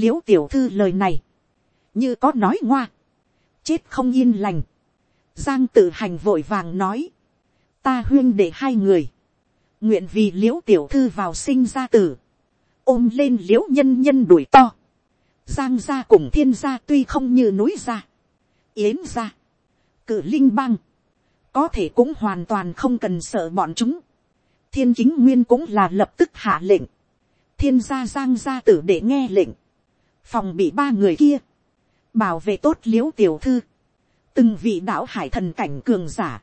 l i ễ u tiểu thư lời này, như có nói ngoa, chết không yên lành, giang tự hành vội vàng nói, ta huyên để hai người, nguyện vì l i ễ u tiểu thư vào sinh ra tử, ôm lên l i ễ u nhân nhân đuổi to, giang gia cùng thiên gia tuy không như núi gia, yến ra, cử linh bang, có thể cũng hoàn toàn không cần sợ bọn chúng. thiên chính nguyên cũng là lập tức hạ lệnh, thiên gia giang gia tử để nghe lệnh, phòng bị ba người kia, bảo vệ tốt l i ễ u tiểu thư, từng vị đạo hải thần cảnh cường giả,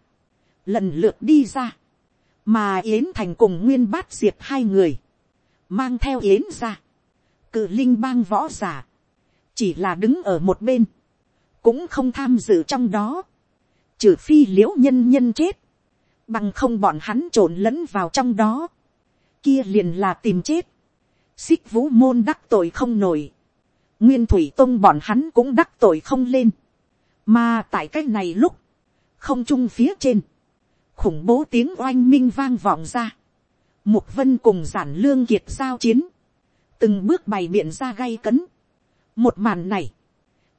lần lượt đi ra, mà yến thành cùng nguyên bát diệp hai người, mang theo yến ra, cử linh bang võ giả, chỉ là đứng ở một bên, cũng không tham dự trong đó, trừ phi l i ễ u nhân nhân chết, bằng không bọn hắn trộn lẫn vào trong đó, kia liền là tìm chết, xích vũ môn đắc tội không nổi, nguyên thủy tông bọn hắn cũng đắc tội không lên, mà tại cái này lúc, không trung phía trên, khủng bố tiếng oanh minh vang vọng ra, mục vân cùng giản lương kiệt giao chiến, từng bước bày biện ra gay cấn, một màn này,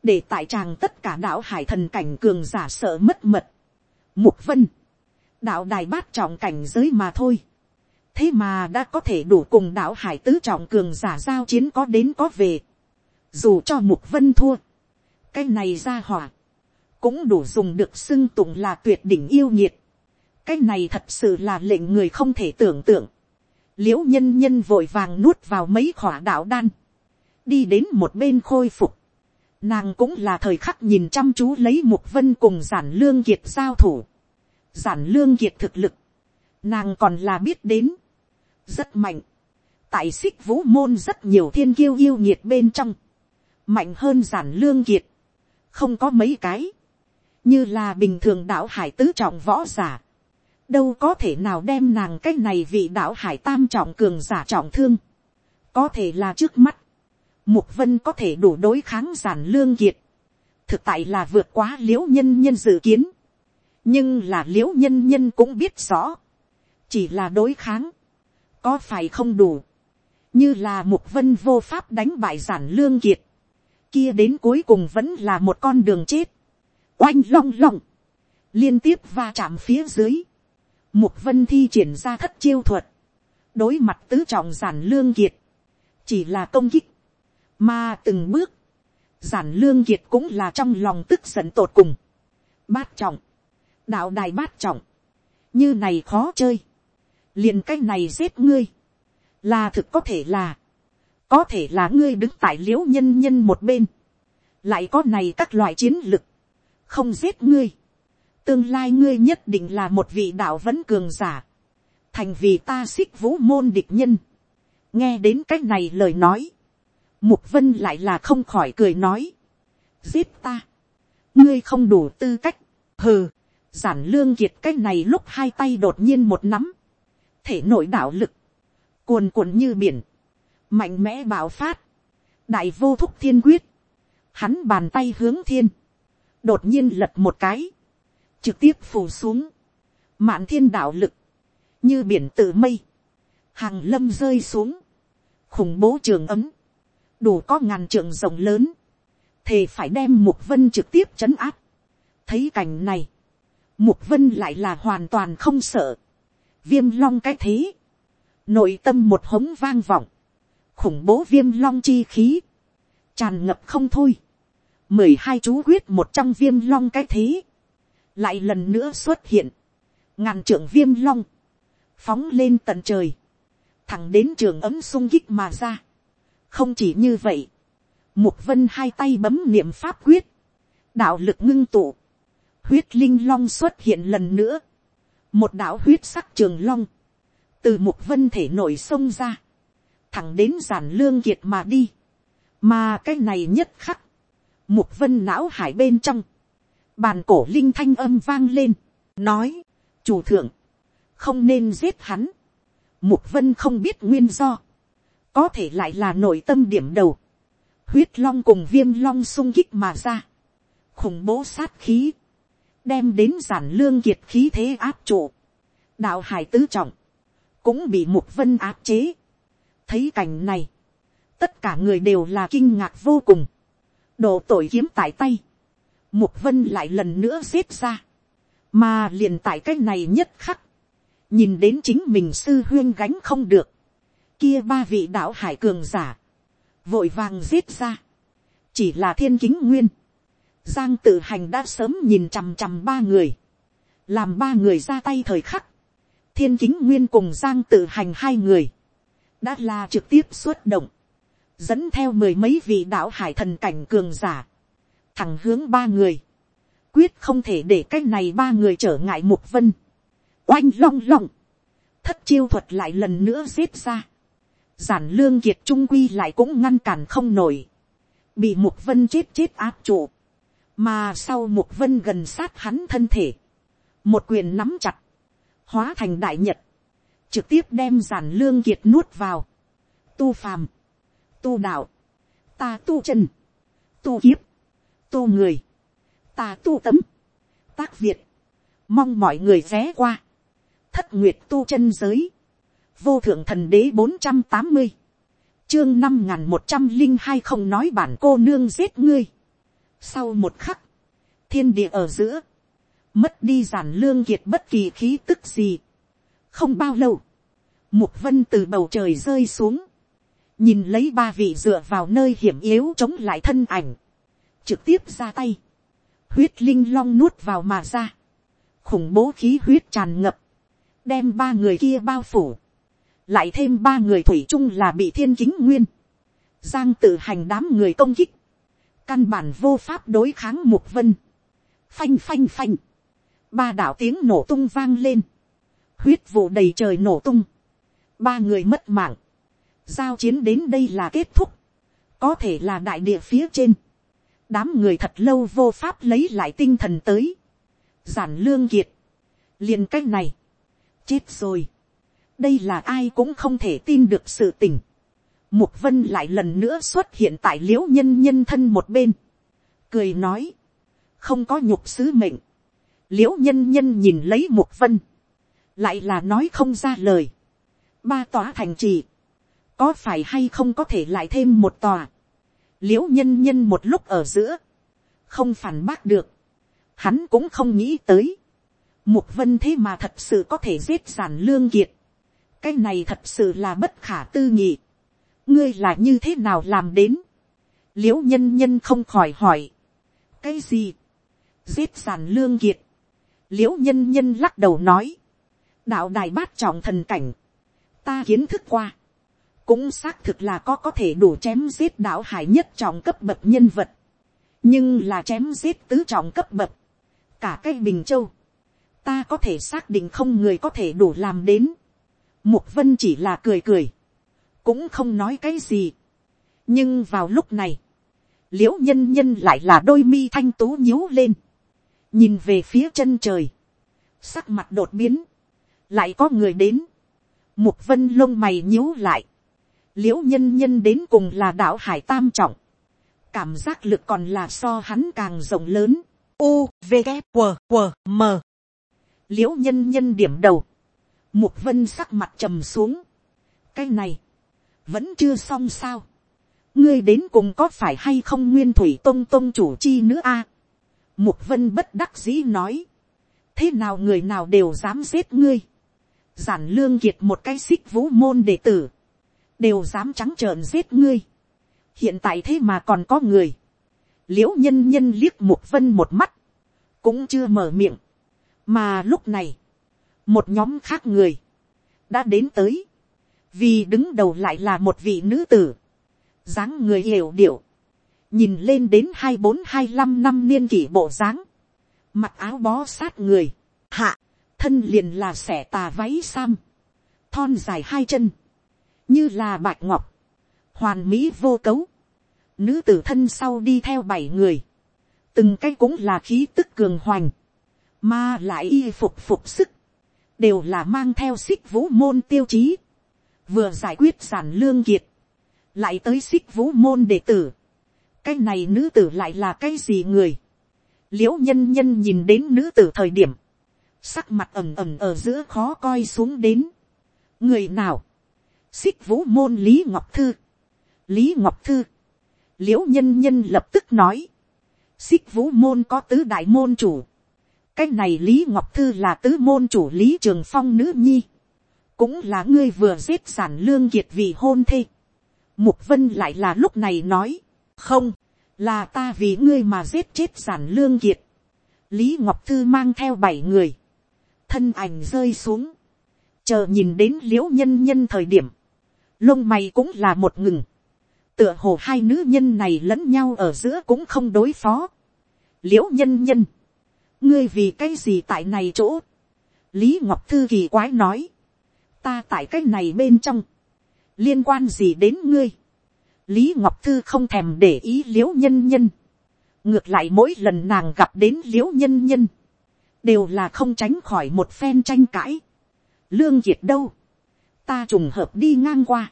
để tại tràng tất cả đạo hải thần cảnh cường giả sợ mất mật, mục vân, đạo đài bát trọng cảnh giới mà thôi, thế mà đã có thể đủ cùng đạo hải tứ trọng cường giả giao chiến có đến có về, dù cho mục vân thua, cái này ra hỏa, cũng đủ dùng được xưng tụng là tuyệt đỉnh yêu nhiệt. cái này thật sự là lệnh người không thể tưởng tượng. Liễu nhân nhân vội vàng nuốt vào mấy khỏa đạo đan, đi đến một bên khôi phục nàng cũng là thời khắc nhìn chăm chú lấy mục vân cùng giản lương kiệt giao thủ. giản lương kiệt thực lực, nàng còn là biết đến, rất mạnh. tại xích vũ môn rất nhiều thiên kiêu yêu nhiệt bên trong, mạnh hơn giản lương kiệt, không có mấy cái như là bình thường đạo hải tứ trọng võ giả, đâu có thể nào đem nàng cái này vị đạo hải tam trọng cường giả trọng thương, có thể là trước mắt, mục vân có thể đủ đối kháng giản lương kiệt, thực tại là vượt quá l i ễ u nhân nhân dự kiến, nhưng là l i ễ u nhân nhân cũng biết rõ, chỉ là đối kháng, có phải không đủ, như là mục vân vô pháp đánh bại giản lương kiệt, kia đến cuối cùng vẫn là một con đường chết, oanh long long, liên tiếp va chạm phía dưới, mục vân thi triển ra thất chiêu thuật, đối mặt tứ trọng giản lương kiệt, chỉ là công kích, mà từng bước, giản lương kiệt cũng là trong lòng tức giận tột cùng, bát trọng, đạo đài bát trọng, như này khó chơi, liền cái này giết ngươi, là thực có thể là, có thể là ngươi đứng tại l i ễ u nhân nhân một bên, lại có này các loại chiến lực, không giết ngươi, tương lai ngươi nhất định là một vị đạo vẫn cường giả, thành vì ta xích vũ môn địch nhân, nghe đến cách này lời nói, mục vân lại là không khỏi cười nói, giết ta, ngươi không đủ tư cách, hừ, giản lương kiệt cách này lúc hai tay đột nhiên một nắm, thể nội đạo lực, cuồn cuộn như biển, mạnh mẽ bạo phát, đại vô thúc thiên quyết, hắn bàn tay hướng thiên, đột nhiên lật một cái, trực tiếp phủ xuống, mạn thiên đạo lực, như biển tự mây, hàng lâm rơi xuống, khủng bố trường ấm, đủ có ngàn trượng rộng lớn, thề phải đem mục vân trực tiếp chấn áp. thấy cảnh này, mục vân lại là hoàn toàn không sợ, viêm long cái thế, nội tâm một hống vang vọng, khủng bố viêm long chi khí, tràn ngập không thôi, mười hai chú quyết một trong viêm long cái thế, lại lần nữa xuất hiện, ngàn trưởng viêm long, phóng lên tận trời, thẳng đến trường ấm sung kích mà ra không chỉ như vậy, mục vân hai tay bấm niệm pháp quyết, đạo lực ngưng tụ, huyết linh long xuất hiện lần nữa, một đạo huyết sắc trường long, từ mục vân thể nổi sông ra, thẳng đến giản lương kiệt mà đi, mà cái này nhất khắc, mục vân não hải bên trong, bàn cổ linh thanh âm vang lên, nói, chủ thượng, không nên giết hắn, mục vân không biết nguyên do, có thể lại là nội tâm điểm đầu, huyết long cùng viêm long sung kích mà ra, khủng bố sát khí, đem đến giản lương kiệt khí thế áp trụ, đạo hải tứ trọng, cũng bị mục vân áp chế. thấy cảnh này, tất cả người đều là kinh ngạc vô cùng, độ tội kiếm tại tay, mục vân lại lần nữa xếp ra, mà liền tại cái này nhất khắc, nhìn đến chính mình sư huyên gánh không được, kia ba vị đạo hải cường giả, vội vàng giết ra, chỉ là thiên kính nguyên, giang tự hành đã sớm nhìn chằm chằm ba người, làm ba người ra tay thời khắc, thiên kính nguyên cùng giang tự hành hai người, đã là trực tiếp xuất động, dẫn theo mười mấy vị đạo hải thần cảnh cường giả, thẳng hướng ba người, quyết không thể để cái này ba người trở ngại mục vân, oanh long long, thất chiêu thuật lại lần nữa giết ra, giản lương kiệt trung quy lại cũng ngăn cản không nổi, bị mục vân chết chết áp trụ, mà sau mục vân gần sát hắn thân thể, một quyền nắm chặt, hóa thành đại nhật, trực tiếp đem giản lương kiệt nuốt vào, tu phàm, tu đạo, ta tu chân, tu kiếp, tu người, ta tu tấm, tác việt, mong mọi người ghé qua, thất nguyệt tu chân giới, vô thượng thần đế bốn trăm tám mươi, chương năm n g h n một trăm linh hai không nói bản cô nương giết ngươi. sau một khắc, thiên địa ở giữa, mất đi giản lương kiệt bất kỳ khí tức gì. không bao lâu, mục vân từ bầu trời rơi xuống, nhìn lấy ba vị dựa vào nơi hiểm yếu chống lại thân ảnh, trực tiếp ra tay, huyết linh long nuốt vào mà ra, khủng bố khí huyết tràn ngập, đem ba người kia bao phủ, lại thêm ba người thủy chung là bị thiên kính nguyên, giang tự hành đám người công kích, căn bản vô pháp đối kháng mục vân, phanh phanh phanh, ba đạo tiếng nổ tung vang lên, huyết vụ đầy trời nổ tung, ba người mất mạng, giao chiến đến đây là kết thúc, có thể là đại địa phía trên, đám người thật lâu vô pháp lấy lại tinh thần tới, giản lương kiệt, liền c á c h này, chết rồi, đây là ai cũng không thể tin được sự tình. Mục vân lại lần nữa xuất hiện tại l i ễ u nhân nhân thân một bên. cười nói, không có nhục sứ mệnh. l i ễ u nhân nhân nhìn lấy mục vân, lại là nói không ra lời. ba tòa thành trì, có phải hay không có thể lại thêm một tòa. l i ễ u nhân nhân một lúc ở giữa, không phản bác được. hắn cũng không nghĩ tới. Mục vân thế mà thật sự có thể giết giản lương kiệt cái này thật sự là bất khả tư nghị. ngươi là như thế nào làm đến. l i ễ u nhân nhân không khỏi hỏi. cái gì. giết giàn lương kiệt. l i ễ u nhân nhân lắc đầu nói. đạo đài bát trọng thần cảnh. ta kiến thức qua. cũng xác thực là có có thể đủ chém giết đạo hải nhất trọng cấp bậc nhân vật. nhưng là chém giết tứ trọng cấp bậc. cả cái bình châu. ta có thể xác định không người có thể đủ làm đến Mục vân chỉ là cười cười. Cũng không nói cái gì. Nhưng vào lúc này. Liễu nhân nhân lại là đôi mi thanh tú nhíu lên. Nhìn về phía chân trời. Sắc mặt đột biến. Lại có người đến. Mục vân lông mày nhíu lại. Liễu nhân nhân đến cùng là đạo hải tam trọng. Cảm giác lực còn là so hắn càng rộng lớn. U, V, K, W, W, M. Liễu nhân nhân điểm đầu Mục vân sắc mặt trầm xuống. Cái này. Vẫn chưa xong sao. Ngươi đến cùng có phải hay không nguyên thủy tông tông chủ chi nữa a Mục vân bất đắc dĩ nói. Thế nào người nào đều dám giết ngươi. Giản lương kiệt một cái xích vũ môn đệ tử. Đều dám trắng trợn giết ngươi. Hiện tại thế mà còn có người. Liễu nhân nhân liếc mục vân một mắt. Cũng chưa mở miệng. Mà lúc này một nhóm khác người, đã đến tới, vì đứng đầu lại là một vị nữ tử, dáng người hiểu điệu, nhìn lên đến hai bốn hai năm năm niên kỷ bộ dáng, mặc áo bó sát người, hạ, thân liền là xẻ tà váy sam, thon dài hai chân, như là bạch ngọc, hoàn mỹ vô cấu, nữ tử thân sau đi theo bảy người, từng cái cũng là khí tức cường hoành, mà lại y phục phục sức, đều là mang theo xích vũ môn tiêu chí, vừa giải quyết sản lương kiệt, lại tới xích vũ môn đệ tử, cái này nữ tử lại là cái gì người, l i ễ u nhân nhân nhìn đến nữ tử thời điểm, sắc mặt ầm ầm ở giữa khó coi xuống đến, người nào, xích vũ môn lý ngọc thư, lý ngọc thư, l i ễ u nhân nhân lập tức nói, xích vũ môn có tứ đại môn chủ, cái này lý ngọc thư là tứ môn chủ lý trường phong nữ nhi, cũng là ngươi vừa giết sản lương kiệt vì hôn thê. mục vân lại là lúc này nói, không, là ta vì ngươi mà giết chết sản lương kiệt. lý ngọc thư mang theo bảy người, thân ảnh rơi xuống, chờ nhìn đến l i ễ u nhân nhân thời điểm, lông mày cũng là một ngừng, tựa hồ hai nữ nhân này lẫn nhau ở giữa cũng không đối phó. l i ễ u nhân nhân, ngươi vì cái gì tại này chỗ, lý ngọc thư kỳ quái nói, ta tại cái này bên trong, liên quan gì đến ngươi, lý ngọc thư không thèm để ý l i ễ u nhân nhân, ngược lại mỗi lần nàng gặp đến l i ễ u nhân nhân, đều là không tránh khỏi một phen tranh cãi, lương diệt đâu, ta trùng hợp đi ngang qua,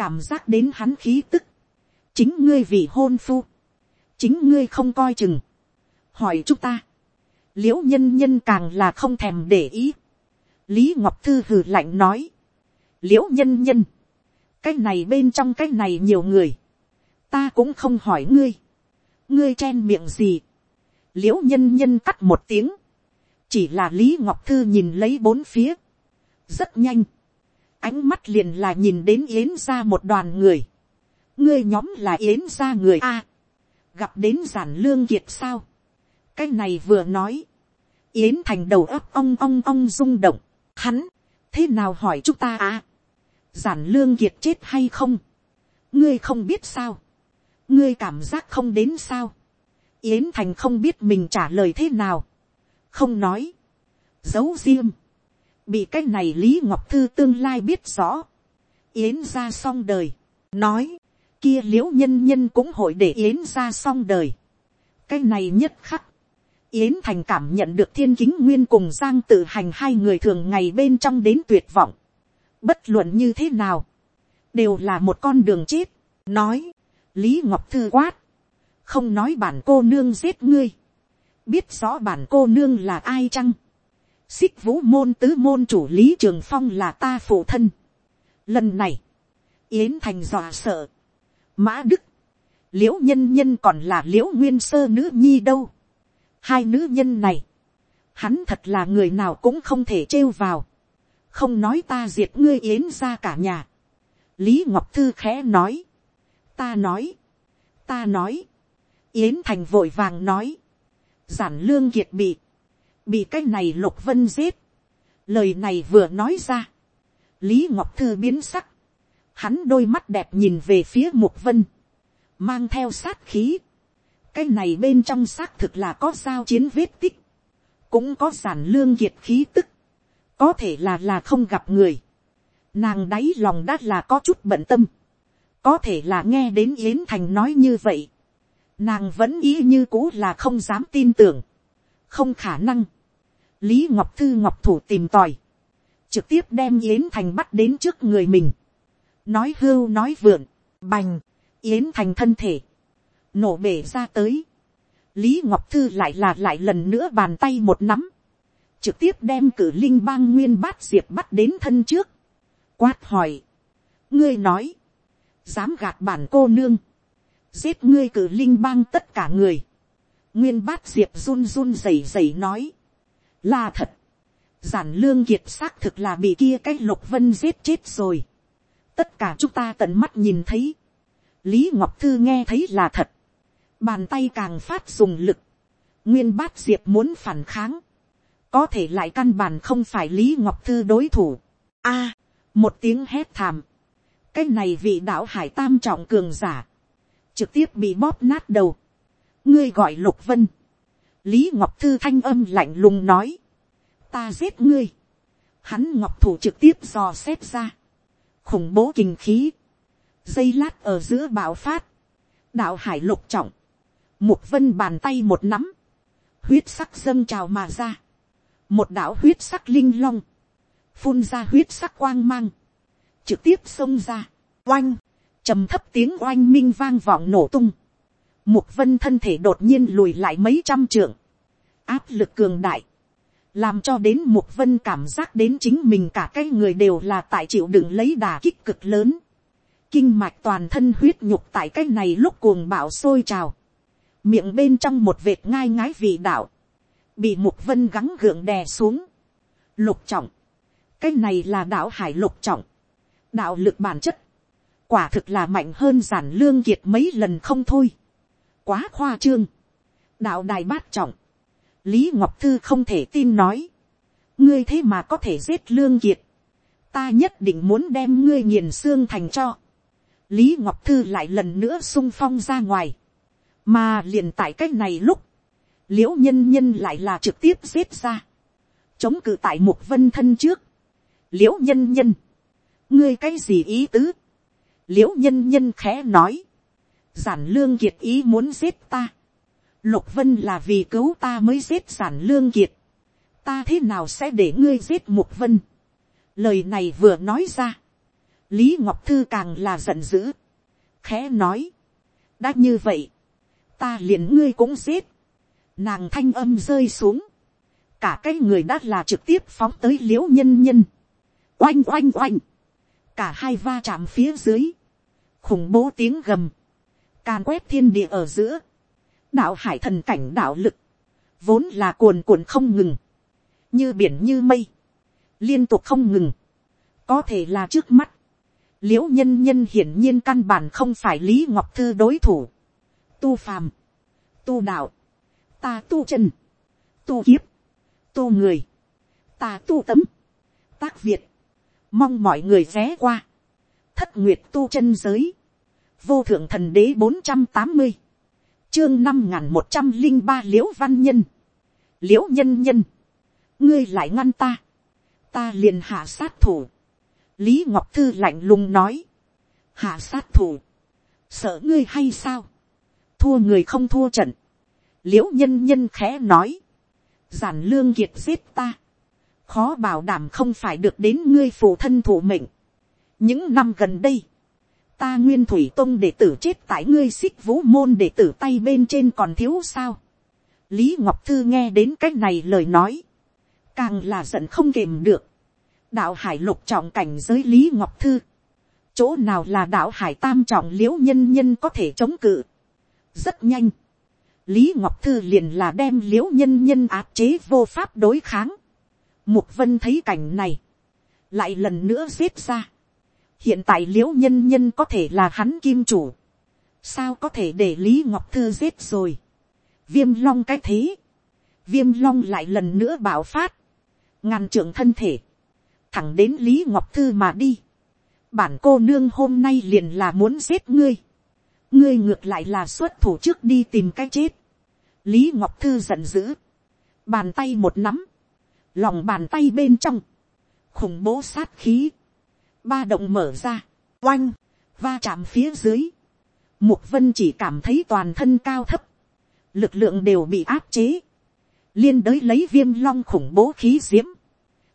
cảm giác đến hắn khí tức, chính ngươi vì hôn phu, chính ngươi không coi chừng, hỏi chúng ta, l i ễ u nhân nhân càng là không thèm để ý, lý ngọc thư hừ lạnh nói, l i ễ u nhân nhân, cái này bên trong cái này nhiều người, ta cũng không hỏi ngươi, ngươi chen miệng gì, l i ễ u nhân nhân cắt một tiếng, chỉ là lý ngọc thư nhìn lấy bốn phía, rất nhanh, ánh mắt liền là nhìn đến yến ra một đoàn người, ngươi nhóm là yến ra người a, gặp đến giản lương kiệt sao, cái này vừa nói, yến thành đầu ấp ong ong ong rung động, hắn, thế nào hỏi chúng ta à, giản lương kiệt chết hay không, ngươi không biết sao, ngươi cảm giác không đến sao, yến thành không biết mình trả lời thế nào, không nói, giấu riêng, bị cái này lý ngọc thư tương lai biết rõ, yến ra xong đời, nói, kia liễu nhân nhân cũng hội để yến ra xong đời, cái này nhất khắc, yến thành cảm nhận được thiên kính nguyên cùng giang tự hành hai người thường ngày bên trong đến tuyệt vọng, bất luận như thế nào, đều là một con đường chết, nói, lý ngọc thư quát, không nói bản cô nương giết ngươi, biết rõ bản cô nương là ai chăng, xích vũ môn tứ môn chủ lý trường phong là ta phụ thân. Lần này, yến thành dọa sợ, mã đức, Liễu nhân nhân còn là Liễu nguyên sơ nữ nhi đâu hai nữ nhân này, hắn thật là người nào cũng không thể trêu vào, không nói ta diệt ngươi yến ra cả nhà. lý ngọc thư khẽ nói, ta nói, ta nói, yến thành vội vàng nói, giản lương kiệt bị, bị cái này lục vân giết, lời này vừa nói ra, lý ngọc thư biến sắc, hắn đôi mắt đẹp nhìn về phía mục vân, mang theo sát khí, cái này bên trong xác thực là có giao chiến vết tích, cũng có giản lương kiệt khí tức, có thể là là không gặp người, nàng đáy lòng đã là có chút bận tâm, có thể là nghe đến yến thành nói như vậy, nàng vẫn ý như cũ là không dám tin tưởng, không khả năng, lý ngọc thư ngọc thủ tìm tòi, trực tiếp đem yến thành bắt đến trước người mình, nói hưu nói vượn, bành, yến thành thân thể, nổ bể ra tới, lý ngọc thư lại là lại lần nữa bàn tay một nắm, trực tiếp đem cử linh bang nguyên bát diệp bắt đến thân trước, quát hỏi, ngươi nói, dám gạt bản cô nương, giết ngươi cử linh bang tất cả người, nguyên bát diệp run run rẩy rẩy nói, là thật, giản lương kiệt xác thực là bị kia cái lục vân giết chết rồi, tất cả chúng ta tận mắt nhìn thấy, lý ngọc thư nghe thấy là thật, bàn tay càng phát dùng lực, nguyên bát diệp muốn phản kháng, có thể lại căn bản không phải lý ngọc thư đối thủ. a, một tiếng hét thảm, cái này vị đạo hải tam trọng cường giả, trực tiếp bị bóp nát đầu. ngươi gọi lục vân, lý ngọc thư thanh âm lạnh lùng nói, ta giết ngươi, hắn ngọc thủ trực tiếp dò xét ra, khủng bố kinh khí, dây lát ở giữa bạo phát, đạo hải lục trọng, mục vân bàn tay một nắm, huyết sắc dâng trào mà ra, một đạo huyết sắc linh long, phun ra huyết sắc quang mang, trực tiếp xông ra, oanh, trầm thấp tiếng oanh minh vang vọng nổ tung, mục vân thân thể đột nhiên lùi lại mấy trăm trượng, áp lực cường đại, làm cho đến mục vân cảm giác đến chính mình cả cái người đều là tại chịu đựng lấy đà kích cực lớn, kinh mạch toàn thân huyết nhục tại cái này lúc cuồng bạo sôi trào, miệng bên trong một vệt ngai ngái vị đạo, bị mục vân gắng gượng đè xuống, lục trọng, cái này là đạo hải lục trọng, đạo lực bản chất, quả thực là mạnh hơn giản lương kiệt mấy lần không thôi, quá khoa trương, đạo đài bát trọng, lý ngọc thư không thể tin nói, ngươi thế mà có thể giết lương kiệt, ta nhất định muốn đem ngươi nghiền xương thành cho, lý ngọc thư lại lần nữa sung phong ra ngoài, mà liền tại cái này lúc, l i ễ u nhân nhân lại là trực tiếp giết ra, chống cự tại một vân thân trước, l i ễ u nhân nhân, ngươi cái gì ý tứ, l i ễ u nhân nhân khẽ nói, giản lương kiệt ý muốn giết ta, lục vân là vì cứu ta mới giết giản lương kiệt, ta thế nào sẽ để ngươi giết mục vân, lời này vừa nói ra, lý ngọc thư càng là giận dữ, khẽ nói, đã như vậy, ta liền ngươi cũng giết, nàng thanh âm rơi xuống, cả cái người đã là trực tiếp phóng tới liễu nhân nhân, oanh oanh oanh, cả hai va chạm phía dưới, khủng bố tiếng gầm, càn quét thiên địa ở giữa, đạo hải thần cảnh đạo lực, vốn là cuồn cuộn không ngừng, như biển như mây, liên tục không ngừng, có thể là trước mắt, liễu nhân nhân hiển nhiên căn bản không phải lý ngọc thư đối thủ, tu phàm, tu đạo, ta tu chân, tu kiếp, tu người, ta tu tấm, tác việt, mong mọi người ghé qua, thất nguyệt tu chân giới, vô thượng thần đế bốn trăm tám mươi, chương năm n g h n một trăm linh ba l i ễ u văn nhân, l i ễ u nhân nhân, ngươi lại ngăn ta, ta liền hạ sát thủ, lý ngọc thư lạnh lùng nói, hạ sát thủ, sợ ngươi hay sao, thua người không thua trận, l i ễ u nhân nhân khẽ nói, giản lương kiệt giết ta, khó bảo đảm không phải được đến ngươi phụ thân thủ mệnh. những năm gần đây, ta nguyên thủy tông đệ tử chết tại ngươi xích vũ môn đệ tử tay bên trên còn thiếu sao. lý ngọc thư nghe đến c á c h này lời nói, càng là giận không kềm được. đạo hải lục trọng cảnh giới lý ngọc thư, chỗ nào là đạo hải tam trọng l i ễ u nhân nhân có thể chống cự rất nhanh, lý ngọc thư liền là đem Liễu nhân nhân áp chế vô pháp đối kháng. mục vân thấy cảnh này, lại lần nữa giết ra. hiện tại Liễu nhân nhân có thể là hắn kim chủ. sao có thể để lý ngọc thư giết rồi. viêm long cái thế. viêm long lại lần nữa bảo phát. ngăn trưởng thân thể. thẳng đến lý ngọc thư mà đi. bản cô nương hôm nay liền là muốn giết ngươi ngươi ngược lại là xuất thủ trước đi tìm cái chết. Lý Ngọc Thư giận dữ. Bàn tay một nắm. Lòng bàn tay bên trong. Khủng bố sát khí. Ba động mở ra. Oanh. Va chạm phía dưới. Mục Vân chỉ cảm thấy toàn thân cao thấp. Lực lượng đều bị áp chế. Liên đới lấy viêm long khủng bố khí diễm.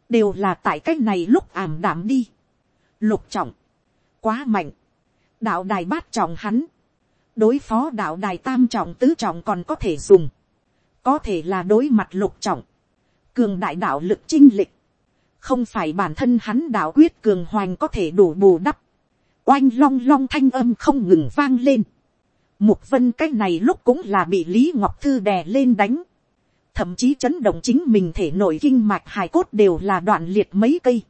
Đều là tại cách này lúc ảm đảm đi. Lục trọng. Quá mạnh. Đạo đài bát trọng hắn đối phó đạo đài tam trọng tứ trọng còn có thể dùng, có thể là đối mặt lục trọng, cường đại đạo lực chinh lịch, không phải bản thân hắn đạo quyết cường hoành có thể đủ bù đắp, oanh long long thanh âm không ngừng vang lên, mục vân cái này lúc cũng là bị lý ngọc thư đè lên đánh, thậm chí chấn động chính mình thể nội kinh mạch hài cốt đều là đoạn liệt mấy cây,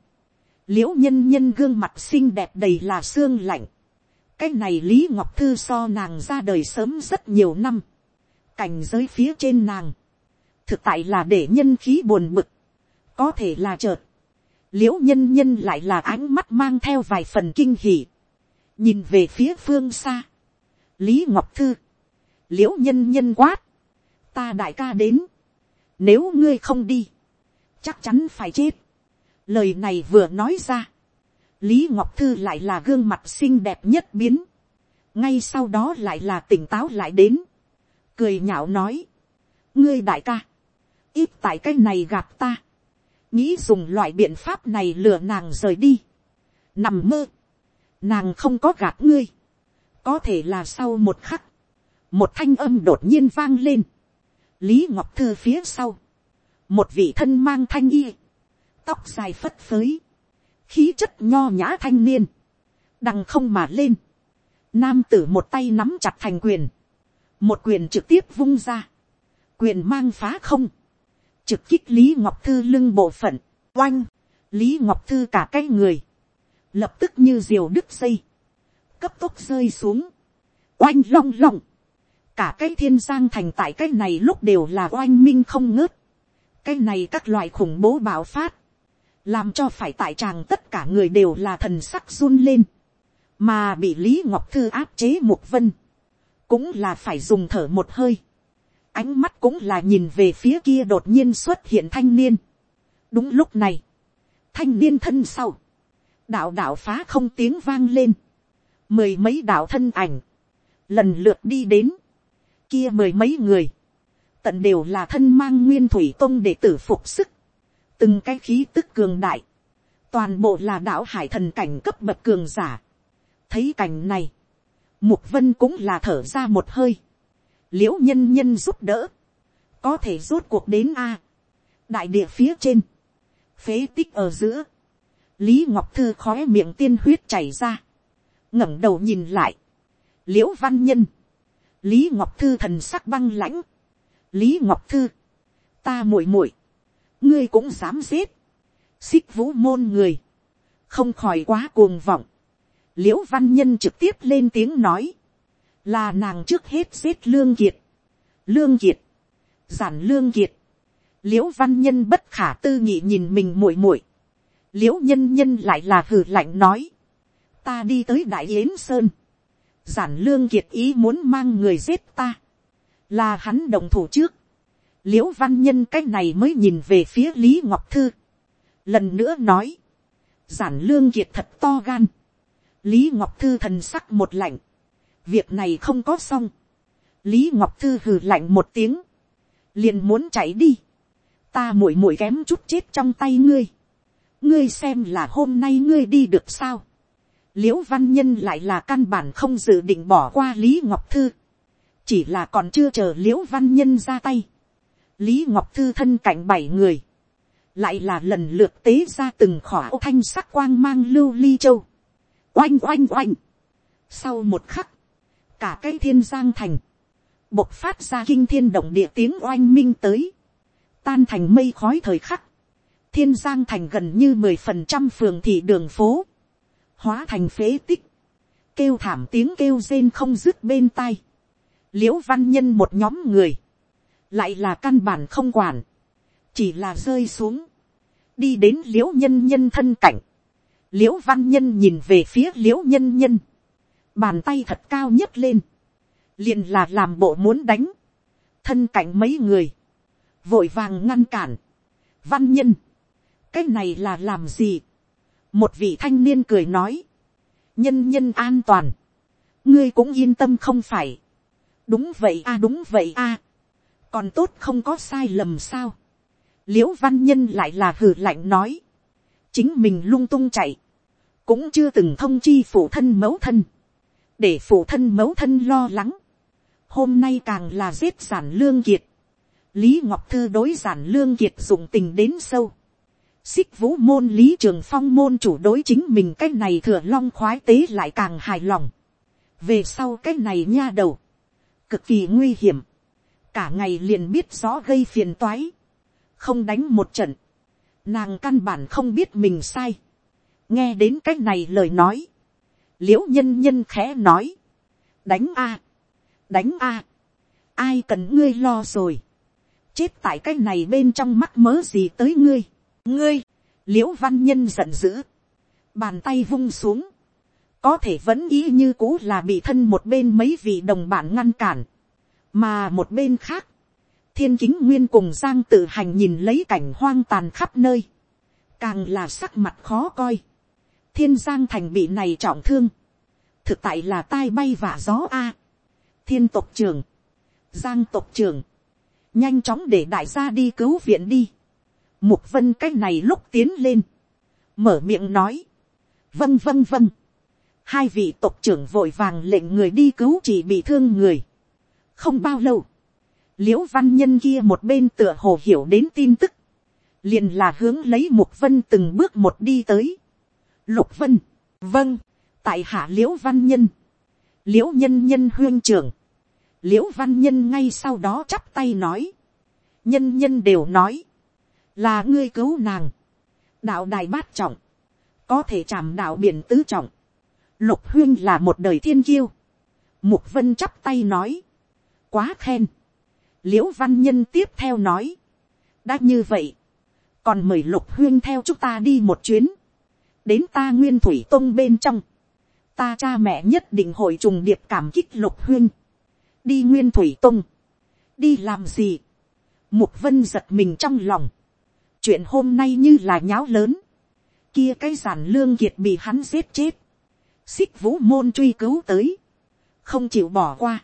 liễu nhân nhân gương mặt xinh đẹp đầy là xương lạnh, cái này lý ngọc thư so nàng ra đời sớm rất nhiều năm, cảnh giới phía trên nàng, thực tại là để nhân khí buồn bực, có thể là chợt, l i ễ u nhân nhân lại là ánh mắt mang theo vài phần kinh hỉ, nhìn về phía phương xa, lý ngọc thư, l i ễ u nhân nhân quát, ta đại ca đến, nếu ngươi không đi, chắc chắn phải chết, lời này vừa nói ra, lý ngọc thư lại là gương mặt xinh đẹp nhất biến, ngay sau đó lại là tỉnh táo lại đến, cười nhạo nói, ngươi đại ca, ít tại cái này gặp ta, nghĩ dùng loại biện pháp này lừa nàng rời đi, nằm mơ, nàng không có gạt ngươi, có thể là sau một khắc, một thanh âm đột nhiên vang lên, lý ngọc thư phía sau, một vị thân mang thanh y, tóc dài phất phới, khí chất nho nhã thanh niên, đằng không mà lên, nam tử một tay nắm chặt thành quyền, một quyền trực tiếp vung ra, quyền mang phá không, trực kích lý ngọc thư lưng bộ phận, oanh, lý ngọc thư cả cái người, lập tức như diều đứt dây, cấp tốc rơi xuống, oanh long long, cả cái thiên giang thành tại cái này lúc đều là oanh minh không ngớt, cái này các loại khủng bố bạo phát, làm cho phải tại tràng tất cả người đều là thần sắc run lên, mà bị lý ngọc thư áp chế một vân, cũng là phải dùng thở một hơi, ánh mắt cũng là nhìn về phía kia đột nhiên xuất hiện thanh niên. đúng lúc này, thanh niên thân sau, đạo đạo phá không tiếng vang lên, mười mấy đạo thân ảnh, lần lượt đi đến, kia mười mấy người, tận đều là thân mang nguyên thủy tôn để tử phục sức, từng cái khí tức cường đại, toàn bộ là đạo hải thần cảnh cấp bậc cường giả. thấy cảnh này, Mục vân cũng là thở ra một hơi. Liễu nhân nhân giúp đỡ. Có thể rốt cuộc đến A. Đại địa phía trên. Phế tích ở giữa. Lý Ngọc Thư khói miệng tiên huyết chảy ra. ngẩng đầu nhìn lại. Liễu văn nhân. Lý Ngọc Thư thần sắc băng lãnh. Lý Ngọc Thư. Ta muội muội Ngươi cũng dám giết. Xích vũ môn người. Không khỏi quá cuồng vọng. L i ễ u văn nhân trực tiếp lên tiếng nói, là nàng trước hết giết lương kiệt, lương kiệt, giản lương kiệt, l i ễ u văn nhân bất khả tư nghị nhìn mình muội muội, l i ễ u nhân nhân lại là hử lạnh nói, ta đi tới đại yến sơn, giản lương kiệt ý muốn mang người giết ta, là hắn đồng thủ trước, l i ễ u văn nhân cái này mới nhìn về phía lý ngọc thư, lần nữa nói, giản lương kiệt thật to gan, lý ngọc thư thần sắc một lạnh, việc này không có xong, lý ngọc thư hừ lạnh một tiếng, liền muốn chạy đi, ta muội muội kém chút chết trong tay ngươi, ngươi xem là hôm nay ngươi đi được sao, l i ễ u văn nhân lại là căn bản không dự định bỏ qua lý ngọc thư, chỉ là còn chưa chờ l i ễ u văn nhân ra tay, lý ngọc thư thân cạnh bảy người, lại là lần lượt tế ra từng khỏa ô thanh sắc quang mang lưu ly châu, oanh oanh oanh. Sau một khắc, cả cái thiên giang thành, bộc phát ra kinh thiên động địa tiếng oanh minh tới, tan thành mây khói thời khắc, thiên giang thành gần như mười phần trăm phường thị đường phố, hóa thành phế tích, kêu thảm tiếng kêu rên không dứt bên tai, l i ễ u văn nhân một nhóm người, lại là căn bản không quản, chỉ là rơi xuống, đi đến l i ễ u nhân nhân thân cảnh, l i ễ u văn nhân nhìn về phía l i ễ u nhân nhân, bàn tay thật cao nhất lên, liền là làm bộ muốn đánh, thân cảnh mấy người, vội vàng ngăn cản, văn nhân, cái này là làm gì, một vị thanh niên cười nói, nhân nhân an toàn, ngươi cũng yên tâm không phải, đúng vậy a đúng vậy a, còn tốt không có sai lầm sao, l i ễ u văn nhân lại là hử lạnh nói, chính mình lung tung chạy, cũng chưa từng thông chi phụ thân mẫu thân, để phụ thân mẫu thân lo lắng. Hôm nay càng là giết giản lương kiệt. Lý Ngọc Thư đối giản lương kiệt dụng tình đến sâu. Xích vũ môn Lý Trường Phong môn chủ đối chính mình cái này thừa long khoái tế lại càng hài lòng. Về sau cái này nha đầu. Cực kỳ nguy hiểm. Cả ngày liền biết rõ gây phiền toái. Không đánh một trận. Nàng căn bản không biết mình sai nghe đến cách này lời nói, l i ễ u nhân nhân khẽ nói, đánh a, đánh a, ai cần ngươi lo rồi, chết tại cái này bên trong mắt mớ gì tới ngươi, ngươi, l i ễ u văn nhân giận dữ, bàn tay vung xuống, có thể vẫn ý như cũ là bị thân một bên mấy vị đồng bạn ngăn cản, mà một bên khác, thiên chính nguyên cùng giang tự hành nhìn lấy cảnh hoang tàn khắp nơi, càng là sắc mặt khó coi, thiên giang thành bị này trọng thương, thực tại là tai bay và gió a. thiên tộc trường, giang tộc trường, nhanh chóng để đại gia đi cứu viện đi. mục vân cái này lúc tiến lên, mở miệng nói, vâng vâng vâng, hai vị tộc trưởng vội vàng lệnh người đi cứu chỉ bị thương người không bao lâu, l i ễ u văn nhân kia một bên tựa hồ hiểu đến tin tức, liền là hướng lấy mục vân từng bước một đi tới. Lục Vân, vâng, tại hạ liễu văn nhân, liễu nhân nhân huyên trưởng, liễu văn nhân ngay sau đó chắp tay nói, nhân nhân đều nói, là ngươi cứu nàng, đạo đài bát trọng, có thể chạm đạo biển tứ trọng, lục huyên là một đời thiên kiêu, mục vân chắp tay nói, quá khen, liễu văn nhân tiếp theo nói, đã như vậy, còn mời lục huyên theo chúng ta đi một chuyến, đến ta nguyên thủy tông bên trong, ta cha mẹ nhất định hội trùng điệp cảm kích lục huyên, đi nguyên thủy tông, đi làm gì, mục vân giật mình trong lòng, chuyện hôm nay như là nháo lớn, kia cái giản lương kiệt bị hắn giết chết, xích vũ môn truy cứu tới, không chịu bỏ qua,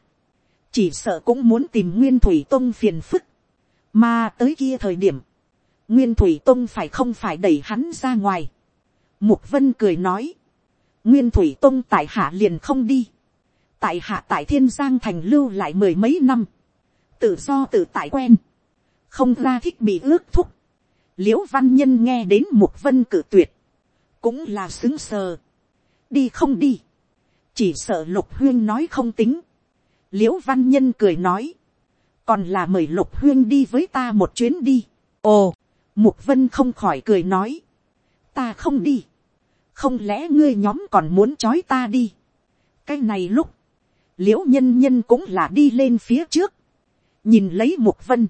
chỉ sợ cũng muốn tìm nguyên thủy tông phiền phức, mà tới kia thời điểm, nguyên thủy tông phải không phải đẩy hắn ra ngoài, Mục Vân cười nói. Nguyên Thủy Tông tại hạ liền không đi. tại hạ tại thiên giang thành lưu lại mười mấy năm, tự do tự tại quen, không ra thích bị ước thúc, l i ễ u văn nhân nghe đến mục vân cử tuyệt, cũng là xứng sờ, đi không đi, chỉ sợ lục huyên nói không tính, l i ễ u văn nhân cười nói, còn là mời lục huyên đi với ta một chuyến đi, ồ, mục vân không khỏi cười nói, ta không đi, không lẽ ngươi nhóm còn muốn trói ta đi, cái này lúc, l i ễ u nhân nhân cũng là đi lên phía trước, nhìn lấy mục vân,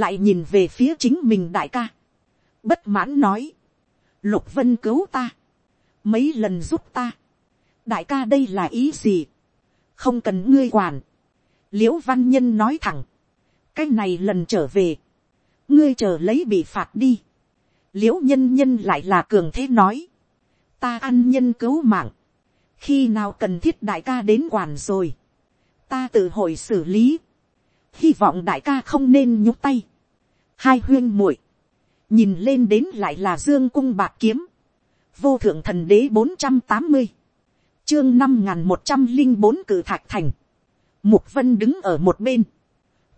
lại nhìn về phía chính mình đại ca, bất mãn nói, lục vân cứu ta, mấy lần giúp ta, đại ca đây là ý gì, không cần ngươi quản, l i ễ u văn nhân nói thẳng, cái này lần trở về, ngươi chờ lấy bị phạt đi, l i ễ u nhân nhân lại là cường thế nói, ta ăn nhân cứu mạng, khi nào cần thiết đại ca đến quản rồi, ta tự hội xử lý, hy vọng đại ca không nên nhúc tay. hai huyên muội, nhìn lên đến lại là dương cung bạc kiếm, vô thượng thần đế bốn trăm tám mươi, chương năm n một trăm linh bốn cử thạch thành, mục vân đứng ở một bên,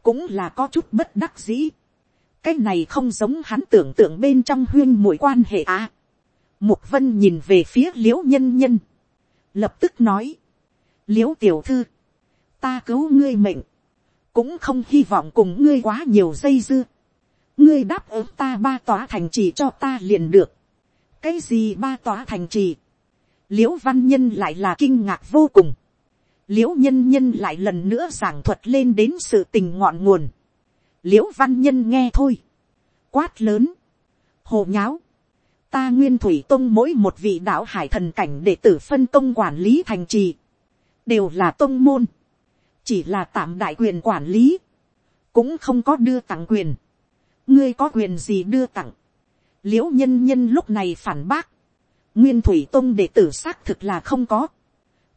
cũng là có chút bất đắc dĩ, cái này không giống hắn tưởng tượng bên trong huyên mũi quan hệ à. mục vân nhìn về phía l i ễ u nhân nhân, lập tức nói, l i ễ u tiểu thư, ta cứu ngươi mệnh, cũng không hy vọng cùng ngươi quá nhiều dây dưa. ngươi đáp ứng ta ba tòa thành trì cho ta liền được. cái gì ba tòa thành trì l i ễ u văn nhân lại là kinh ngạc vô cùng. l i ễ u nhân nhân lại lần nữa giảng thuật lên đến sự tình ngọn nguồn. l i ễ u văn nhân nghe thôi. quát lớn. hồ nháo. ta nguyên thủy tông mỗi một vị đạo hải thần cảnh để tử phân công quản lý thành trì. đều là tông môn chỉ là tạm đại quyền quản lý, cũng không có đưa tặng quyền. ngươi có quyền gì đưa tặng. l i ễ u nhân nhân lúc này phản bác, nguyên thủy tôn đệ tử xác thực là không có,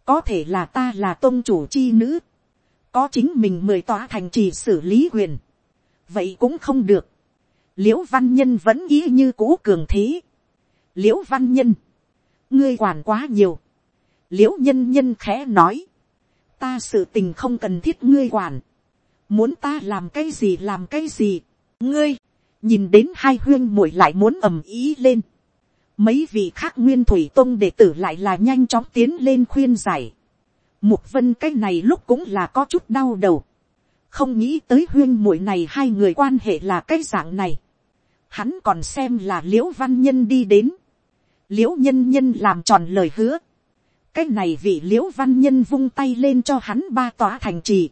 có thể là ta là tôn chủ chi nữ, có chính mình mười tòa thành trì xử lý quyền, vậy cũng không được. l i ễ u văn nhân vẫn ý như cũ cường thế. l i ễ u văn nhân, ngươi quản quá nhiều. l i ễ u nhân nhân khẽ nói, ta sự tình không cần thiết ngươi quản, muốn ta làm cái gì làm cái gì, ngươi, nhìn đến hai huyên muội lại muốn ầm ý lên, mấy vị khác nguyên thủy tông đệ tử lại là nhanh chóng tiến lên khuyên giải, mục vân cái này lúc cũng là có chút đau đầu, không nghĩ tới huyên muội này hai người quan hệ là cái dạng này, hắn còn xem là Liễu văn nhân đi đến, Liễu nhân nhân làm tròn lời hứa, cái này vị Liễu văn nhân vung tay lên cho hắn ba tòa thành trì.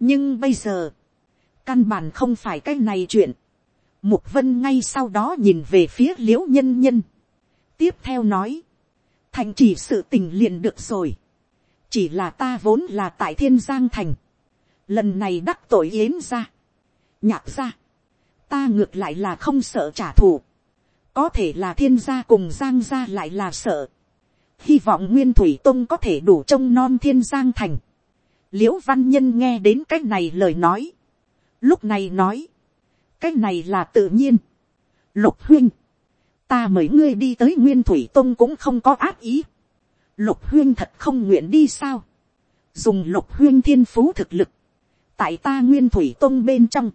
nhưng bây giờ, căn bản không phải cái này chuyện. mục vân ngay sau đó nhìn về phía Liễu nhân nhân tiếp theo nói, thành chỉ sự tình liền được rồi. chỉ là ta vốn là tại thiên giang thành. lần này đắc tội yến ra. nhạc ra. ta ngược lại là không sợ trả thù. có thể là thiên gia cùng giang gia lại là sợ hy vọng nguyên thủy tông có thể đủ trông nom thiên giang thành. l i ễ u văn nhân nghe đến cái này lời nói. lúc này nói, cái này là tự nhiên. lục huynh ta mời ngươi đi tới nguyên thủy tông cũng không có ác ý. lục huyên thật không nguyện đi sao. dùng lục huyên thiên phú thực lực, tại ta nguyên thủy tông bên trong,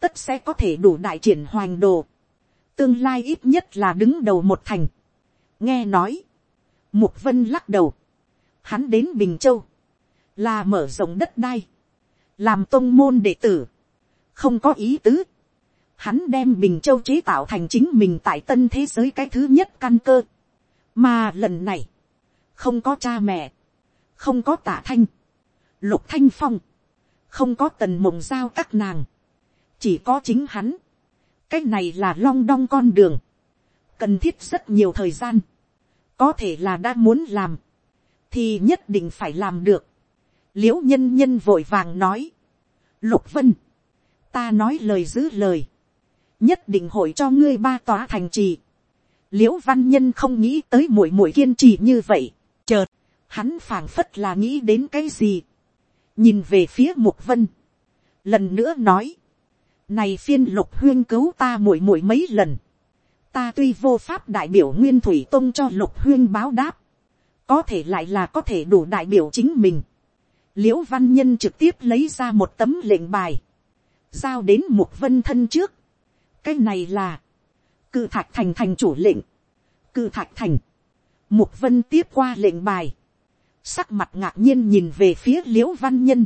tất sẽ có thể đủ đại triển hoành đồ. tương lai ít nhất là đứng đầu một thành. nghe nói, Mục vân lắc đầu. Hắn đến Bình Châu. Là mở rộng đất đai. Làm tông môn đệ tử. Không có ý tứ. Hắn đem Bình Châu chế tạo thành chính mình tại tân thế giới cái thứ nhất căn cơ. Mà lần này. Không có cha mẹ. Không có tả thanh. Lục thanh phong. Không có tần mộng giao các nàng. Chỉ có chính hắn. Cái này là long đong con đường. Cần thiết rất nhiều thời gian có thể là đã muốn làm, thì nhất định phải làm được. l i ễ u nhân nhân vội vàng nói, lục vân, ta nói lời giữ lời, nhất định hội cho ngươi ba tòa thành trì. l i ễ u văn nhân không nghĩ tới muội muội kiên trì như vậy, chợt, hắn phảng phất là nghĩ đến cái gì, nhìn về phía mục vân, lần nữa nói, này phiên lục huyên cứu ta muội muội mấy lần, ta tuy vô pháp đại biểu nguyên thủy tông cho lục huyên báo đáp, có thể lại là có thể đủ đại biểu chính mình. l i ễ u văn nhân trực tiếp lấy ra một tấm lệnh bài, giao đến mục vân thân trước, cái này là, cự thạch thành thành chủ lệnh, cự thạch thành, mục vân tiếp qua lệnh bài, sắc mặt ngạc nhiên nhìn về phía l i ễ u văn nhân,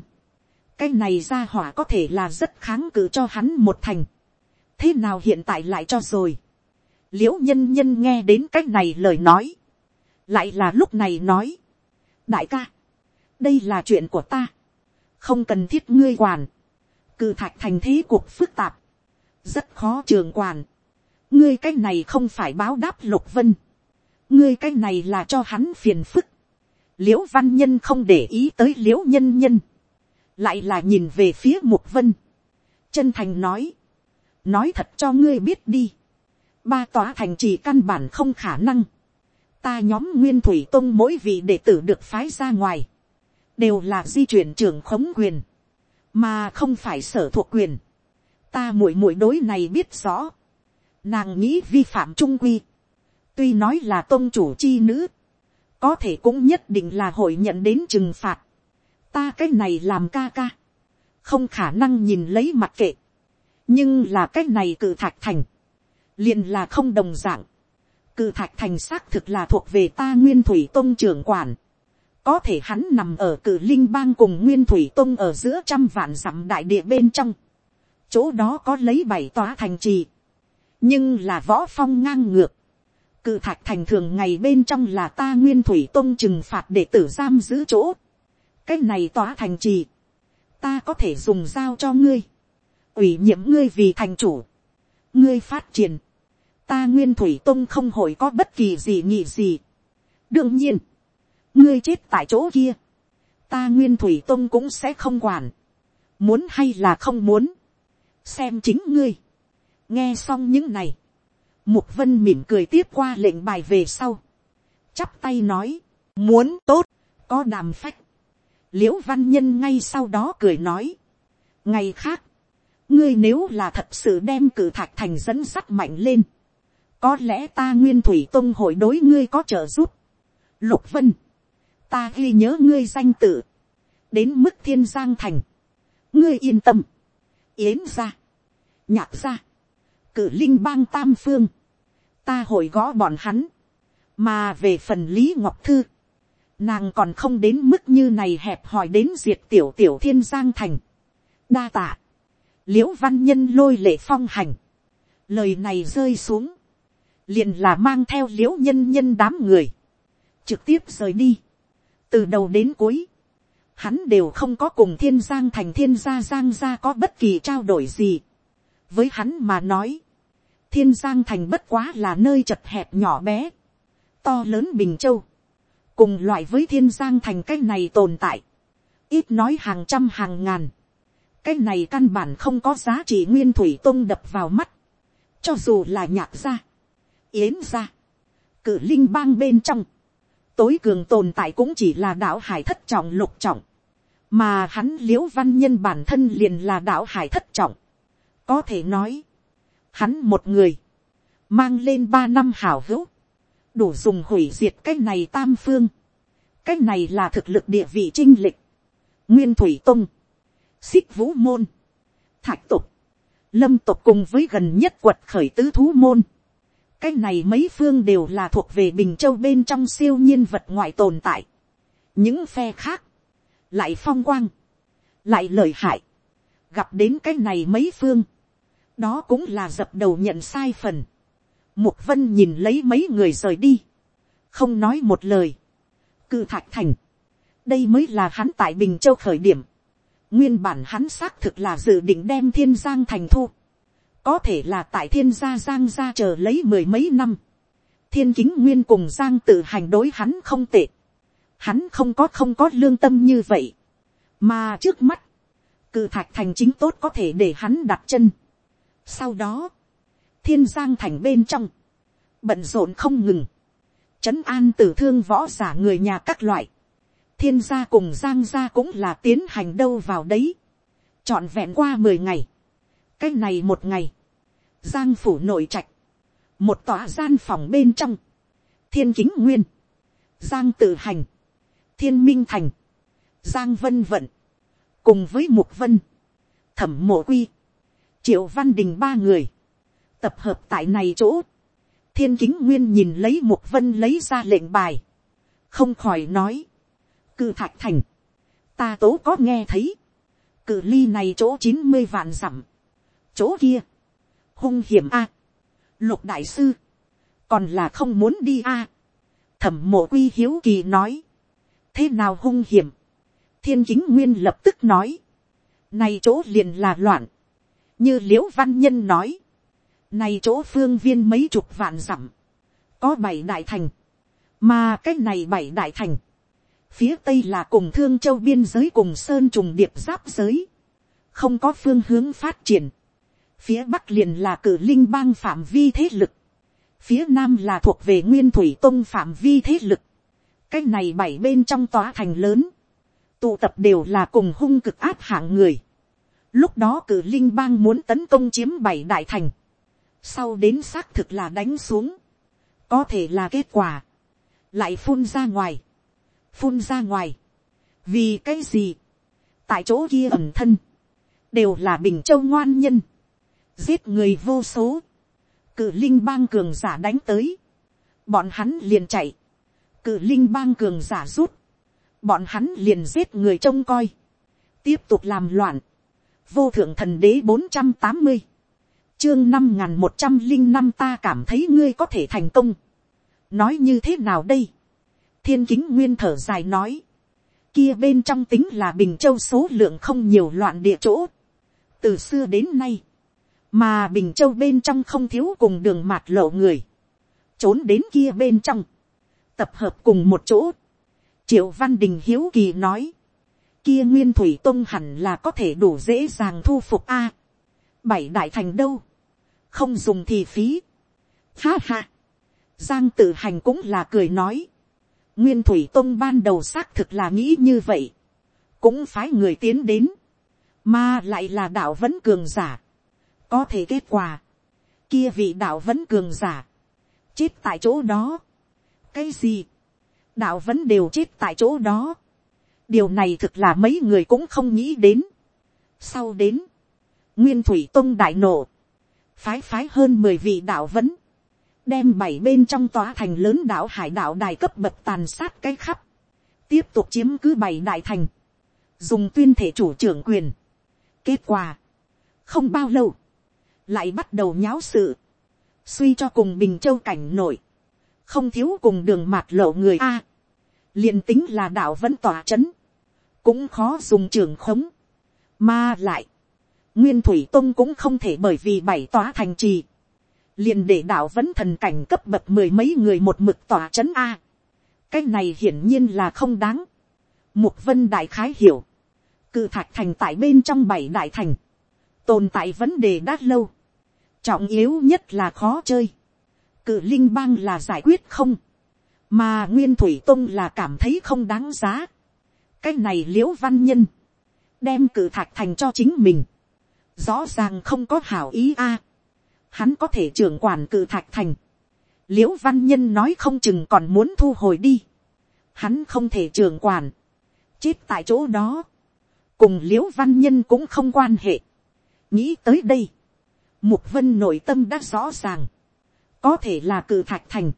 cái này ra hỏa có thể là rất kháng cự cho hắn một thành, thế nào hiện tại lại cho rồi, l i ễ u nhân nhân nghe đến cái này lời nói, lại là lúc này nói, đại ca, đây là chuyện của ta, không cần thiết ngươi quản, cự thạch thành thế cuộc phức tạp, rất khó trường quản, ngươi cái này không phải báo đáp lục vân, ngươi cái này là cho hắn phiền phức, l i ễ u văn nhân không để ý tới l i ễ u nhân nhân, lại là nhìn về phía mục vân, chân thành nói, nói thật cho ngươi biết đi, ba tòa thành trì căn bản không khả năng, ta nhóm nguyên thủy tông mỗi vị đệ tử được phái ra ngoài, đều là di chuyển trưởng khống quyền, mà không phải sở thuộc quyền, ta muội muội đối này biết rõ, nàng nghĩ vi phạm trung quy, tuy nói là tôn chủ chi nữ, có thể cũng nhất định là hội nhận đến trừng phạt. ta cái này làm ca ca, không khả năng nhìn lấy mặt kệ, nhưng là cái này cự thạch thành, liền là không đồng d ạ n g cự thạch thành xác thực là thuộc về ta nguyên thủy tôn trưởng quản, có thể hắn nằm ở cự linh bang cùng nguyên thủy tôn ở giữa trăm vạn dặm đại địa bên trong, chỗ đó có lấy bảy tòa thành trì, nhưng là võ phong ngang ngược, cự thạch thành thường ngày bên trong là ta nguyên thủy tôn trừng phạt để tử giam giữ chỗ. cái này tỏa thành trì. ta có thể dùng dao cho ngươi. ủy nhiệm ngươi vì thành chủ. ngươi phát triển. ta nguyên thủy tôn không hội có bất kỳ gì nghị gì. đương nhiên, ngươi chết tại chỗ kia. ta nguyên thủy tôn cũng sẽ không quản. muốn hay là không muốn xem chính ngươi. nghe xong những này Mục vân mỉm cười tiếp qua lệnh bài về sau. Chắp tay nói. Muốn tốt. Có đàm phách. Liễu văn nhân ngay sau đó cười nói. Ngày khác. Ngươi nếu là thật sự đem cử thạch thành dẫn sắt mạnh lên. Có lẽ ta nguyên thủy tông hội đối ngươi có trợ giúp. Lục vân. Ta ghi nhớ ngươi danh tự. Đến mức thiên giang thành. Ngươi yên tâm. Yến ra. Nhạc ra cử linh bang tam phương, ta hội gõ bọn hắn, mà về phần lý ngọc thư, nàng còn không đến mức như này hẹp hòi đến diệt tiểu tiểu thiên giang thành, đa tạ, l i ễ u văn nhân lôi lệ phong hành, lời này rơi xuống, liền là mang theo l i ễ u nhân nhân đám người, trực tiếp rời đi, từ đầu đến cuối, hắn đều không có cùng thiên giang thành thiên gia giang gia có bất kỳ trao đổi gì, với hắn mà nói, thiên giang thành bất quá là nơi chật hẹp nhỏ bé, to lớn bình châu, cùng loại với thiên giang thành cái này tồn tại, ít nói hàng trăm hàng ngàn, cái này căn bản không có giá trị nguyên thủy tôn đập vào mắt, cho dù là nhạc gia, yến gia, cử linh bang bên trong, tối cường tồn tại cũng chỉ là đạo hải thất trọng lục trọng, mà hắn l i ễ u văn nhân bản thân liền là đạo hải thất trọng, có thể nói, hắn một người, mang lên ba năm hảo hữu, đủ dùng hủy diệt cái này tam phương, cái này là thực lực địa vị trinh lịch, nguyên thủy tông, xích vũ môn, thạch tục, lâm tục cùng với gần nhất quật khởi tứ thú môn, cái này mấy phương đều là thuộc về bình châu bên trong siêu nhiên vật ngoại tồn tại, những phe khác, lại phong quang, lại lời hại, gặp đến cái này mấy phương, đó cũng là dập đầu nhận sai phần. Mục vân nhìn lấy mấy người rời đi, không nói một lời. Cự thạch thành, đây mới là hắn tại bình châu khởi điểm. nguyên bản hắn xác thực là dự định đem thiên giang thành thu. có thể là tại thiên gia giang gia chờ lấy mười mấy năm. thiên kính nguyên cùng giang tự hành đối hắn không tệ hắn không có không có lương tâm như vậy. mà trước mắt, cự thạch thành chính tốt có thể để hắn đặt chân. Sau đó, thiên giang thành bên trong, bận rộn không ngừng, trấn an tử thương võ giả người nhà các loại, thiên gia cùng giang gia cũng là tiến hành đâu vào đấy, trọn vẹn qua mười ngày, cái này một ngày, giang phủ nội trạch, một tòa gian phòng bên trong, thiên kính nguyên, giang tự hành, thiên minh thành, giang vân vận, cùng với mục vân, thẩm mộ quy, triệu văn đình ba người, tập hợp tại này chỗ, thiên kính nguyên nhìn lấy mục vân lấy ra lệnh bài, không khỏi nói, cự thạch thành, ta tố có nghe thấy, cự ly này chỗ chín mươi vạn dặm, chỗ kia, hung hiểm a, lục đại sư, còn là không muốn đi a, thẩm mộ quy hiếu kỳ nói, thế nào hung hiểm, thiên chính nguyên lập tức nói, này chỗ liền là loạn, như l i ễ u văn nhân nói, này chỗ phương viên mấy chục vạn dặm, có bảy đại thành, mà cái này bảy đại thành, phía tây là cùng thương châu biên giới cùng sơn trùng điệp giáp giới, không có phương hướng phát triển, phía bắc liền là cử linh bang phạm vi thế lực, phía nam là thuộc về nguyên thủy tông phạm vi thế lực, cái này bảy bên trong tòa thành lớn, tụ tập đều là cùng hung cực áp hạng người. Lúc đó cử linh bang muốn tấn công chiếm bảy đại thành. Sau đến xác thực là đánh xuống. Có thể là kết quả. Lại phun ra ngoài. Phun ra ngoài. Vì cái gì? Tại chỗ kia ẩn thân. Đều là bình châu ngoan nhân. Giết người vô số. Cử linh bang cường giả đánh tới. Bọn hắn liền chạy cự linh bang cường giả rút. Bọn hắn liền giết người trông coi, tiếp tục làm loạn, vô thượng thần đế bốn trăm tám mươi, chương năm n g h n một trăm linh năm ta cảm thấy ngươi có thể thành công, nói như thế nào đây, thiên kính nguyên thở dài nói, kia bên trong tính là bình châu số lượng không nhiều loạn địa chỗ, từ xưa đến nay, mà bình châu bên trong không thiếu cùng đường mạt lộ người, trốn đến kia bên trong, tập hợp cùng một chỗ, triệu văn đình hiếu kỳ nói, kia nguyên thủy tông hẳn là có thể đủ dễ dàng thu phục a. bảy đại thành đâu, không dùng thì phí. Ha ha, giang tự hành cũng là cười nói, nguyên thủy tông ban đầu xác thực là nghĩ như vậy, cũng phái người tiến đến, mà lại là đạo vẫn cường giả, có thể kết quả, kia vị đạo vẫn cường giả, chết tại chỗ đó, cái gì, đạo vẫn đều chết tại chỗ đó. điều này thực là mấy người cũng không nghĩ đến. sau đến, nguyên thủy tôn đại nộ, phái phái hơn mười vị đạo vẫn, đem bảy bên trong tòa thành lớn đảo hải đảo đài cấp bậc tàn sát cái khắp, tiếp tục chiếm cứ bảy đại thành, dùng tuyên thể chủ trưởng quyền. kết quả, không bao lâu, lại bắt đầu nháo sự, suy cho cùng bình châu cảnh nổi, không thiếu cùng đường mạt lộ người a, liền tính là đạo vẫn tỏa c h ấ n cũng khó dùng trường khống, mà lại, nguyên thủy tông cũng không thể bởi vì bảy tỏa thành trì, liền để đạo vẫn thần cảnh cấp bậc mười mấy người một mực tỏa c h ấ n a, cái này hiển nhiên là không đáng, mục vân đại khái hiểu, cự thạch thành tại bên trong bảy đại thành, tồn tại vấn đề đã lâu, trọng yếu nhất là khó chơi, cự linh bang là giải quyết không, mà nguyên thủy tông là cảm thấy không đáng giá. cái này l i ễ u văn nhân, đem cử thạch thành cho chính mình, rõ ràng không có hảo ý a. hắn có thể trưởng quản cử thạch thành, l i ễ u văn nhân nói không chừng còn muốn thu hồi đi. hắn không thể trưởng quản, chết tại chỗ đó, cùng l i ễ u văn nhân cũng không quan hệ. nghĩ tới đây, mục vân nội tâm đã rõ ràng, có thể là cự thạch thành,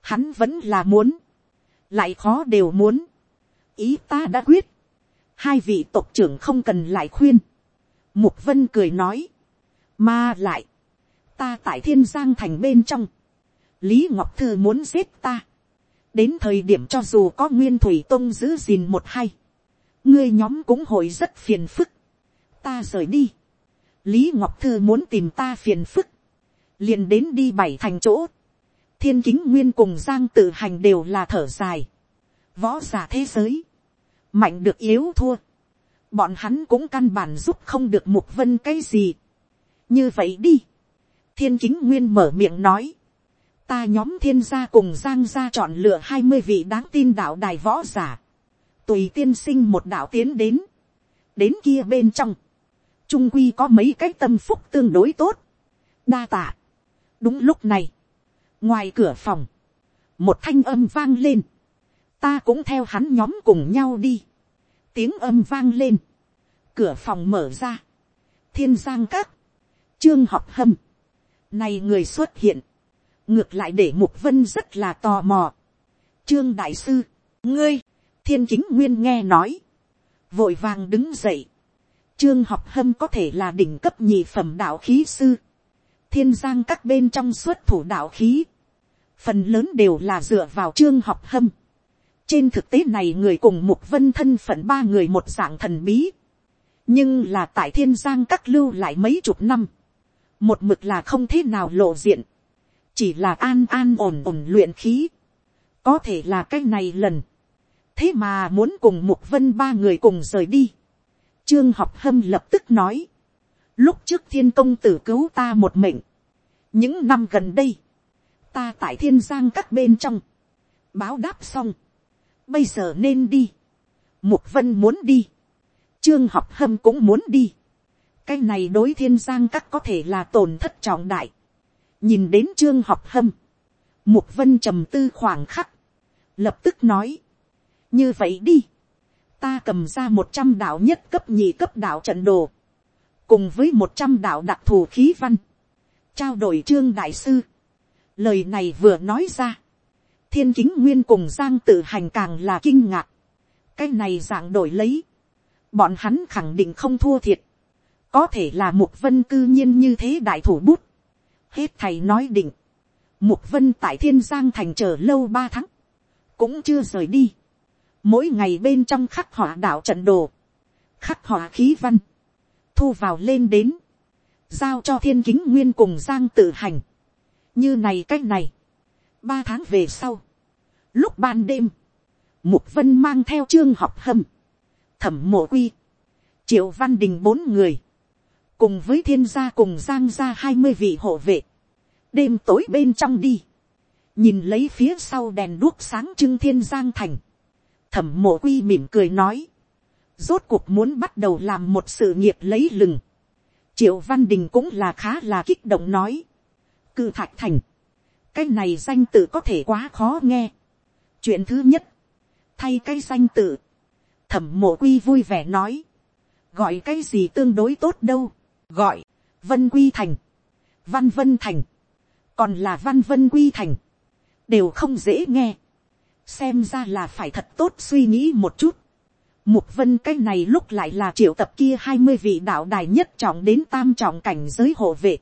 hắn vẫn là muốn, lại khó đều muốn, ý ta đã quyết, hai vị tộc trưởng không cần lại khuyên, mục vân cười nói, mà lại, ta tại thiên giang thành bên trong, lý ngọc thư muốn giết ta, đến thời điểm cho dù có nguyên thủy tông giữ gìn một hay, ngươi nhóm cũng hội rất phiền phức, ta rời đi, lý ngọc thư muốn tìm ta phiền phức, liền đến đi bảy thành chỗ, thiên kính nguyên cùng giang tự hành đều là thở dài. võ giả thế giới, mạnh được yếu thua, bọn hắn cũng căn bản giúp không được mục vân cái gì. như vậy đi, thiên kính nguyên mở miệng nói, ta nhóm thiên gia cùng giang gia chọn lựa hai mươi vị đáng tin đạo đài võ giả, tùy tiên sinh một đạo tiến đến, đến kia bên trong, trung quy có mấy cái tâm phúc tương đối tốt, đa tạ đúng lúc này, ngoài cửa phòng, một thanh âm vang lên, ta cũng theo hắn nhóm cùng nhau đi, tiếng âm vang lên, cửa phòng mở ra, thiên giang các, trương học hâm, này người xuất hiện, ngược lại để mục vân rất là tò mò. trương đại sư, ngươi, thiên chính nguyên nghe nói, vội vàng đứng dậy, trương học hâm có thể là đỉnh cấp nhị phẩm đạo khí sư, thiên giang các bên trong xuất thủ đạo khí, phần lớn đều là dựa vào trương học hâm. trên thực tế này người cùng mục vân thân phận ba người một dạng thần bí, nhưng là tại thiên giang các lưu lại mấy chục năm, một mực là không thế nào lộ diện, chỉ là an an ổn ổn luyện khí, có thể là cái này lần, thế mà muốn cùng mục vân ba người cùng rời đi, trương học hâm lập tức nói, lúc trước thiên công tử cứu ta một mệnh, những năm gần đây, ta tại thiên giang các bên trong, báo đáp xong, bây giờ nên đi, mục vân muốn đi, trương học hâm cũng muốn đi, cái này đối thiên giang các có thể là tổn thất trọng đại, nhìn đến trương học hâm, mục vân trầm tư khoảng khắc, lập tức nói, như vậy đi, ta cầm ra một trăm đạo nhất cấp nhị cấp đạo trận đồ, cùng với một trăm đạo đặc thù khí văn, trao đổi trương đại sư. Lời này vừa nói ra, thiên kính nguyên cùng giang tự hành càng là kinh ngạc. cái này dạng đổi lấy, bọn hắn khẳng định không thua thiệt, có thể là mục vân cư nhiên như thế đại thủ bút. hết thầy nói định, mục vân tại thiên giang thành chờ lâu ba tháng, cũng chưa rời đi. mỗi ngày bên trong khắc họa đạo trận đồ, khắc họa khí văn, thu vào lên đến, giao cho thiên kính nguyên cùng giang tự hành, như này c á c h này, ba tháng về sau, lúc ban đêm, mục vân mang theo trương học hâm, thẩm mộ quy, triệu văn đình bốn người, cùng với thiên gia cùng giang gia hai mươi vị hộ vệ, đêm tối bên trong đi, nhìn lấy phía sau đèn đuốc sáng trưng thiên giang thành, thẩm mộ quy mỉm cười nói, rốt cuộc muốn bắt đầu làm một sự nghiệp lấy lừng, triệu văn đình cũng là khá là kích động nói. cự thạch thành, cái này danh tự có thể quá khó nghe. chuyện thứ nhất, thay cái danh tự, thẩm mộ quy vui vẻ nói, gọi cái gì tương đối tốt đâu, gọi, vân quy thành, văn vân thành, còn là văn vân quy thành, đều không dễ nghe, xem ra là phải thật tốt suy nghĩ một chút, Mục vân cái này lúc lại là triệu tập kia hai mươi vị đạo đài nhất trọng đến tam trọng cảnh giới hộ vệ.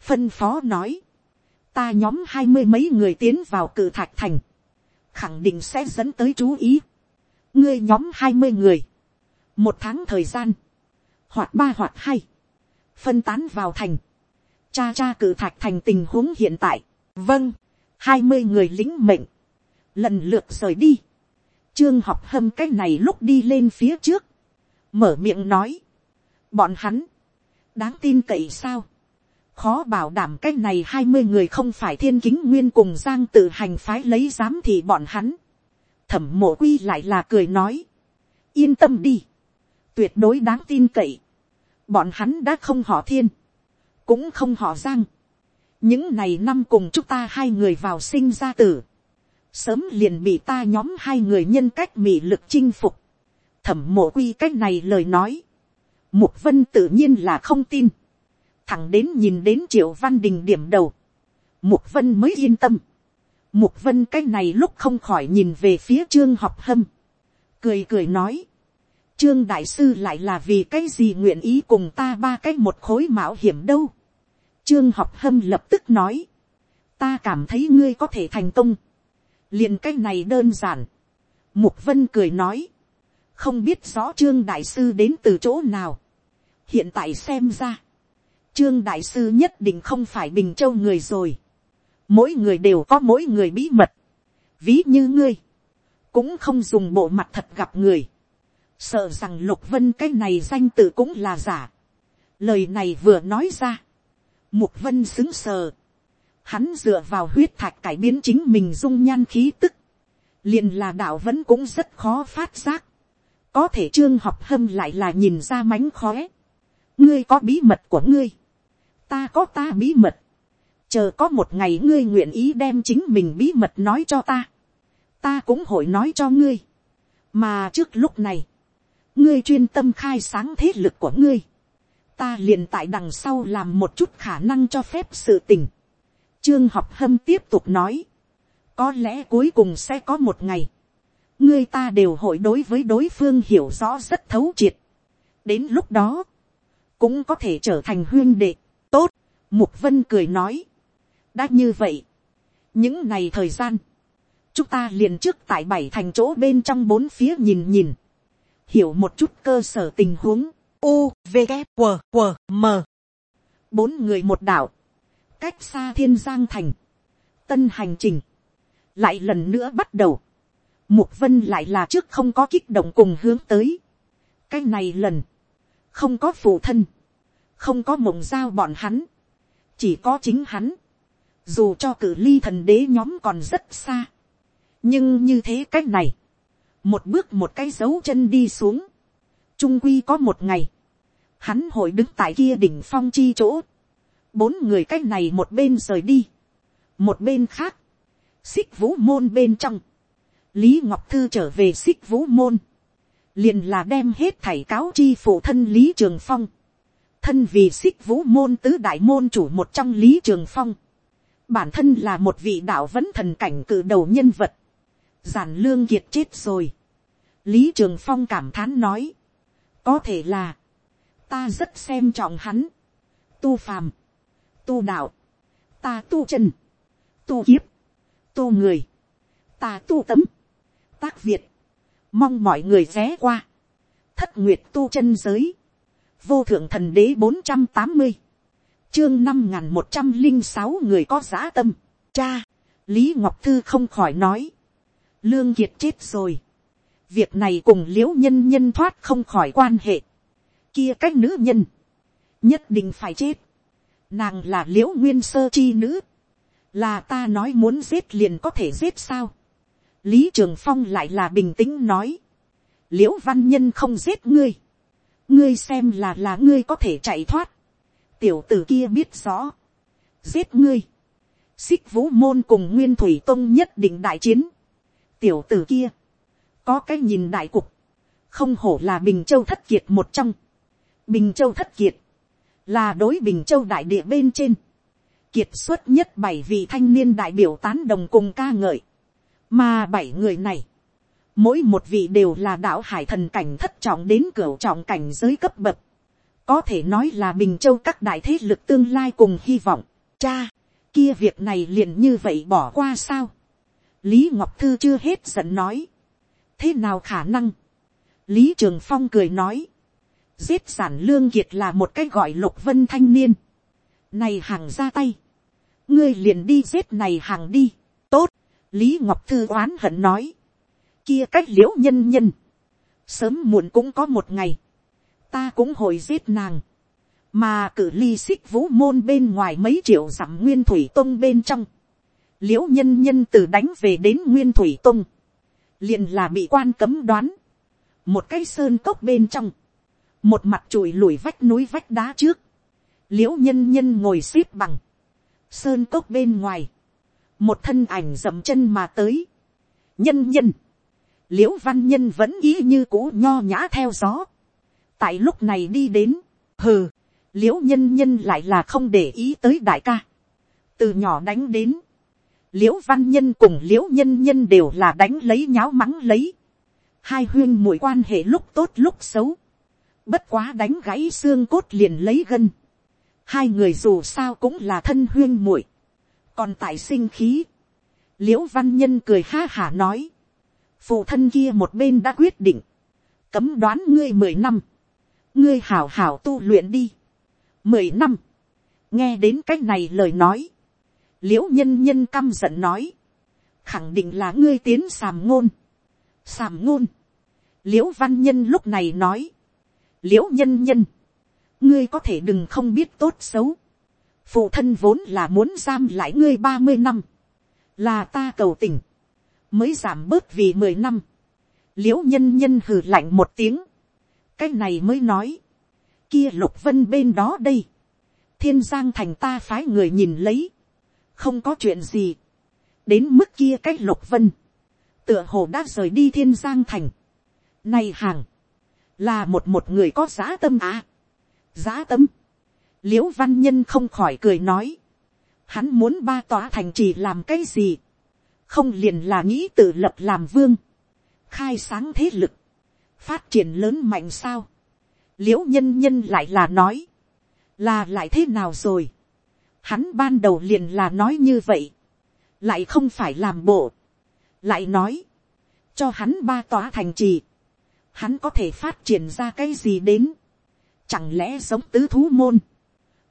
Phân phó nói. Ta nhóm hai mươi mấy người tiến vào cử thạch thành. Khẳng định sẽ dẫn tới chú ý. Ngươi nhóm hai mươi người. Một tháng thời gian. Hoặc ba hoặc hai. Phân tán vào thành. Cha cha cử thạch thành tình huống hiện tại. Vâng. hai mươi người lính mệnh. Lần lượt rời đi Trương học hâm cái này lúc đi lên phía trước. Mở miệng nói. Bọn hắn. Đáng tin cậy sao. Khó bảo đảm cái này hai mươi người không phải thiên kính nguyên cùng giang tự hành phái lấy giám thì bọn hắn. Thẩm mộ quy lại là cười nói. Yên tâm đi. Tuyệt đối đáng tin cậy. Bọn hắn đã không họ thiên. Cũng không họ giang. Những này năm cùng chúng ta hai người vào sinh ra tử sớm liền bị ta nhóm hai người nhân cách mị lực chinh phục. thẩm mộ quy cách này lời nói. mục vân tự nhiên là không tin. thẳng đến nhìn đến triệu văn đình điểm đầu. mục vân mới yên tâm. mục vân cách này lúc không khỏi nhìn về phía trương học hâm. cười cười nói. trương đại sư lại là vì cái gì nguyện ý cùng ta ba cái một khối mạo hiểm đâu. trương học hâm lập tức nói. ta cảm thấy ngươi có thể thành công liền cái này đơn giản. mục vân cười nói, không biết rõ trương đại sư đến từ chỗ nào. hiện tại xem ra, trương đại sư nhất định không phải bình châu người rồi. mỗi người đều có mỗi người bí mật. ví như ngươi, cũng không dùng bộ mặt thật gặp người. sợ rằng lục vân cái này danh tự cũng là giả. lời này vừa nói ra, mục vân xứng sờ hắn dựa vào huyết thạch cải biến chính mình dung nhan khí tức, liền là đạo vẫn cũng rất khó phát giác, có thể trương học hâm lại là nhìn ra mánh khóe, ngươi có bí mật của ngươi, ta có ta bí mật, chờ có một ngày ngươi nguyện ý đem chính mình bí mật nói cho ta, ta cũng hội nói cho ngươi, mà trước lúc này, ngươi chuyên tâm khai sáng thế lực của ngươi, ta liền tại đằng sau làm một chút khả năng cho phép sự tình. Trương học hâm tiếp tục nói, có lẽ cuối cùng sẽ có một ngày, ngươi ta đều hội đối với đối phương hiểu rõ rất thấu triệt. đến lúc đó, cũng có thể trở thành huyên đệ, tốt, mục vân cười nói. đã như vậy, những ngày thời gian, chúng ta liền trước tại bảy thành chỗ bên trong bốn phía nhìn nhìn, hiểu một chút cơ sở tình huống, u, v, g, q, q, m. bốn người một đảo, cách xa thiên giang thành, tân hành trình, lại lần nữa bắt đầu, mục vân lại là trước không có kích động cùng hướng tới, cái này lần, không có phụ thân, không có mộng giao bọn hắn, chỉ có chính hắn, dù cho cử ly thần đế nhóm còn rất xa, nhưng như thế cách này, một bước một cái dấu chân đi xuống, trung quy có một ngày, hắn hội đứng tại kia đỉnh phong chi chỗ, bốn người cách này một bên rời đi, một bên khác, xích vũ môn bên trong, lý ngọc thư trở về xích vũ môn, liền là đem hết thảy cáo chi phụ thân lý trường phong, thân vì xích vũ môn tứ đại môn chủ một trong lý trường phong, bản thân là một vị đạo vẫn thần cảnh cự đầu nhân vật, giản lương kiệt chết rồi, lý trường phong cảm thán nói, có thể là, ta rất xem trọng hắn, tu phàm, tu đạo, ta tu chân, tu kiếp, tu người, ta tu tấm, tác việt, mong mọi người ghé qua, thất nguyệt tu chân giới, vô thượng thần đế bốn trăm tám mươi, chương năm n g h n một trăm linh sáu người có giá tâm, cha, lý ngọc thư không khỏi nói, lương kiệt chết rồi, việc này cùng l i ễ u nhân nhân thoát không khỏi quan hệ, kia cách nữ nhân, nhất định phải chết, nàng là l i ễ u nguyên sơ chi nữ, là ta nói muốn giết liền có thể giết sao, lý trường phong lại là bình tĩnh nói, l i ễ u văn nhân không giết ngươi, ngươi xem là là ngươi có thể chạy thoát, tiểu tử kia biết rõ, giết ngươi, xích vũ môn cùng nguyên thủy tông nhất định đại chiến, tiểu tử kia, có cái nhìn đại cục, không hổ là bình châu thất kiệt một trong, bình châu thất kiệt, là đối bình châu đại địa bên trên, kiệt xuất nhất bảy vị thanh niên đại biểu tán đồng cùng ca ngợi, mà bảy người này, mỗi một vị đều là đạo hải thần cảnh thất trọng đến cửa trọng cảnh giới cấp bậc, có thể nói là bình châu các đại thế lực tương lai cùng hy vọng, cha, kia việc này liền như vậy bỏ qua sao, lý ngọc thư chưa hết giận nói, thế nào khả năng, lý trường phong cười nói, giết sản lương kiệt là một cái gọi lục vân thanh niên, này hàng ra tay, ngươi liền đi giết này hàng đi, tốt, lý ngọc thư oán hận nói, kia cách l i ễ u nhân nhân, sớm muộn cũng có một ngày, ta cũng hồi giết nàng, mà cử ly xích vũ môn bên ngoài mấy triệu dặm nguyên thủy tông bên trong, l i ễ u nhân nhân từ đánh về đến nguyên thủy tông, liền là bị quan cấm đoán, một cái sơn cốc bên trong, một mặt trụi lùi vách núi vách đá trước, l i ễ u nhân nhân ngồi x ế p bằng, sơn cốc bên ngoài, một thân ảnh dậm chân mà tới, nhân nhân, l i ễ u văn nhân vẫn ý như cũ nho nhã theo gió. tại lúc này đi đến, hừ, l i ễ u nhân nhân lại là không để ý tới đại ca. từ nhỏ đánh đến, l i ễ u văn nhân cùng l i ễ u nhân nhân đều là đánh lấy nháo mắng lấy. hai huyên mùi quan hệ lúc tốt lúc xấu bất quá đánh gãy xương cốt liền lấy gân. hai người dù sao cũng là thân huyên muội. Còn tại sinh khí, liễu văn nhân cười ha hả nói, phụ thân kia một bên đã quyết định, cấm đoán ngươi mười năm, ngươi hảo hảo tu luyện đi, mười năm, nghe đến cách này lời nói, liễu nhân nhân căm giận nói, khẳng định là ngươi tiến sàm ngôn, sàm ngôn, liễu văn nhân lúc này nói, Liễu nhân nhân, ngươi có thể đừng không biết tốt xấu, phụ thân vốn là muốn giam lại ngươi ba mươi năm, là ta cầu tình, mới giảm bớt vì mười năm, Liễu nhân nhân hừ lạnh một tiếng, cái này mới nói, kia lục vân bên đó đây, thiên giang thành ta phái người nhìn lấy, không có chuyện gì, đến mức kia cái lục vân, tựa hồ đã rời đi thiên giang thành, này hàng, là một một người có giá tâm à. giá tâm, l i ễ u văn nhân không khỏi cười nói, hắn muốn ba tòa thành trì làm cái gì, không liền là nghĩ tự lập làm vương, khai sáng thế lực, phát triển lớn mạnh sao, l i ễ u nhân nhân lại là nói, là lại thế nào rồi, hắn ban đầu liền là nói như vậy, lại không phải làm bộ, lại nói, cho hắn ba tòa thành trì, hắn có thể phát triển ra cái gì đến, chẳng lẽ giống tứ thú môn,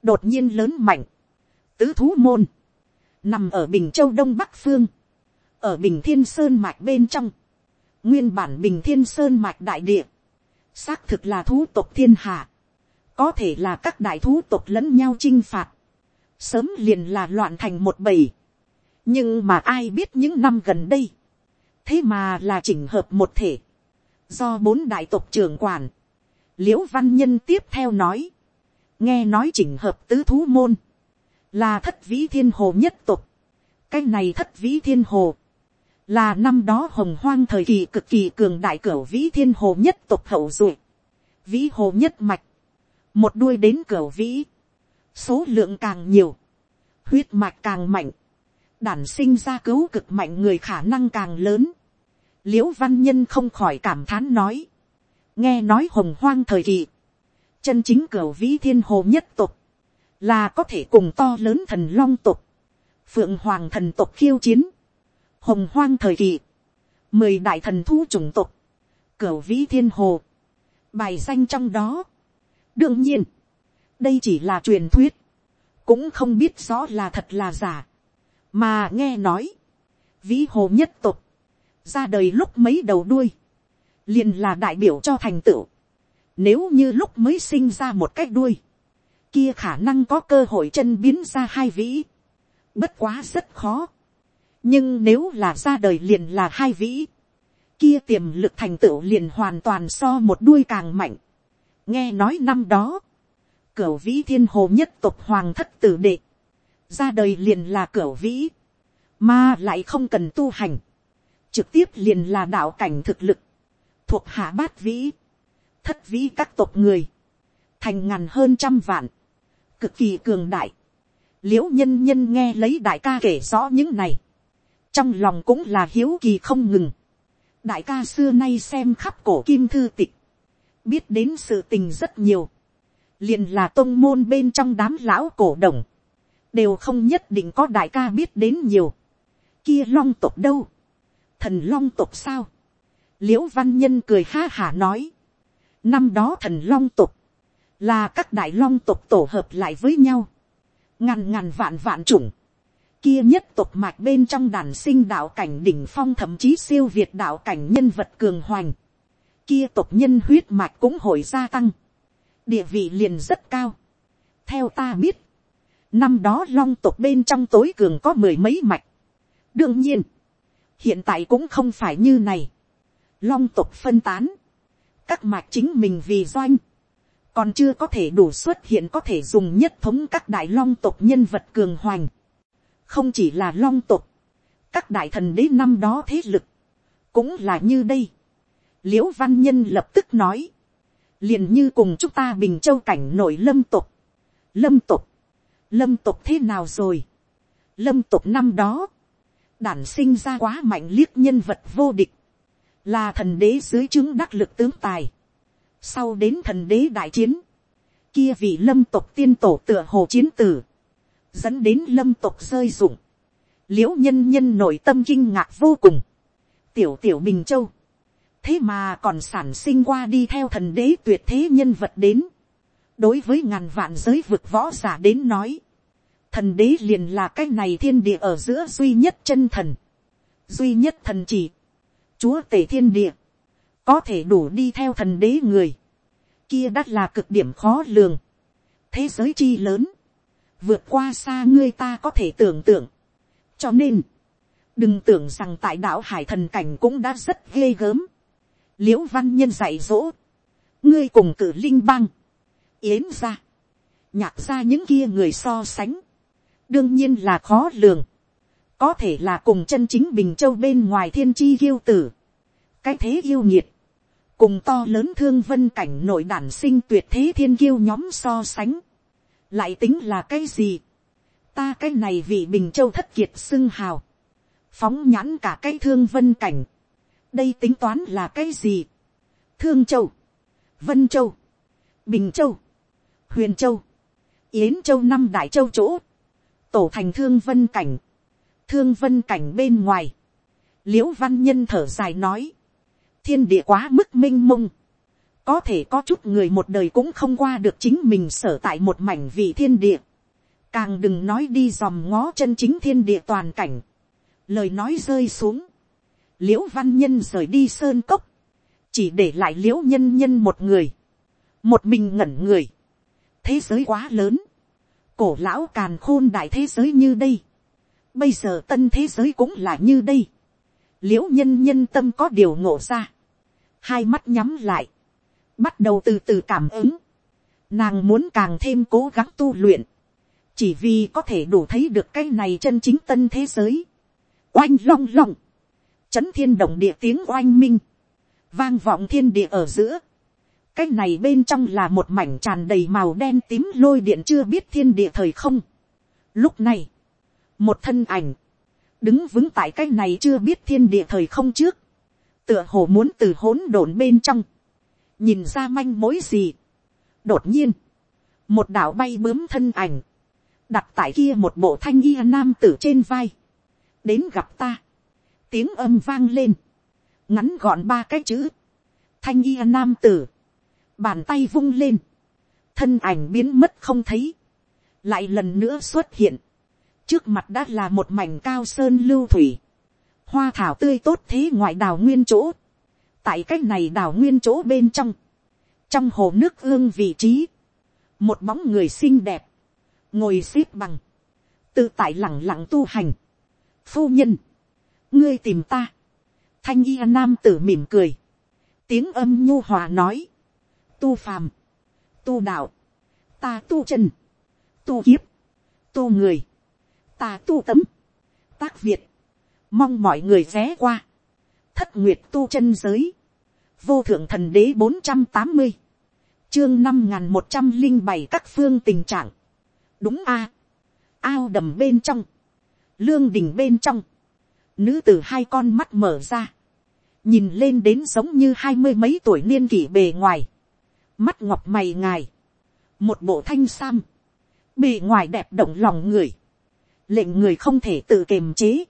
đột nhiên lớn mạnh, tứ thú môn, nằm ở bình châu đông bắc phương, ở bình thiên sơn mạch bên trong, nguyên bản bình thiên sơn mạch đại địa, xác thực là thú tộc thiên hạ, có thể là các đại thú tộc lẫn nhau chinh phạt, sớm liền là loạn thành một bầy, nhưng mà ai biết những năm gần đây, thế mà là chỉnh hợp một thể, do bốn đại tộc trưởng quản, l i ễ u văn nhân tiếp theo nói, nghe nói chỉnh hợp tứ thú môn, là thất vĩ thiên hồ nhất tộc, cái này thất vĩ thiên hồ, là năm đó hồng hoang thời kỳ cực kỳ cường đại cửa vĩ thiên hồ nhất tộc hậu duệ, vĩ hồ nhất mạch, một đuôi đến cửa vĩ, số lượng càng nhiều, huyết mạch càng mạnh, đản sinh ra cứu cực mạnh người khả năng càng lớn, l i ễ u văn nhân không khỏi cảm thán nói, nghe nói hồng hoang thời kỳ, chân chính cửa vĩ thiên hồ nhất tục, là có thể cùng to lớn thần long tục, phượng hoàng thần tục khiêu chiến, hồng hoang thời kỳ, mười đại thần thu chủng tục, cửa vĩ thiên hồ, bài danh trong đó. đương nhiên, đây chỉ là truyền thuyết, cũng không biết rõ là thật là giả, mà nghe nói, vĩ hồ nhất tục, ra đời lúc mấy đầu đuôi, liền là đại biểu cho thành tựu. Nếu như lúc mới sinh ra một cái đuôi, kia khả năng có cơ hội chân biến ra hai vĩ. Bất quá rất khó. Nhưng nếu là ra đời liền là hai vĩ, kia tiềm lực thành tựu liền hoàn toàn so một đuôi càng mạnh. Nghe nói năm đó, cửu vĩ thiên hồ nhất tộc hoàng thất tử đệ, ra đời liền là cửu vĩ, mà lại không cần tu hành trực tiếp liền là đạo cảnh thực lực, thuộc hạ bát vĩ, thất vĩ các tộc người, thành ngàn hơn trăm vạn, cực kỳ cường đại, l i ễ u nhân nhân nghe lấy đại ca kể rõ những này, trong lòng cũng là hiếu kỳ không ngừng, đại ca xưa nay xem khắp cổ kim thư tịch, biết đến sự tình rất nhiều, liền là tôn môn bên trong đám lão cổ đồng, đều không nhất định có đại ca biết đến nhiều, kia long tộc đâu, thần long tục sao, l i ễ u văn nhân cười ha hả nói, năm đó thần long tục, là các đại long tục tổ hợp lại với nhau, ngàn ngàn vạn vạn chủng, kia nhất tục mạch bên trong đàn sinh đạo cảnh đỉnh phong thậm chí siêu việt đạo cảnh nhân vật cường hoành, kia tục nhân huyết mạch cũng hồi gia tăng, địa vị liền rất cao. theo ta biết, năm đó long tục bên trong tối cường có mười mấy mạch. đương nhiên, hiện tại cũng không phải như này, long tục phân tán, các mạch chính mình vì doanh, còn chưa có thể đủ xuất hiện có thể dùng nhất thống các đại long tục nhân vật cường hoành, không chỉ là long tục, các đại thần đế năm đó thế lực, cũng là như đây. l i ễ u văn nhân lập tức nói, liền như cùng chúng ta bình châu cảnh nội lâm tục, lâm tục, lâm tục thế nào rồi, lâm tục năm đó, đản sinh ra quá mạnh liếc nhân vật vô địch, là thần đế dưới chứng đắc lực tướng tài. Sau đến thần đế đại chiến, kia vị lâm tộc tiên tổ tựa hồ chiến tử, dẫn đến lâm tộc rơi rụng, l i ễ u nhân nhân nội tâm kinh ngạc vô cùng, tiểu tiểu bình châu, thế mà còn sản sinh qua đi theo thần đế tuyệt thế nhân vật đến, đối với ngàn vạn giới vực võ giả đến nói, thần đế liền là cái này thiên địa ở giữa duy nhất chân thần, duy nhất thần chỉ, chúa tể thiên địa, có thể đủ đi theo thần đế người, kia đắt là cực điểm khó lường, thế giới chi lớn, vượt qua xa ngươi ta có thể tưởng tượng, cho nên, đừng tưởng rằng tại đảo hải thần cảnh cũng đã rất ghê gớm, l i ễ u văn nhân dạy dỗ, ngươi cùng cử linh băng, yến ra, nhạc ra những kia người so sánh, đương nhiên là khó lường, có thể là cùng chân chính bình châu bên ngoài thiên chi yêu tử, cái thế yêu nhiệt, cùng to lớn thương vân cảnh nội đản sinh tuyệt thế thiên kiêu nhóm so sánh, lại tính là cái gì, ta cái này vì bình châu thất kiệt xưng hào, phóng nhãn cả cái thương vân cảnh, đây tính toán là cái gì, thương châu, vân châu, bình châu, huyền châu, yến châu năm đại châu chỗ, tổ thành thương vân cảnh, thương vân cảnh bên ngoài, l i ễ u văn nhân thở dài nói, thiên địa quá mức m i n h mông, có thể có chút người một đời cũng không qua được chính mình sở tại một mảnh vị thiên địa, càng đừng nói đi dòm ngó chân chính thiên địa toàn cảnh, lời nói rơi xuống, l i ễ u văn nhân rời đi sơn cốc, chỉ để lại l i ễ u nhân nhân một người, một mình ngẩn người, thế giới quá lớn, cổ lão càn khôn đại thế giới như đây, bây giờ tân thế giới cũng là như đây, liễu nhân nhân tâm có điều ngộ ra, hai mắt nhắm lại, bắt đầu từ từ cảm ứng, nàng muốn càng thêm cố gắng tu luyện, chỉ vì có thể đủ thấy được cái này chân chính tân thế giới, oanh long long, chấn thiên động địa tiếng oanh minh, vang vọng thiên địa ở giữa, cái này bên trong là một mảnh tràn đầy màu đen tím lôi điện chưa biết thiên địa thời không. Lúc này, một thân ảnh, đứng vững tại cái này chưa biết thiên địa thời không trước, tựa hồ muốn từ hỗn độn bên trong, nhìn ra manh mối gì. đột nhiên, một đạo bay bướm thân ảnh, đặt tại kia một bộ thanh y nam tử trên vai, đến gặp ta, tiếng âm vang lên, ngắn gọn ba cái chữ, thanh y nam tử, bàn tay vung lên, thân ảnh biến mất không thấy, lại lần nữa xuất hiện, trước mặt đã là một mảnh cao sơn lưu thủy, hoa thảo tươi tốt thế ngoại đào nguyên chỗ, tại c á c h này đào nguyên chỗ bên trong, trong hồ nước ương vị trí, một bóng người xinh đẹp, ngồi xếp bằng, tự tại lẳng lặng tu hành, phu nhân, ngươi tìm ta, thanh y nam tử mỉm cười, tiếng âm nhu hòa nói, tu phàm, tu đạo, ta tu chân, tu kiếp, tu người, ta tu tấm, tác việt, mong mọi người ghé qua, thất nguyệt tu chân giới, vô thượng thần đế bốn trăm tám mươi, chương năm n g h n một trăm linh bảy các phương tình trạng, đúng a, ao đầm bên trong, lương đình bên trong, nữ t ử hai con mắt mở ra, nhìn lên đến giống như hai mươi mấy tuổi niên kỷ bề ngoài, mắt ngọc mày ngài, một bộ thanh sam, bề ngoài đẹp động lòng người, lệnh người không thể tự kiềm chế,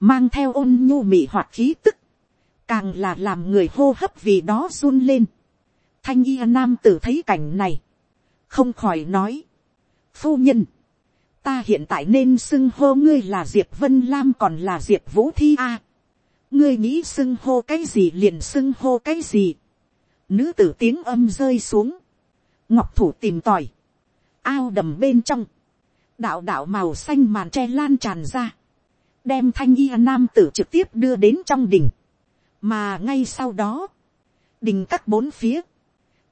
mang theo ôn nhu mị hoạt khí tức, càng là làm người hô hấp vì đó run lên. Thanh y nam tử thấy cảnh này, không khỏi nói, phu nhân, ta hiện tại nên xưng hô ngươi là diệp vân lam còn là diệp vũ thi a. ngươi nghĩ xưng hô cái gì liền xưng hô cái gì nữ tử tiếng âm rơi xuống, ngọc thủ tìm tòi, ao đầm bên trong, đạo đạo màu xanh màn tre lan tràn ra, đem thanh y nam tử trực tiếp đưa đến trong đình, mà ngay sau đó, đình cắt bốn phía,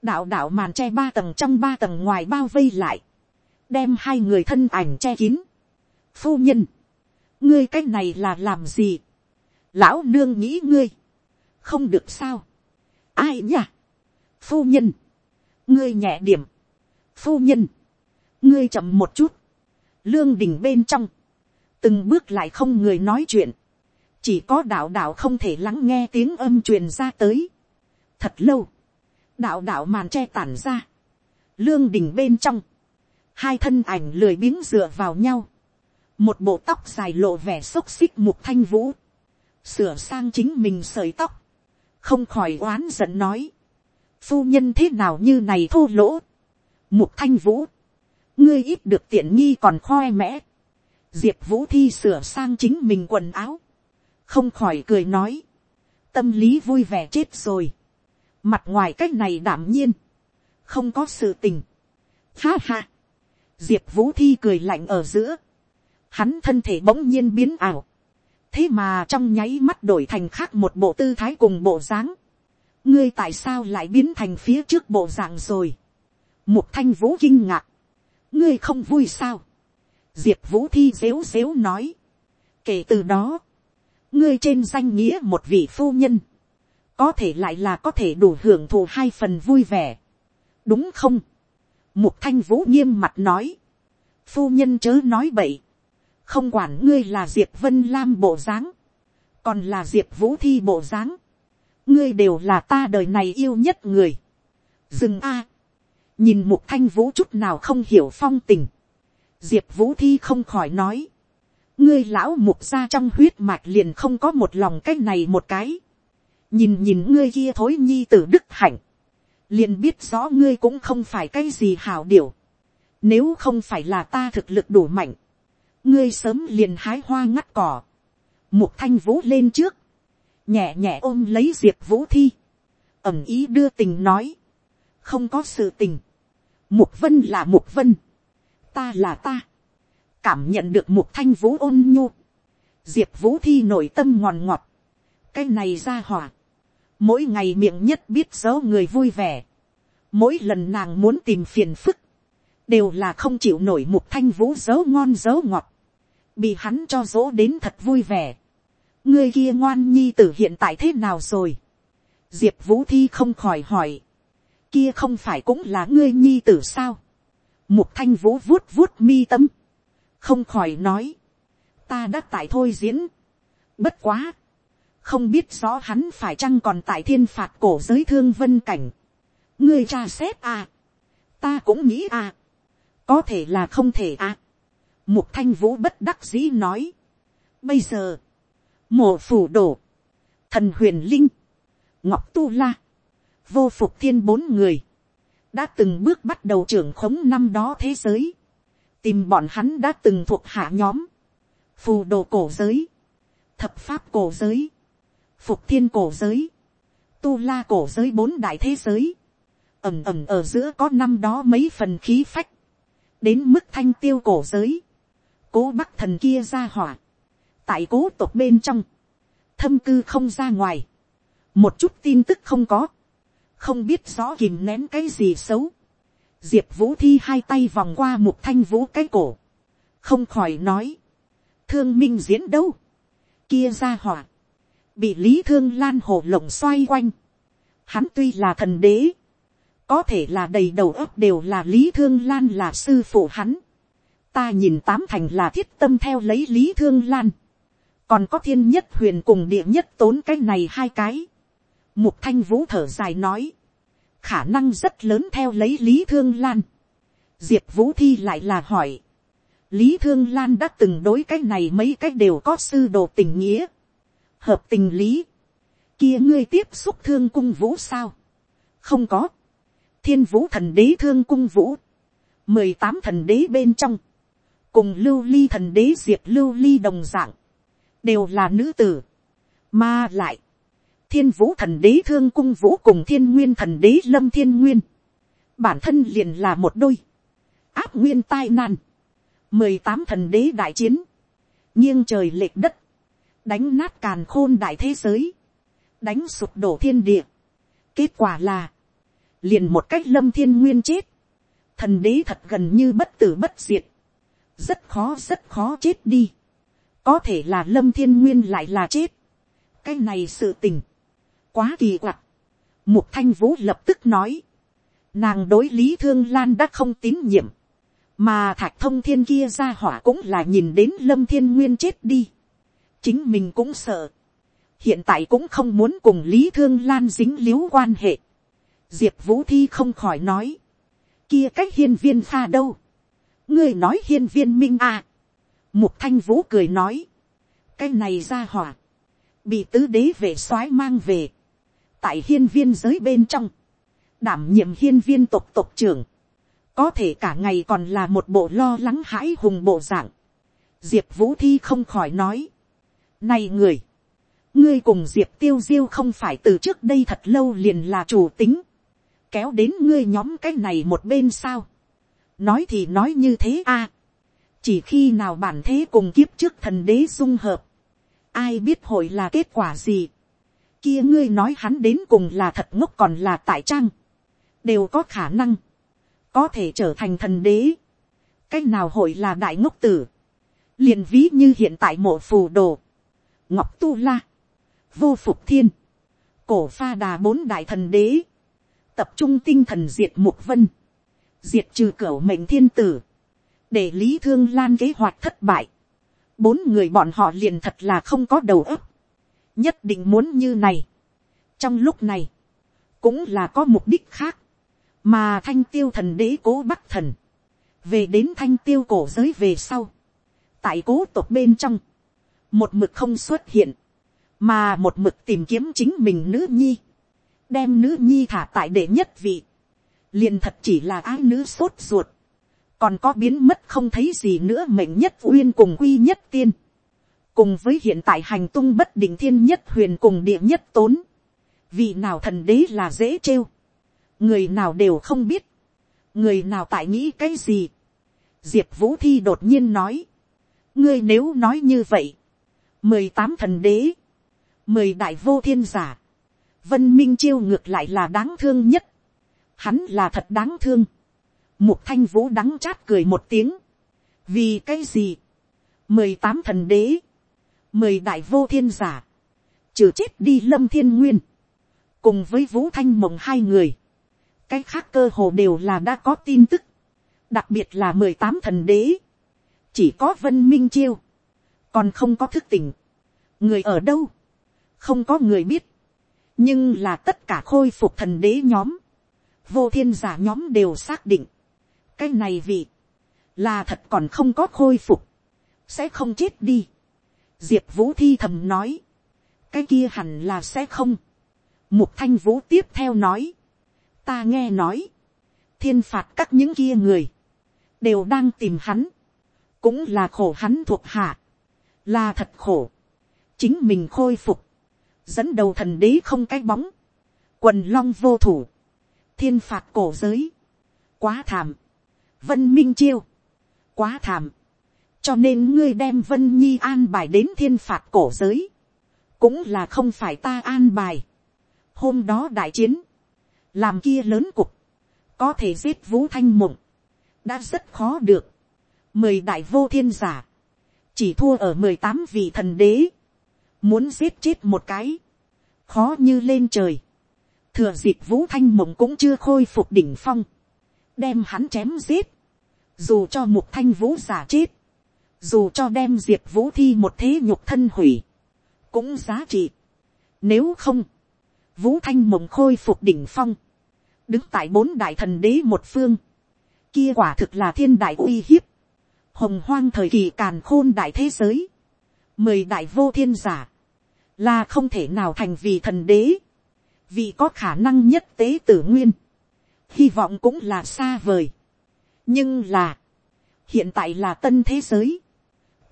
đạo đạo màn tre ba tầng trong ba tầng ngoài bao vây lại, đem hai người thân ảnh che kín. Phu nhân, ngươi cái này là làm gì? Lão nương nghĩ ngươi, không được sao? Ai nhỉ? Phu nhân, ngươi nhẹ điểm. Phu nhân, ngươi chậm một chút. Lương đình bên trong, từng bước lại không người nói chuyện, chỉ có đạo đạo không thể lắng nghe tiếng âm truyền ra tới. thật lâu, đạo đạo màn tre tản ra, lương đình bên trong, hai thân ảnh lười biếng dựa vào nhau, một bộ tóc dài lộ vẻ xốc xích mục thanh vũ, sửa sang chính mình sợi tóc, không khỏi oán giận nói, phu nhân thế nào như này thô lỗ, mục thanh vũ, ngươi ít được tiện nghi còn khoe mẽ. diệp vũ thi sửa sang chính mình quần áo, không khỏi cười nói, tâm lý vui vẻ chết rồi, mặt ngoài cách này đảm nhiên, không có sự tình. Ha ha, diệp vũ thi cười lạnh ở giữa, hắn thân thể bỗng nhiên biến ảo, thế mà trong nháy mắt đổi thành khác một bộ tư thái cùng bộ dáng, ngươi tại sao lại biến thành phía trước bộ dạng rồi, mục thanh vũ kinh ngạc, ngươi không vui sao, diệp vũ thi dếu dếu nói, kể từ đó, ngươi trên danh nghĩa một vị phu nhân, có thể lại là có thể đủ hưởng thụ hai phần vui vẻ, đúng không, mục thanh vũ nghiêm mặt nói, phu nhân chớ nói bậy, không quản ngươi là diệp vân lam bộ dáng, còn là diệp vũ thi bộ dáng, ngươi đều là ta đời này yêu nhất người. dừng a, nhìn mục thanh vũ chút nào không hiểu phong tình, diệp vũ thi không khỏi nói, ngươi lão mục ra trong huyết mạch liền không có một lòng cái này một cái, nhìn nhìn ngươi kia thối nhi t ử đức hạnh, liền biết rõ ngươi cũng không phải cái gì hảo điều, nếu không phải là ta thực lực đủ mạnh, ngươi sớm liền hái hoa ngắt cỏ, mục thanh vũ lên trước, nhẹ nhẹ ôm lấy diệp vũ thi, ẩm ý đưa tình nói, không có sự tình, mục vân là mục vân, ta là ta, cảm nhận được mục thanh vũ ôn nhu, diệp vũ thi nội tâm ngòn ngọt, cái này ra hỏa, mỗi ngày miệng nhất biết dấu người vui vẻ, mỗi lần nàng muốn tìm phiền phức, đều là không chịu nổi mục thanh vũ dấu ngon dấu ngọt, bị hắn cho dỗ đến thật vui vẻ, ngươi kia ngoan nhi tử hiện tại thế nào rồi, diệp vũ thi không khỏi hỏi, kia không phải cũng là ngươi nhi tử sao, mục thanh vũ vuốt vuốt mi tâm, không khỏi nói, ta đã tại thôi diễn, bất quá, không biết rõ hắn phải chăng còn tại thiên phạt cổ giới thương vân cảnh, ngươi tra xét à, ta cũng nghĩ à, có thể là không thể à, mục thanh vũ bất đắc dĩ nói, bây giờ, mộ phủ đổ, thần huyền linh, ngọc tu la, vô phục thiên bốn người, đã từng bước bắt đầu trưởng khống năm đó thế giới, tìm bọn hắn đã từng thuộc hạ nhóm, phù đồ cổ giới, thập pháp cổ giới, phục thiên cổ giới, tu la cổ giới bốn đại thế giới, ẩm ẩm ở giữa có năm đó mấy phần khí phách, đến mức thanh tiêu cổ giới, cố bắc thần kia ra hỏa, tại cố tộc bên trong, thâm cư không ra ngoài, một chút tin tức không có, không biết rõ kìm nén cái gì xấu, diệp vũ thi hai tay vòng qua một thanh vũ cái cổ, không khỏi nói, thương minh diễn đâu, kia ra hỏa, bị lý thương lan hồ lộng xoay quanh, hắn tuy là thần đế, có thể là đầy đầu óc đều là lý thương lan là sư phụ hắn, ta nhìn tám thành là thiết tâm theo lấy lý thương lan, còn có thiên nhất huyền cùng địa nhất tốn cái này hai cái. mục thanh vũ thở dài nói, khả năng rất lớn theo lấy lý thương lan. diệp vũ thi lại là hỏi, lý thương lan đã từng đối cái này mấy cái đều có sư đồ tình nghĩa, hợp tình lý, kia ngươi tiếp xúc thương cung vũ sao, không có, thiên vũ thần đế thương cung vũ, mười tám thần đế bên trong, cùng lưu ly thần đế diệp lưu ly đồng dạng, đều là nữ tử, mà lại, thiên vũ thần đế thương cung vũ cùng thiên nguyên thần đế lâm thiên nguyên, bản thân liền là một đôi, áp nguyên tai nan, mười tám thần đế đại chiến, nghiêng trời lệch đất, đánh nát càn khôn đại thế giới, đánh sụp đổ thiên địa. kết quả là, liền một cách lâm thiên nguyên chết, thần đế thật gần như bất tử bất diệt, rất khó rất khó chết đi có thể là lâm thiên nguyên lại là chết. cái này sự tình, quá kỳ quặc. mục thanh vũ lập tức nói, nàng đối lý thương lan đã không tín nhiệm, mà thạch thông thiên kia ra hỏa cũng là nhìn đến lâm thiên nguyên chết đi. chính mình cũng sợ, hiện tại cũng không muốn cùng lý thương lan dính l i ễ u quan hệ. diệp vũ thi không khỏi nói, kia cách hiên viên pha đâu, ngươi nói hiên viên minh à, Mục thanh vũ cười nói. Cái này ra hỏa. Bị tứ đế vệ soái mang về. Tại hiên viên giới bên trong. Đảm nhiệm hiên viên tộc tộc trưởng. Có thể cả ngày còn là một bộ lo lắng hãi hùng bộ dạng. Diệp vũ thi không khỏi nói. Này người. Ngươi cùng Diệp tiêu diêu không phải từ trước đây thật lâu liền là chủ tính. Kéo đến ngươi nhóm cái này một bên sao. Nói thì nói như thế a chỉ khi nào bản thế cùng kiếp trước thần đế dung hợp, ai biết hội là kết quả gì. kia ngươi nói hắn đến cùng là thật ngốc còn là tại trang, đều có khả năng, có thể trở thành thần đế. cách nào hội là đại ngốc tử, liền ví như hiện tại mộ phù đồ, ngọc tu la, vô phục thiên, cổ pha đà bốn đại thần đế, tập trung tinh thần diệt mục vân, diệt trừ cửa mệnh thiên tử, để lý thương lan kế hoạch thất bại, bốn người bọn họ liền thật là không có đầu óc, nhất định muốn như này. trong lúc này, cũng là có mục đích khác, mà thanh tiêu thần đế cố bắc thần, về đến thanh tiêu cổ giới về sau, tại cố tộc bên trong, một mực không xuất hiện, mà một mực tìm kiếm chính mình nữ nhi, đem nữ nhi thả tại đệ nhất vị, liền thật chỉ là ái nữ sốt ruột, còn có biến mất không thấy gì nữa mệnh nhất uyên cùng quy nhất tiên, cùng với hiện tại hành tung bất định thiên nhất huyền cùng địa nhất tốn, vì nào thần đế là dễ trêu, người nào đều không biết, người nào tại nghĩ cái gì, diệp vũ thi đột nhiên nói, ngươi nếu nói như vậy, mười tám thần đế, mười đại vô thiên giả, vân minh chiêu ngược lại là đáng thương nhất, hắn là thật đáng thương, mục thanh vũ đắng chát cười một tiếng, vì cái gì, mười tám thần đế, mười đại vô thiên giả, trừ chết đi lâm thiên nguyên, cùng với vũ thanh mộng hai người, cái khác cơ hồ đều là đã có tin tức, đặc biệt là mười tám thần đế, chỉ có vân minh chiêu, còn không có thức tỉnh, người ở đâu, không có người biết, nhưng là tất cả khôi phục thần đế nhóm, vô thiên giả nhóm đều xác định, cái này vì, là thật còn không có khôi phục, sẽ không chết đi. diệp vũ thi thầm nói, cái kia hẳn là sẽ không. mục thanh vũ tiếp theo nói, ta nghe nói, thiên phạt các những kia người, đều đang tìm hắn, cũng là khổ hắn thuộc hạ, là thật khổ, chính mình khôi phục, dẫn đầu thần đế không cái bóng, quần long vô thủ, thiên phạt cổ giới, quá thảm, vân minh chiêu, quá thảm, cho nên ngươi đem vân nhi an bài đến thiên phạt cổ giới, cũng là không phải ta an bài. hôm đó đại chiến, làm kia lớn cục, có thể giết vũ thanh mộng, đã rất khó được. mười đại vô thiên giả, chỉ thua ở mười tám vị thần đế, muốn giết chết một cái, khó như lên trời. thừa dịp vũ thanh mộng cũng chưa khôi phục đỉnh phong, đem hắn chém giết, dù cho mục thanh vũ giả chết, dù cho đem diệp vũ thi một thế nhục thân hủy, cũng giá trị. Nếu không, vũ thanh mộng khôi phục đỉnh phong, đứng tại bốn đại thần đế một phương, kia quả thực là thiên đại uy hiếp, hồng hoang thời kỳ càn khôn đại thế giới, mười đại vô thiên giả, là không thể nào thành vì thần đế, vì có khả năng nhất tế tử nguyên, hy vọng cũng là xa vời. nhưng là, hiện tại là tân thế giới,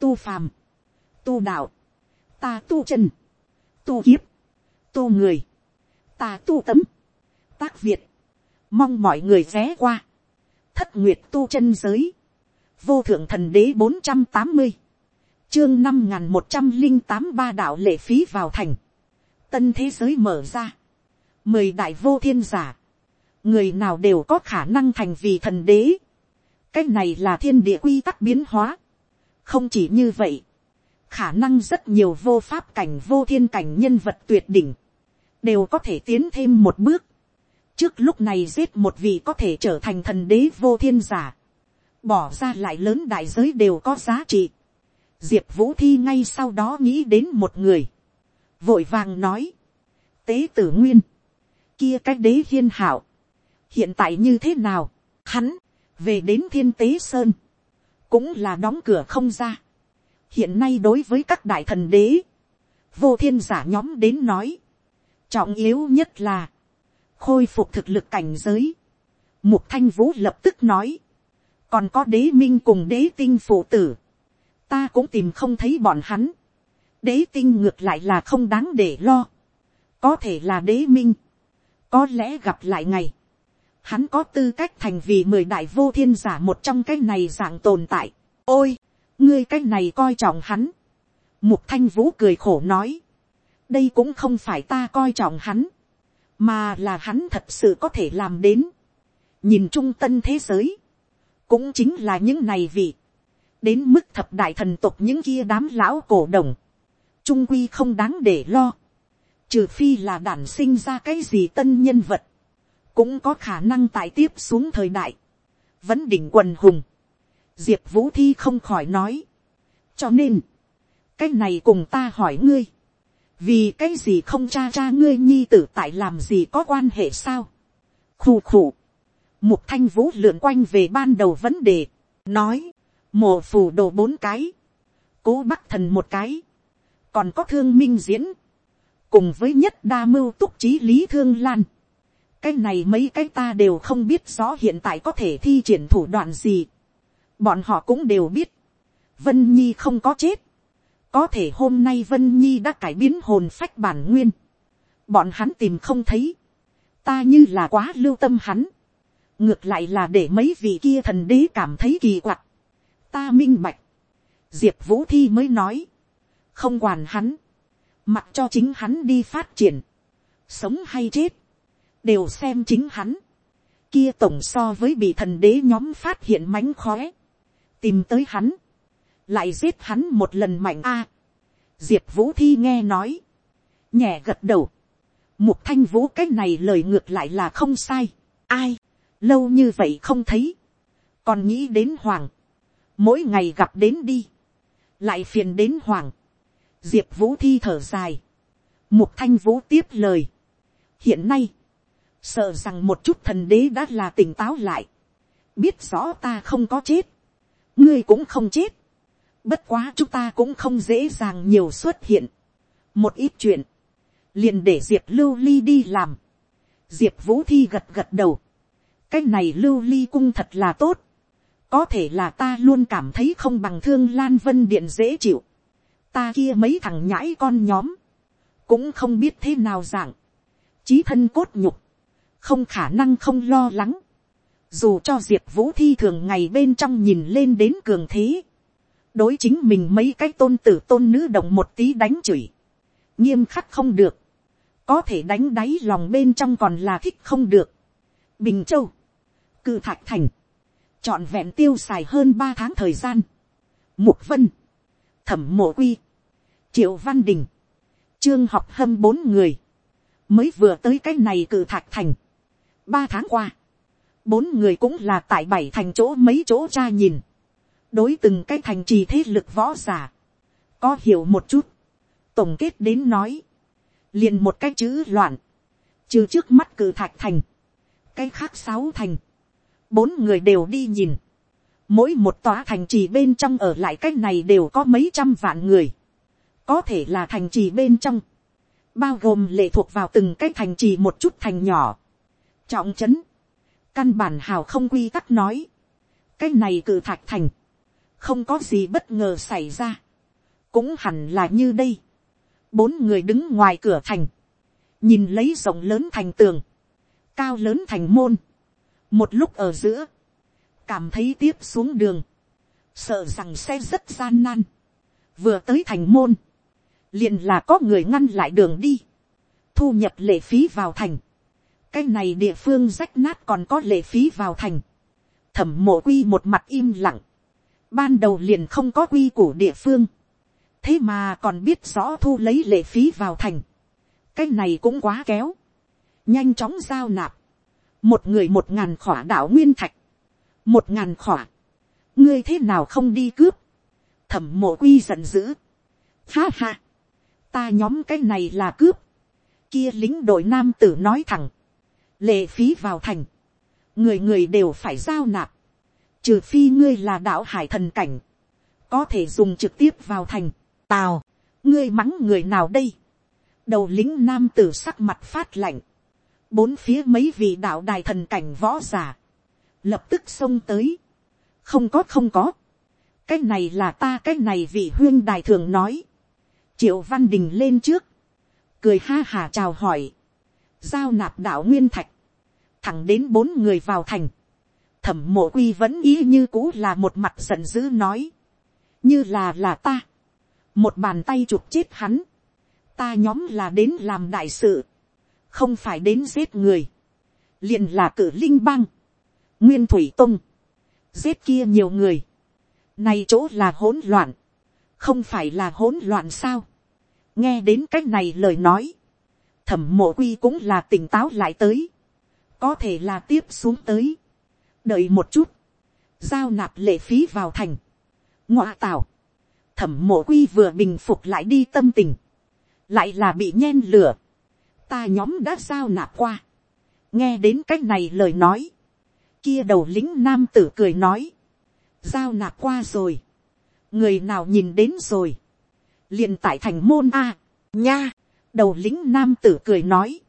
tu phàm, tu đạo, ta tu chân, tu kiếp, tu người, ta tu tấm, tác việt, mong mọi người ghé qua, thất nguyệt tu chân giới, vô thượng thần đế bốn trăm tám mươi, chương năm n g h n một trăm linh tám ba đạo lệ phí vào thành, tân thế giới mở ra, mười đại vô thiên giả, người nào đều có khả năng thành vì thần đế, cái này là thiên địa quy tắc biến hóa, không chỉ như vậy, khả năng rất nhiều vô pháp cảnh vô thiên cảnh nhân vật tuyệt đỉnh, đều có thể tiến thêm một bước, trước lúc này giết một vị có thể trở thành thần đế vô thiên giả, bỏ ra lại lớn đại giới đều có giá trị. Diệp vũ thi ngay sau đó nghĩ đến một người, vội vàng nói, tế tử nguyên, kia cái đế hiên hảo, hiện tại như thế nào, hắn, về đến thiên tế sơn, cũng là đóng cửa không ra. hiện nay đối với các đại thần đế, vô thiên giả nhóm đến nói, trọng yếu nhất là, khôi phục thực lực cảnh giới. Mục thanh vũ lập tức nói, còn có đế minh cùng đế tinh phụ tử, ta cũng tìm không thấy bọn hắn. đế tinh ngược lại là không đáng để lo, có thể là đế minh, có lẽ gặp lại ngày, hắn có tư cách thành vì mười đại vô thiên giả một trong cái này dạng tồn tại. ôi, ngươi cái này coi trọng hắn. mục thanh vũ cười khổ nói, đây cũng không phải ta coi trọng hắn, mà là hắn thật sự có thể làm đến, nhìn trung tân thế giới, cũng chính là những này vị, đến mức thập đại thần tục những kia đám lão cổ đồng, trung quy không đáng để lo, trừ phi là đản sinh ra cái gì tân nhân vật, cũng có khả năng tại tiếp xuống thời đại, vẫn đỉnh quần hùng, diệp vũ thi không khỏi nói, cho nên, cái này cùng ta hỏi ngươi, vì cái gì không cha cha ngươi nhi tử tại làm gì có quan hệ sao, khù khù, mục thanh vũ lượn quanh về ban đầu vấn đề, nói, mồ phù đồ bốn cái, cố bắc thần một cái, còn có thương minh diễn, cùng với nhất đa mưu túc trí lý thương lan, cái này mấy cái ta đều không biết rõ hiện tại có thể thi triển thủ đoạn gì. bọn họ cũng đều biết, vân nhi không có chết, có thể hôm nay vân nhi đã cải biến hồn phách bản nguyên, bọn hắn tìm không thấy, ta như là quá lưu tâm hắn, ngược lại là để mấy vị kia thần đế cảm thấy kỳ quặc, ta minh bạch, diệp vũ thi mới nói, không quản hắn, mặc cho chính hắn đi phát triển, sống hay chết, đều xem chính hắn, kia tổng so với bị thần đế nhóm phát hiện mánh khóe, tìm tới hắn, lại giết hắn một lần mạnh a. diệp vũ thi nghe nói, nhẹ gật đầu, mục thanh vũ cái này lời ngược lại là không sai, ai, lâu như vậy không thấy, còn nghĩ đến hoàng, mỗi ngày gặp đến đi, lại phiền đến hoàng, diệp vũ thi thở dài, mục thanh vũ tiếp lời, hiện nay, sợ rằng một chút thần đế đã là tỉnh táo lại, biết rõ ta không có chết, ngươi cũng không chết, bất quá chúng ta cũng không dễ dàng nhiều xuất hiện, một ít chuyện, liền để diệp lưu ly đi làm, diệp vũ thi gật gật đầu, cái này lưu ly cung thật là tốt, có thể là ta luôn cảm thấy không bằng thương lan vân điện dễ chịu, ta kia mấy thằng nhãi con nhóm, cũng không biết thế nào dạng, chí thân cốt nhục, không khả năng không lo lắng, dù cho diệp vũ thi thường ngày bên trong nhìn lên đến cường thế, đối chính mình mấy cái tôn tử tôn nữ động một tí đánh chửi, nghiêm khắc không được, có thể đánh đáy lòng bên trong còn là thích không được. Bình châu, cự thạch thành, trọn vẹn tiêu xài hơn ba tháng thời gian. Mục vân, thẩm mộ quy, triệu văn đình, trương học hâm bốn người, mới vừa tới cái này cự thạch thành ba tháng qua, bốn người cũng là tại bảy thành chỗ mấy chỗ cha nhìn, đối từng cái thành trì thế lực võ giả, có hiểu một chút, tổng kết đến nói, liền một cái chữ loạn, trừ trước mắt cử thạch thành, cái khác sáu thành, bốn người đều đi nhìn, mỗi một tòa thành trì bên trong ở lại cái này đều có mấy trăm vạn người, có thể là thành trì bên trong, bao gồm lệ thuộc vào từng cái thành trì một chút thành nhỏ, trọng chấn căn bản hào không quy tắc nói, cái này cử thạch thành, không có gì bất ngờ xảy ra, cũng hẳn là như đây, bốn người đứng ngoài cửa thành, nhìn lấy rộng lớn thành tường, cao lớn thành môn, một lúc ở giữa, cảm thấy tiếp xuống đường, sợ rằng sẽ rất gian nan, vừa tới thành môn, liền là có người ngăn lại đường đi, thu nhập lệ phí vào thành, cái này địa phương rách nát còn có lệ phí vào thành, thẩm mộ quy một mặt im lặng, ban đầu liền không có quy của địa phương, thế mà còn biết rõ thu lấy lệ phí vào thành, cái này cũng quá kéo, nhanh chóng giao nạp, một người một ngàn khỏa đảo nguyên thạch, một ngàn khỏa, ngươi thế nào không đi cướp, thẩm mộ quy giận dữ, ha ha, ta nhóm cái này là cướp. Kia lính đội nam tử nói thẳng. Lệ phí vào thành. Người người đều phải giao nạp. Trừ phi ngươi là đạo hải thần cảnh. Có thể dùng trực tiếp vào thành. Tào. Ngươi mắng người nào đây? Đầu lính nam tử sắc mặt phát lạnh. Bốn phía mấy vị đạo đài thần cảnh võ giả. Lập tức xông tới. Không có không có. Cái này là ta cái này vị huyên đài thường nói triệu văn đình lên trước, cười ha hà chào hỏi, giao nạp đạo nguyên thạch, thẳng đến bốn người vào thành, thẩm mộ quy vẫn ý như cũ là một mặt giận dữ nói, như là là ta, một bàn tay chụp chết hắn, ta nhóm là đến làm đại sự, không phải đến giết người, liền là cử linh bang, nguyên thủy tung, giết kia nhiều người, này chỗ là hỗn loạn, không phải là hỗn loạn sao. nghe đến c á c h này lời nói, thẩm mộ quy cũng là tỉnh táo lại tới, có thể là tiếp xuống tới, đợi một chút, giao nạp lệ phí vào thành, ngoa tào, thẩm mộ quy vừa bình phục lại đi tâm tình, lại là bị nhen lửa, ta nhóm đã giao nạp qua, nghe đến c á c h này lời nói, kia đầu lính nam tử cười nói, giao nạp qua rồi, người nào nhìn đến rồi, liền tại thành môn a, nha, đầu lính nam tử cười nói,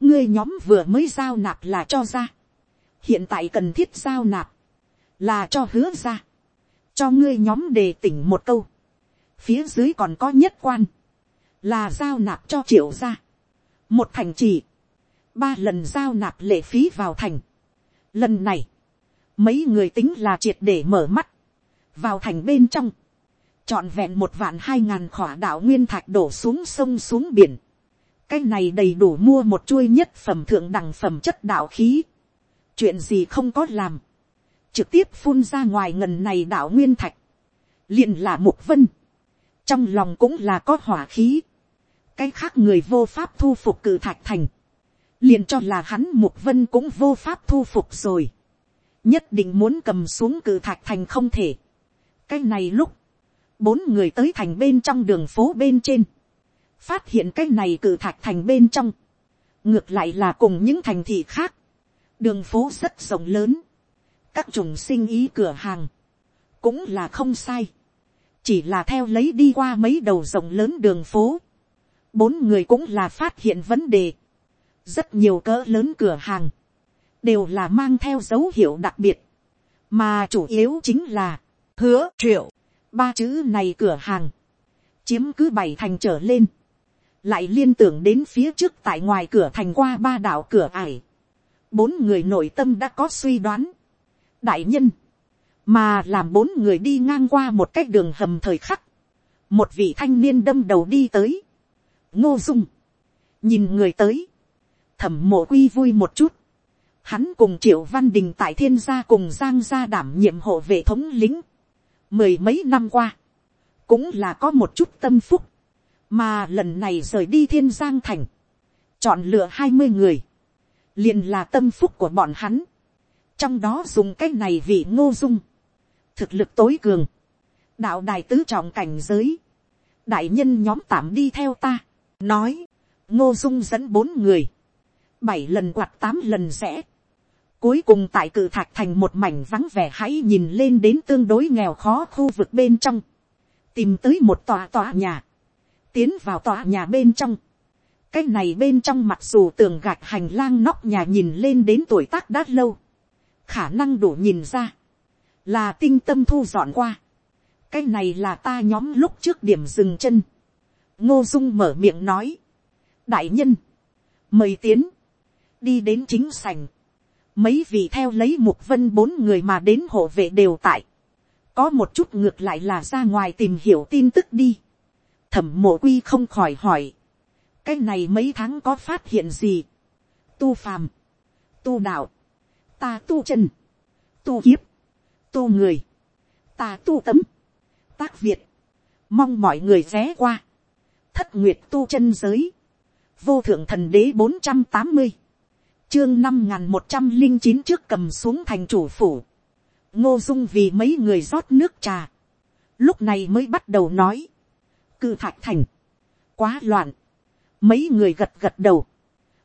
ngươi nhóm vừa mới giao nạp là cho ra, hiện tại cần thiết giao nạp, là cho hứa ra, cho ngươi nhóm đề tỉnh một câu, phía dưới còn có nhất quan, là giao nạp cho triệu ra. một thành trì, ba lần giao nạp lệ phí vào thành. lần này, mấy người tính là triệt để mở mắt, vào thành bên trong, trọn vẹn một vạn hai ngàn khỏa đạo nguyên thạch đổ xuống sông xuống biển. cái này đầy đủ mua một chuôi nhất phẩm thượng đẳng phẩm chất đạo khí. chuyện gì không có làm, trực tiếp phun ra ngoài ngần này đạo nguyên thạch, liền là mục vân, trong lòng cũng là có hỏa khí, cái khác người vô pháp thu phục cử thạch thành, liền cho là hắn mục vân cũng vô pháp thu phục rồi, nhất định muốn cầm xuống cử thạch thành không thể. cái này lúc, bốn người tới thành bên trong đường phố bên trên, phát hiện cái này cử thạch thành bên trong, ngược lại là cùng những thành thị khác, đường phố rất rộng lớn, các chủng sinh ý cửa hàng, cũng là không sai, chỉ là theo lấy đi qua mấy đầu rộng lớn đường phố, bốn người cũng là phát hiện vấn đề. rất nhiều cỡ lớn cửa hàng, đều là mang theo dấu hiệu đặc biệt, mà chủ yếu chính là, hứa triệu, ba chữ này cửa hàng, chiếm cứ bảy thành trở lên, lại liên tưởng đến phía trước tại ngoài cửa thành qua ba đảo cửa ải, bốn người nội tâm đã có suy đoán, đại nhân, mà làm bốn người đi ngang qua một cái đường hầm thời khắc, một vị thanh niên đâm đầu đi tới, ngô dung, nhìn người tới, thẩm mộ quy vui một chút, hắn cùng triệu văn đình tại thiên gia cùng giang gia đảm nhiệm hộ vệ thống lính, mười mấy năm qua, cũng là có một chút tâm phúc, mà lần này rời đi thiên giang thành, chọn lựa hai mươi người, liền là tâm phúc của bọn hắn, trong đó dùng cái này vì ngô dung, thực lực tối cường, đạo đài tứ trọng cảnh giới, đại nhân nhóm tạm đi theo ta, nói, ngô dung dẫn bốn người, bảy lần quạt tám lần rẽ, cuối cùng tại cự thạch thành một mảnh vắng vẻ hãy nhìn lên đến tương đối nghèo khó khu vực bên trong, tìm tới một tòa tòa nhà, tiến vào tòa nhà bên trong, cái này bên trong mặc dù tường gạch hành lang nóc nhà nhìn lên đến tuổi tác đã lâu, khả năng đủ nhìn ra, là tinh tâm thu dọn qua, cái này là ta nhóm lúc trước điểm dừng chân, ngô dung mở miệng nói, đại nhân, mời tiến, đi đến chính sành, mấy vị theo lấy mục vân bốn người mà đến hộ vệ đều tại, có một chút ngược lại là ra ngoài tìm hiểu tin tức đi, thẩm mộ quy không khỏi hỏi, cái này mấy tháng có phát hiện gì, tu phàm, tu đạo, ta tu chân, tu kiếp, tu người, ta tu tấm, tác việt, mong mọi người ghé qua, thất nguyệt tu chân giới, vô thượng thần đế bốn trăm tám mươi, chương năm n một trăm linh chín trước cầm xuống thành chủ phủ, ngô dung vì mấy người rót nước trà, lúc này mới bắt đầu nói, cư thạch thành, quá loạn, mấy người gật gật đầu,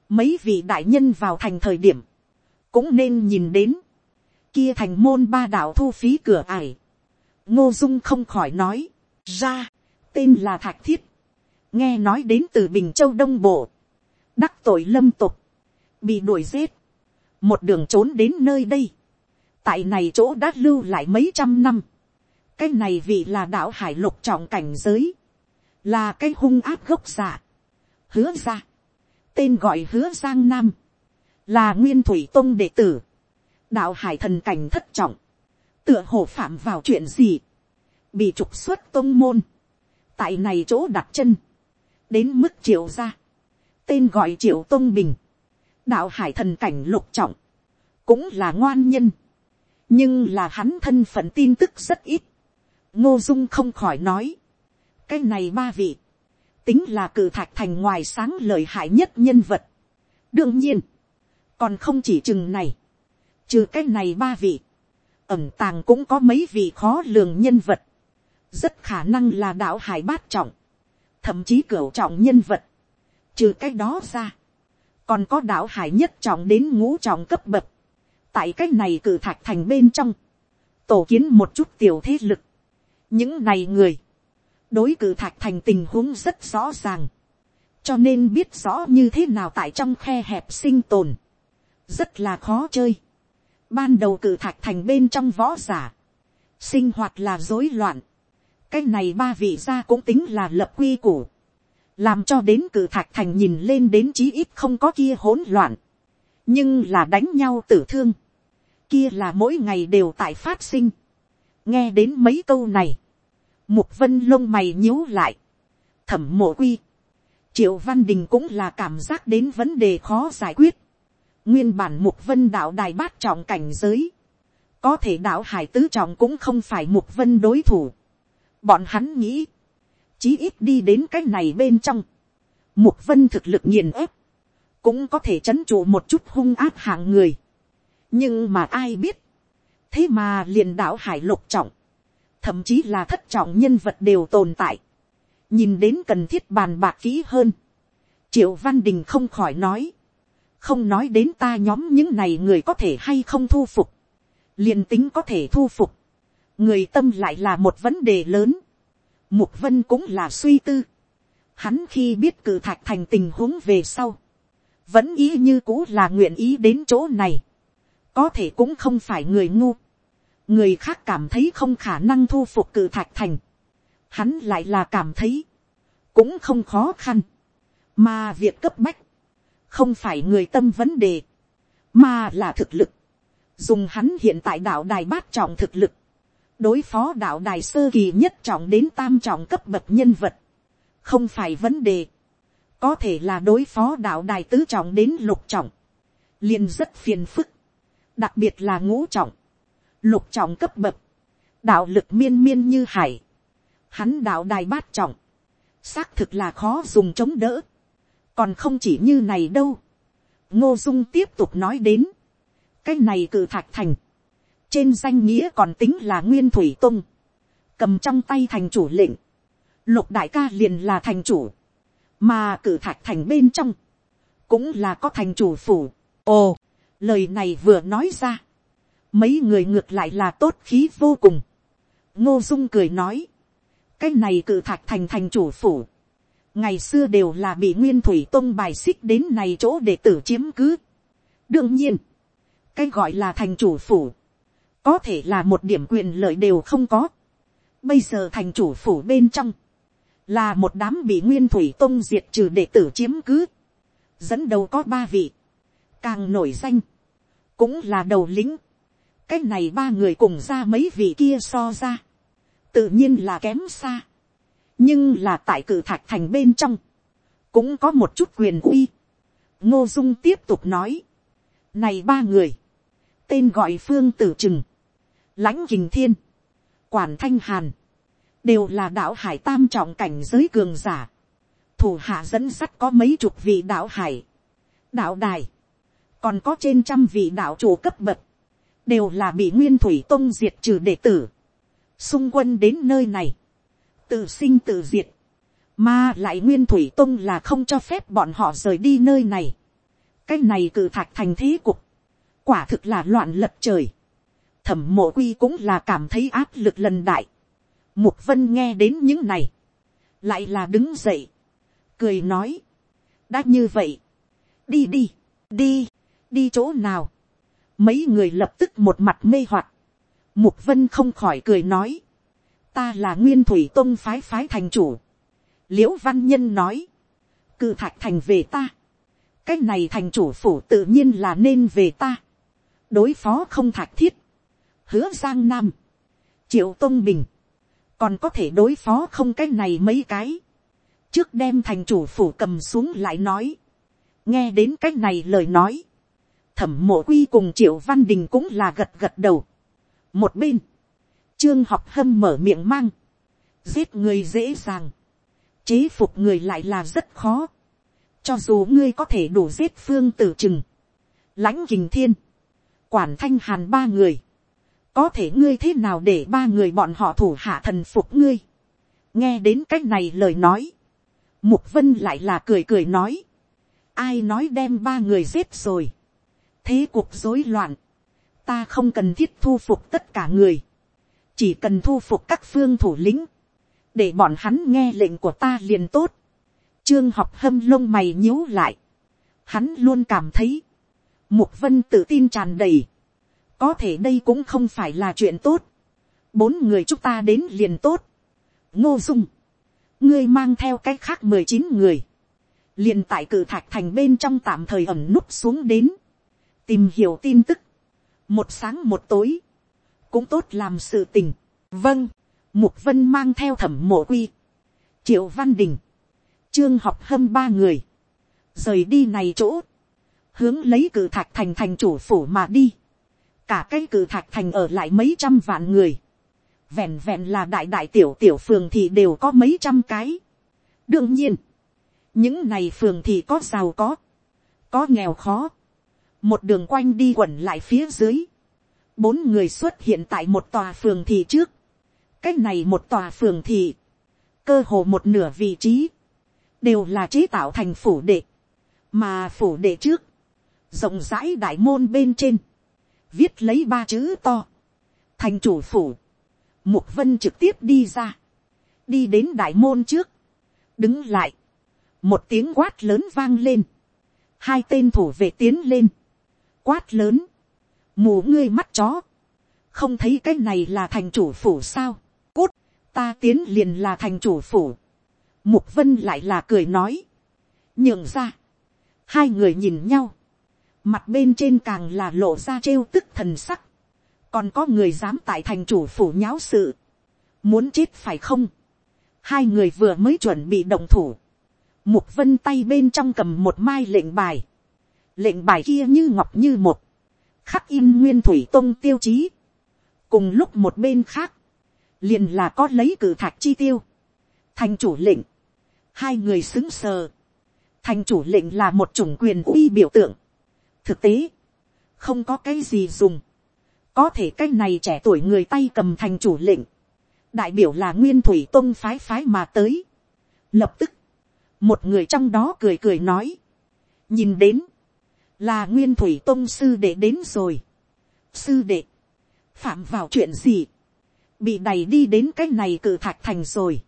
mấy vị đại nhân vào thành thời điểm, cũng nên nhìn đến, kia thành môn ba đạo thu phí cửa ải, ngô dung không khỏi nói, ra, tên là thạch thiết, nghe nói đến từ bình châu đông bộ, đắc tội lâm tục, bị đuổi giết, một đường trốn đến nơi đây, tại này chỗ đã lưu lại mấy trăm năm, cái này vì là đạo hải lục trọng cảnh giới, là cái hung áp gốc giả, hứa ra, tên gọi hứa giang nam, là nguyên thủy tôn đệ tử, đạo hải thần cảnh thất trọng, tựa hồ phạm vào chuyện gì, bị trục xuất tôn môn, tại này chỗ đặt chân, đến mức triệu ra, tên gọi triệu tôn bình, đạo hải thần cảnh lục trọng, cũng là ngoan nhân, nhưng là hắn thân phận tin tức rất ít, ngô dung không khỏi nói, cái này ba vị, tính là cử thạch thành ngoài sáng lợi hại nhất nhân vật. đương nhiên, còn không chỉ chừng này, trừ cái này ba vị, ẩm tàng cũng có mấy vị khó lường nhân vật, rất khả năng là đạo hải bát trọng, thậm chí cửu trọng nhân vật, trừ cái đó ra, còn có đạo hải nhất trọng đến ngũ trọng cấp bậc, tại cái này cử thạch thành bên trong, tổ kiến một chút tiểu thế lực, những này người, đối cử thạch thành tình huống rất rõ ràng, cho nên biết rõ như thế nào tại trong khe hẹp sinh tồn, rất là khó chơi. Ban đầu cử thạch thành bên trong võ giả, sinh hoạt là rối loạn, cái này ba vị gia cũng tính là lập quy củ, làm cho đến cử thạch thành nhìn lên đến chí ít không có kia hỗn loạn, nhưng là đánh nhau tử thương, kia là mỗi ngày đều tại phát sinh, nghe đến mấy câu này, Mục vân lông mày nhíu lại. Thẩm mộ quy. Triệu Văn Đình cũng là cảm giác đến vấn đề khó giải quyết. Nguyên bản mục vân đạo đài bát trọng cảnh giới. Có thể đạo hải tứ trọng cũng không phải mục vân đối thủ. Bọn hắn nghĩ. Chí ít đi đến cái này bên trong. Mục vân thực lực nghiền ép. Cũng có thể chấn trụ một chút hung áp hạng người. Nhưng mà ai biết. Thế mà liền đạo hải lục trọng thậm chí là thất trọng nhân vật đều tồn tại, nhìn đến cần thiết bàn bạc kỹ hơn, triệu văn đình không khỏi nói, không nói đến ta nhóm những này người có thể hay không thu phục, liền tính có thể thu phục, người tâm lại là một vấn đề lớn, mục vân cũng là suy tư, hắn khi biết cử thạch thành tình huống về sau, vẫn ý như cũ là nguyện ý đến chỗ này, có thể cũng không phải người ngu, người khác cảm thấy không khả năng thu phục cự thạch thành, hắn lại là cảm thấy, cũng không khó khăn, mà việc cấp bách, không phải người tâm vấn đề, mà là thực lực, dùng hắn hiện tại đạo đài bát trọng thực lực, đối phó đạo đài sơ kỳ nhất trọng đến tam trọng cấp bậc nhân vật, không phải vấn đề, có thể là đối phó đạo đài tứ trọng đến lục trọng, liền rất phiền phức, đặc biệt là ngũ trọng, lục trọng cấp bậc, đạo lực miên miên như hải, hắn đạo đài bát trọng, xác thực là khó dùng chống đỡ, còn không chỉ như này đâu, ngô dung tiếp tục nói đến, cái này cử thạch thành, trên danh nghĩa còn tính là nguyên thủy tung, cầm trong tay thành chủ lệnh, lục đại ca liền là thành chủ, mà cử thạch thành bên trong, cũng là có thành chủ phủ. ồ, lời này vừa nói ra, mấy người ngược lại là tốt khí vô cùng. ngô dung cười nói, cái này cự thạch thành thành chủ phủ, ngày xưa đều là bị nguyên thủy tôn bài xích đến này chỗ để tử chiếm cứ. đương nhiên, cái gọi là thành chủ phủ, có thể là một điểm quyền lợi đều không có. bây giờ thành chủ phủ bên trong, là một đám bị nguyên thủy tông diệt trừ để tử chiếm cứ, dẫn đầu có ba vị, càng nổi danh, cũng là đầu lính, cái này ba người cùng ra mấy vị kia so ra, tự nhiên là kém xa. nhưng là tại cử thạch thành bên trong, cũng có một chút quyền uy. ngô dung tiếp tục nói, này ba người, tên gọi phương tử trừng, lãnh kình thiên, quản thanh hàn, đều là đạo hải tam trọng cảnh giới cường giả, thủ hạ dẫn sắt có mấy chục vị đạo hải, đạo đài, còn có trên trăm vị đạo chủ cấp bậc, đều là bị nguyên thủy tông diệt trừ đệ tử, xung quân đến nơi này, tự sinh tự diệt, mà lại nguyên thủy tông là không cho phép bọn họ rời đi nơi này, cái này cử thạch thành thế cục, quả thực là loạn lập trời, thẩm mộ quy cũng là cảm thấy áp lực lần đại, mục vân nghe đến những này, lại là đứng dậy, cười nói, đã như vậy, đi đi, đi, đi chỗ nào, mấy người lập tức một mặt mê hoặc, mục vân không khỏi cười nói, ta là nguyên thủy tôn phái phái thành chủ, liễu văn nhân nói, cự thạch thành về ta, cái này thành chủ phủ tự nhiên là nên về ta, đối phó không thạch thiết, hứa giang nam, triệu tôn bình, còn có thể đối phó không cái này mấy cái, trước đem thành chủ phủ cầm xuống lại nói, nghe đến cái này lời nói, thẩm mộ quy cùng triệu văn đình cũng là gật gật đầu. một bên, trương học hâm mở miệng mang, giết người dễ dàng, chế phục người lại là rất khó. cho dù ngươi có thể đủ giết phương tử chừng, lãnh kình thiên, quản thanh hàn ba người, có thể ngươi thế nào để ba người bọn họ thủ hạ thần phục ngươi. nghe đến c á c h này lời nói, mục vân lại là cười cười nói, ai nói đem ba người giết rồi, thế cuộc rối loạn, ta không cần thiết thu phục tất cả người, chỉ cần thu phục các phương thủ lĩnh, để bọn hắn nghe lệnh của ta liền tốt, trương học hâm lông mày nhíu lại, hắn luôn cảm thấy, mục vân tự tin tràn đầy, có thể đây cũng không phải là chuyện tốt. bốn người chúng ta đến liền tốt. ngô dung, ngươi mang theo cái khác mười chín người, liền tại cử thạch thành bên trong tạm thời ẩm núp xuống đến, tìm hiểu tin tức, một sáng một tối, cũng tốt làm sự tình. vâng, mục vân mang theo thẩm mộ quy, triệu văn đình, trương học hâm ba người, rời đi này chỗ, hướng lấy cử thạch thành thành chủ phủ mà đi cả cái cử thạch thành ở lại mấy trăm vạn người, vẹn vẹn là đại đại tiểu tiểu phường thì đều có mấy trăm cái. đương nhiên, những này phường thì có giàu có, có nghèo khó, một đường quanh đi quẩn lại phía dưới, bốn người xuất hiện tại một tòa phường thì trước, cái này một tòa phường thì, cơ hồ một nửa vị trí, đều là chế tạo thành phủ đệ, mà phủ đệ trước, rộng rãi đại môn bên trên, viết lấy ba chữ to, thành chủ phủ, mục vân trực tiếp đi ra, đi đến đại môn trước, đứng lại, một tiếng quát lớn vang lên, hai tên thủ vệ tiến lên, quát lớn, mù ngươi mắt chó, không thấy cái này là thành chủ phủ sao, cút, ta tiến liền là thành chủ phủ, mục vân lại là cười nói, nhường ra, hai người nhìn nhau, mặt bên trên càng là lộ ra trêu tức thần sắc, còn có người dám tại thành chủ phủ nháo sự, muốn chết phải không, hai người vừa mới chuẩn bị động thủ, mục vân tay bên trong cầm một mai lệnh bài, lệnh bài kia như ngọc như một, khắc in nguyên thủy tông tiêu chí, cùng lúc một bên khác, liền là có lấy cử thạch chi tiêu, thành chủ lệnh, hai người xứng sờ, thành chủ lệnh là một chủng quyền uy biểu tượng, thực tế, không có cái gì dùng, có thể cái này trẻ tuổi người tay cầm thành chủ lệnh, đại biểu là nguyên thủy tôn phái phái mà tới. Lập tức, một người trong đó cười cười nói, nhìn đến, là nguyên thủy tôn sư đệ đến rồi. sư đệ, phạm vào chuyện gì, bị đày đi đến cái này cử thạch thành rồi.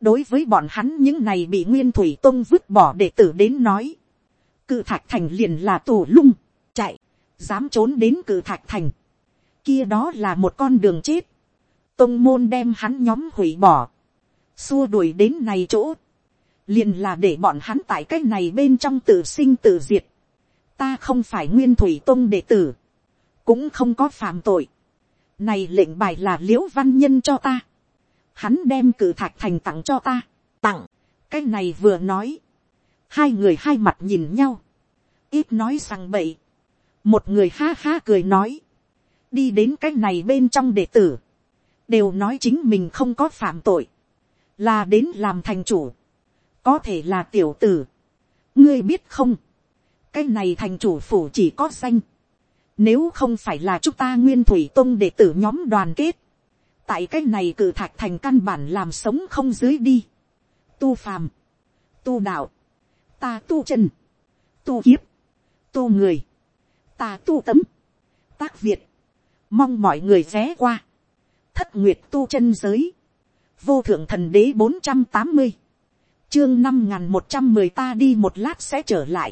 đối với bọn hắn những này bị nguyên thủy tôn vứt bỏ đệ tử đến nói, cự thạch thành liền là tù lung, chạy, dám trốn đến cự thạch thành. Kia đó là một con đường chết. Tông môn đem hắn nhóm hủy bỏ. Xua đuổi đến này chỗ. Liền là để bọn hắn tại cái này bên trong tự sinh tự diệt. Ta không phải nguyên thủy tông đệ tử. Cũng không có phạm tội. Này lệnh bài là liễu văn nhân cho ta. Hắn đem cử thạch thành tặng cho ta. Tặng. Cái này vừa nói hai người hai mặt nhìn nhau, ít nói rằng bậy, một người ha ha cười nói, đi đến cái này bên trong đệ tử, đều nói chính mình không có phạm tội, là đến làm thành chủ, có thể là tiểu tử, ngươi biết không, cái này thành chủ phủ chỉ có danh, nếu không phải là chúng ta nguyên thủy tôn đệ tử nhóm đoàn kết, tại cái này cử thạch thành căn bản làm sống không dưới đi, tu phàm, tu đạo, ta tu chân, tu kiếp, tu người, ta tu tấm, tác việt, mong mọi người ghé qua, thất nguyệt tu chân giới, vô thượng thần đế bốn trăm tám mươi, chương năm n g h n một trăm mười ta đi một lát sẽ trở lại,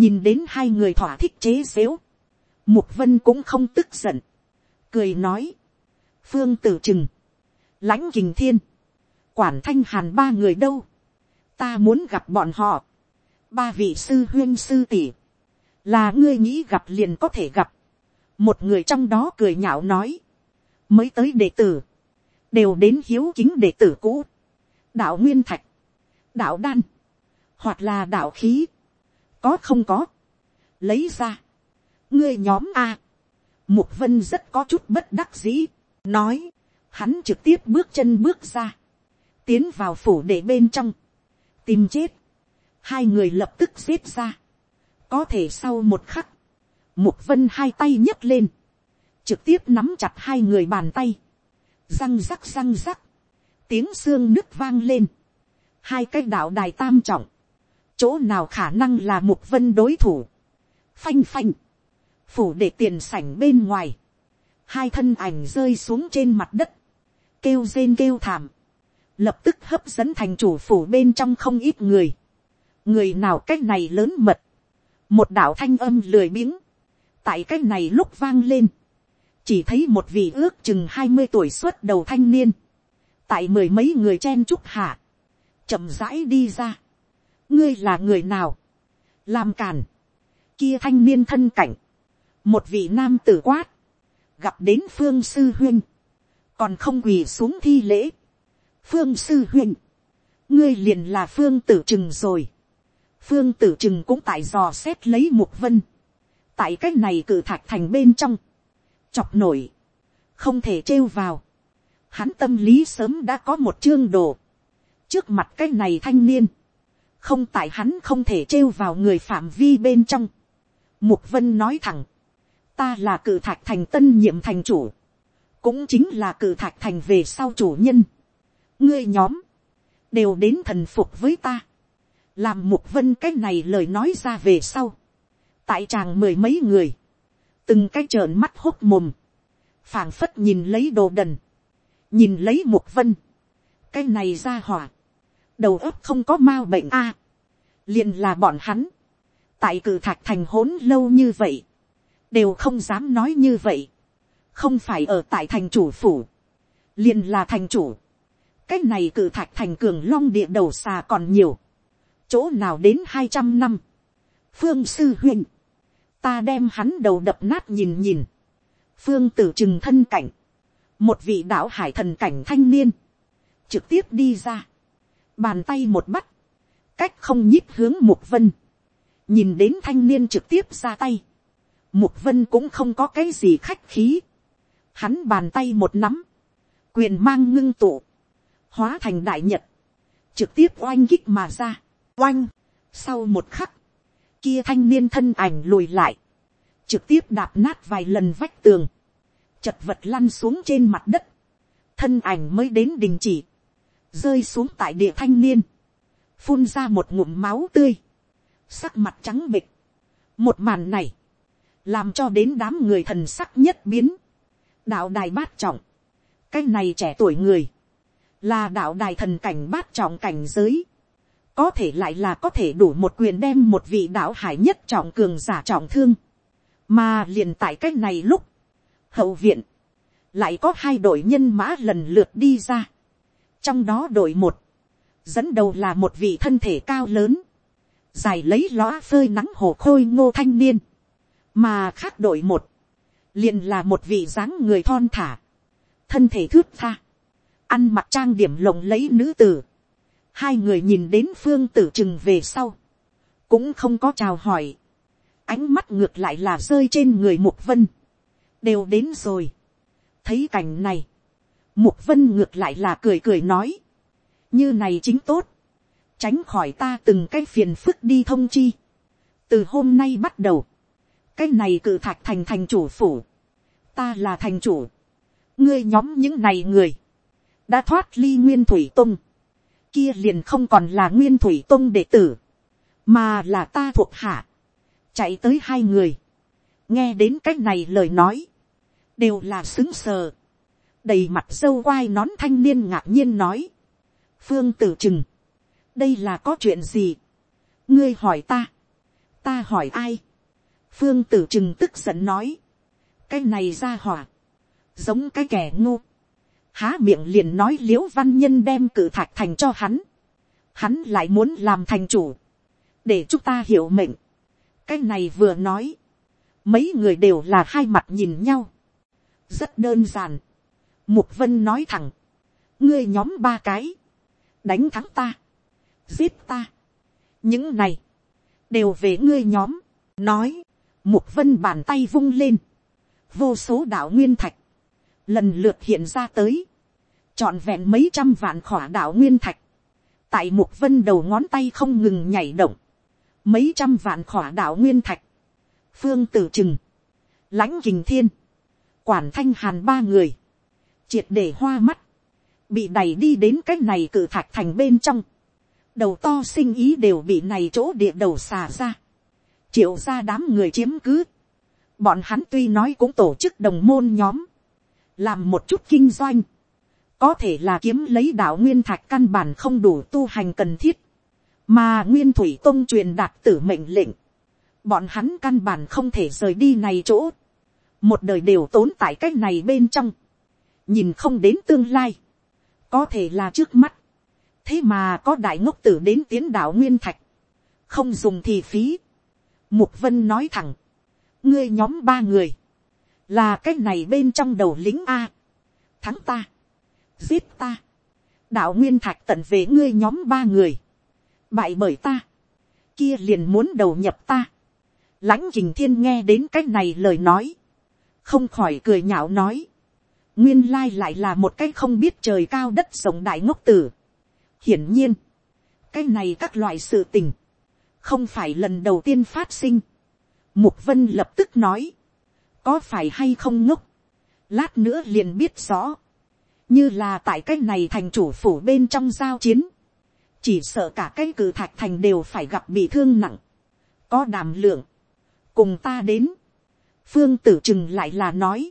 nhìn đến hai người thỏa thích chế xếu, mục vân cũng không tức giận, cười nói, phương tử chừng, lãnh kình thiên, quản thanh hàn ba người đâu, ta muốn gặp bọn họ, ba vị sư huyên sư tỷ, là ngươi nghĩ gặp liền có thể gặp, một người trong đó cười nhạo nói, mới tới đệ tử, đều đến hiếu kính đệ tử cũ, đạo nguyên thạch, đạo đan, hoặc là đạo khí, có không có, lấy ra, ngươi nhóm a, mục vân rất có chút bất đắc dĩ, nói, hắn trực tiếp bước chân bước ra, tiến vào phủ để bên trong, tìm chết, hai người lập tức xếp ra, có thể sau một khắc, mục vân hai tay nhấc lên, trực tiếp nắm chặt hai người bàn tay, răng rắc răng rắc, tiếng xương nứt vang lên, hai cái đạo đài tam trọng, chỗ nào khả năng là mục vân đối thủ, phanh phanh, phủ để tiền sảnh bên ngoài, hai thân ảnh rơi xuống trên mặt đất, kêu rên kêu thảm, lập tức hấp dẫn thành chủ phủ bên trong không ít người, người nào cách này lớn mật, một đạo thanh âm lười biếng, tại cách này lúc vang lên, chỉ thấy một vị ước chừng hai mươi tuổi suốt đầu thanh niên, tại mười mấy người chen chúc hạ, chậm rãi đi ra. ngươi là người nào, làm càn, kia thanh niên thân cảnh, một vị nam tử quát, gặp đến phương sư huyên, còn không quỳ xuống thi lễ. phương sư huyên, ngươi liền là phương tử chừng rồi phương tử trừng cũng tại dò xét lấy mục vân, tại cái này cử thạch thành bên trong, chọc nổi, không thể trêu vào. Hắn tâm lý sớm đã có một chương đồ, trước mặt cái này thanh niên, không tại hắn không thể trêu vào người phạm vi bên trong. Mục vân nói thẳng, ta là cử thạch thành tân nhiệm thành chủ, cũng chính là cử thạch thành về sau chủ nhân. ngươi nhóm, đều đến thần phục với ta làm mục vân cái này lời nói ra về sau. tại chàng mười mấy người, từng cái trợn mắt hốt mồm, phảng phất nhìn lấy đồ đần, nhìn lấy mục vân, cái này ra hỏa, đầu óc không có m a bệnh a, liền là bọn hắn, tại cử thạch thành hỗn lâu như vậy, đều không dám nói như vậy, không phải ở tại thành chủ phủ, liền là thành chủ, cái này cử thạch thành cường long địa đầu xà còn nhiều, chỗ nào đến hai trăm năm, phương sư huynh, ta đem hắn đầu đập nát nhìn nhìn, phương tử trừng thân cảnh, một vị đạo hải thần cảnh thanh niên, trực tiếp đi ra, bàn tay một bắt, cách không nhíp hướng mục vân, nhìn đến thanh niên trực tiếp ra tay, mục vân cũng không có cái gì khách khí, hắn bàn tay một nắm, quyền mang ngưng tụ, hóa thành đại nhật, trực tiếp oanh kích mà ra, oanh, sau một khắc, kia thanh niên thân ảnh lùi lại, trực tiếp đạp nát vài lần vách tường, chật vật lăn xuống trên mặt đất, thân ảnh mới đến đình chỉ, rơi xuống tại địa thanh niên, phun ra một ngụm máu tươi, sắc mặt trắng bịch. một màn này, làm cho đến đám người thần sắc nhất biến, đạo đài bát trọng, cái này trẻ tuổi người, là đạo đài thần cảnh bát trọng cảnh giới, có thể lại là có thể đủ một quyền đem một vị đạo hải nhất trọng cường giả trọng thương, mà liền tại cách này lúc, hậu viện, lại có hai đội nhân mã lần lượt đi ra, trong đó đội một, dẫn đầu là một vị thân thể cao lớn, dài lấy lõa phơi nắng hồ khôi ngô thanh niên, mà khác đội một, liền là một vị dáng người thon thả, thân thể thước tha, ăn mặc trang điểm lộng lấy nữ tử, hai người nhìn đến phương tử trừng về sau, cũng không có chào hỏi, ánh mắt ngược lại là rơi trên người mục vân, đều đến rồi, thấy cảnh này, mục vân ngược lại là cười cười nói, như này chính tốt, tránh khỏi ta từng cái phiền phức đi thông chi, từ hôm nay bắt đầu, cái này cự thạch thành thành chủ phủ, ta là thành chủ, ngươi nhóm những này người, đã thoát ly nguyên thủy tung, kia liền không còn là nguyên thủy tông đệ tử, mà là ta thuộc hạ, chạy tới hai người, nghe đến c á c h này lời nói, đều là xứng sờ, đầy mặt dâu quai nón thanh niên ngạc nhiên nói, phương tử trừng, đây là có chuyện gì, ngươi hỏi ta, ta hỏi ai, phương tử trừng tức giận nói, cái này ra hỏa, giống cái kẻ ngu, há miệng liền nói l i ễ u văn nhân đem cử thạch thành cho hắn, hắn lại muốn làm thành chủ, để chúng ta hiểu mệnh, cái này vừa nói, mấy người đều là hai mặt nhìn nhau, rất đơn giản. mục vân nói thẳng, ngươi nhóm ba cái, đánh thắng ta, giết ta, những này, đều về ngươi nhóm, nói, mục vân bàn tay vung lên, vô số đạo nguyên thạch, lần lượt hiện ra tới, trọn vẹn mấy trăm vạn khỏa đạo nguyên thạch, tại mục vân đầu ngón tay không ngừng nhảy động, mấy trăm vạn khỏa đạo nguyên thạch, phương tử chừng lãnh kình thiên, quản thanh hàn ba người, triệt để hoa mắt, bị đẩy đi đến cái này cử thạch thành bên trong, đầu to sinh ý đều bị này chỗ địa đầu xà ra, triệu ra đám người chiếm cứ, bọn hắn tuy nói cũng tổ chức đồng môn nhóm, làm một chút kinh doanh, có thể là kiếm lấy đạo nguyên thạch căn bản không đủ tu hành cần thiết, mà nguyên thủy tôn truyền đạt tử mệnh lệnh, bọn hắn căn bản không thể rời đi này chỗ, một đời đều tốn tại cái này bên trong, nhìn không đến tương lai, có thể là trước mắt, thế mà có đại ngốc tử đến tiến đạo nguyên thạch, không dùng thì phí. Mục vân nói thẳng, ngươi nhóm ba người, là cái này bên trong đầu lính a, thắng ta, giết ta, đạo nguyên thạch tận về ngươi nhóm ba người, bại bởi ta, kia liền muốn đầu nhập ta. lãnh trình thiên nghe đến cái này lời nói, không khỏi cười nhạo nói, nguyên lai lại là một cái không biết trời cao đất rộng đại ngốc tử. hiển nhiên, cái này các loại sự tình, không phải lần đầu tiên phát sinh. mục vân lập tức nói, có phải hay không ngốc, lát nữa liền biết rõ, như là tại cái này thành chủ phủ bên trong giao chiến, chỉ sợ cả cái cử thạch thành đều phải gặp bị thương nặng, có đàm lượng, cùng ta đến, phương tử trừng lại là nói,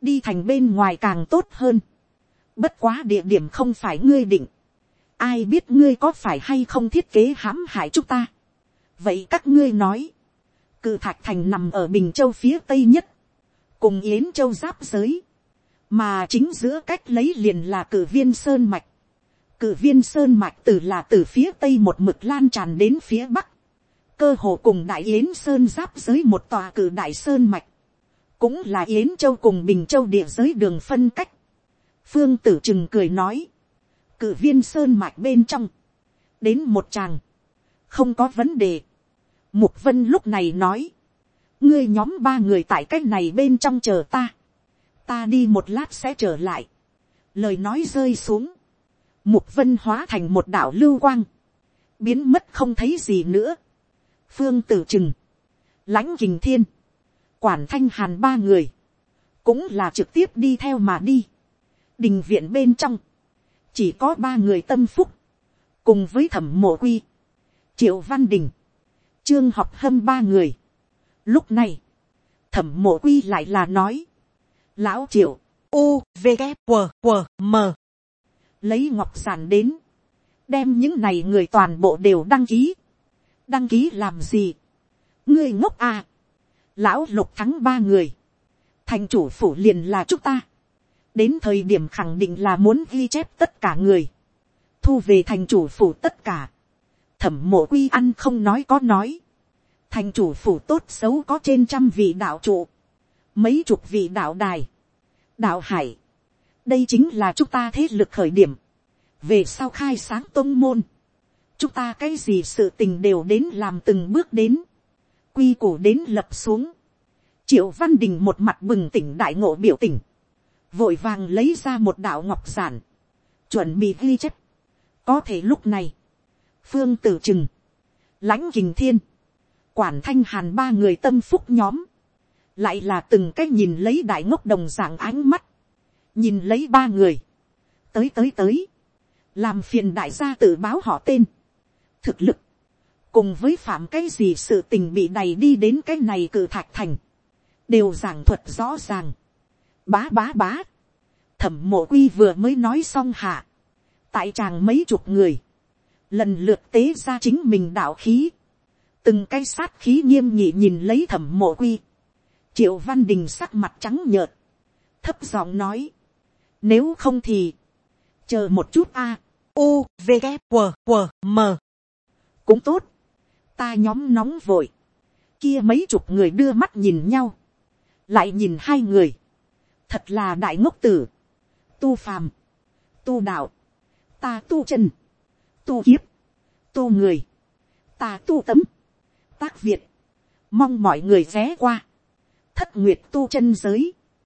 đi thành bên ngoài càng tốt hơn, bất quá địa điểm không phải ngươi định, ai biết ngươi có phải hay không thiết kế hãm hại chúng ta, vậy các ngươi nói, cự thạch thành nằm ở bình châu phía tây nhất, cùng yến châu giáp giới, mà chính giữa cách lấy liền là cử viên sơn mạch, cử viên sơn mạch từ là từ phía tây một mực lan tràn đến phía bắc, cơ hồ cùng đại yến sơn giáp giới một tòa cử đại sơn mạch, cũng là yến châu cùng bình châu địa giới đường phân cách. phương tử chừng cười nói, cử viên sơn mạch bên trong, đến một tràng. Không có vấn đề. mục vân lúc này nói, ngươi nhóm ba người tại cách này bên trong chờ ta, ta đi một lát sẽ trở lại, lời nói rơi xuống, mục vân hóa thành một đảo lưu quang, biến mất không thấy gì nữa. phương tử chừng, lãnh kình thiên, quản thanh hàn ba người, cũng là trực tiếp đi theo mà đi. đình viện bên trong, chỉ có ba người tâm phúc, cùng với thẩm mộ quy, triệu văn đình, trương học hâm ba người lúc này, thẩm mộ quy lại là nói, lão triệu, u v g q w, m. Lấy ngọc giản đến, đem những này người toàn bộ đều đăng ký, đăng ký làm gì, ngươi ngốc à, lão lục thắng ba người, thành chủ phủ liền là chúng ta, đến thời điểm khẳng định là muốn ghi chép tất cả người, thu về thành chủ phủ tất cả, thẩm mộ quy ăn không nói có nói, thành chủ phủ tốt xấu có trên trăm vị đạo trụ, mấy chục vị đạo đài, đạo hải, đây chính là chúng ta thế lực khởi điểm, về sau khai sáng tôn môn, chúng ta cái gì sự tình đều đến làm từng bước đến, quy củ đến lập xuống. Triệu Văn Đình một mặt bừng tỉnh đại ngộ biểu tỉnh. Vội vàng lấy ra một đạo ngọc giản. Chuẩn bị ghi chép. Có thể lúc này. Phương Tử chừng lãnh Kình Thiên. Quản Thanh Hàn ba người tâm phúc nhóm. Lại là từng cách nhìn lấy đại ngốc đồng dạng ánh mắt. Nhìn lấy ba người. Tới tới tới. Làm phiền đại gia tự báo họ tên. Thực lực cùng với phạm cái gì sự tình bị đầy đi đến cái này cử thạch thành, đều giảng thuật rõ ràng. Bá bá bá, thẩm mộ quy vừa mới nói xong hạ, tại tràng mấy chục người, lần lượt tế ra chính mình đạo khí, từng cái sát khí nghiêm nhị nhìn lấy thẩm mộ quy, triệu văn đình sắc mặt trắng nhợt, thấp giọng nói, nếu không thì, chờ một chút a, u v g q q m. Cũng tốt, ta nhóm nóng vội, kia mấy chục người đưa mắt nhìn nhau, lại nhìn hai người, thật là đại ngốc tử, tu phàm, tu đạo, ta tu chân, tu kiếp, tu người, ta tu tấm, tác việt, mong mọi người ghé qua, thất nguyệt tu chân giới,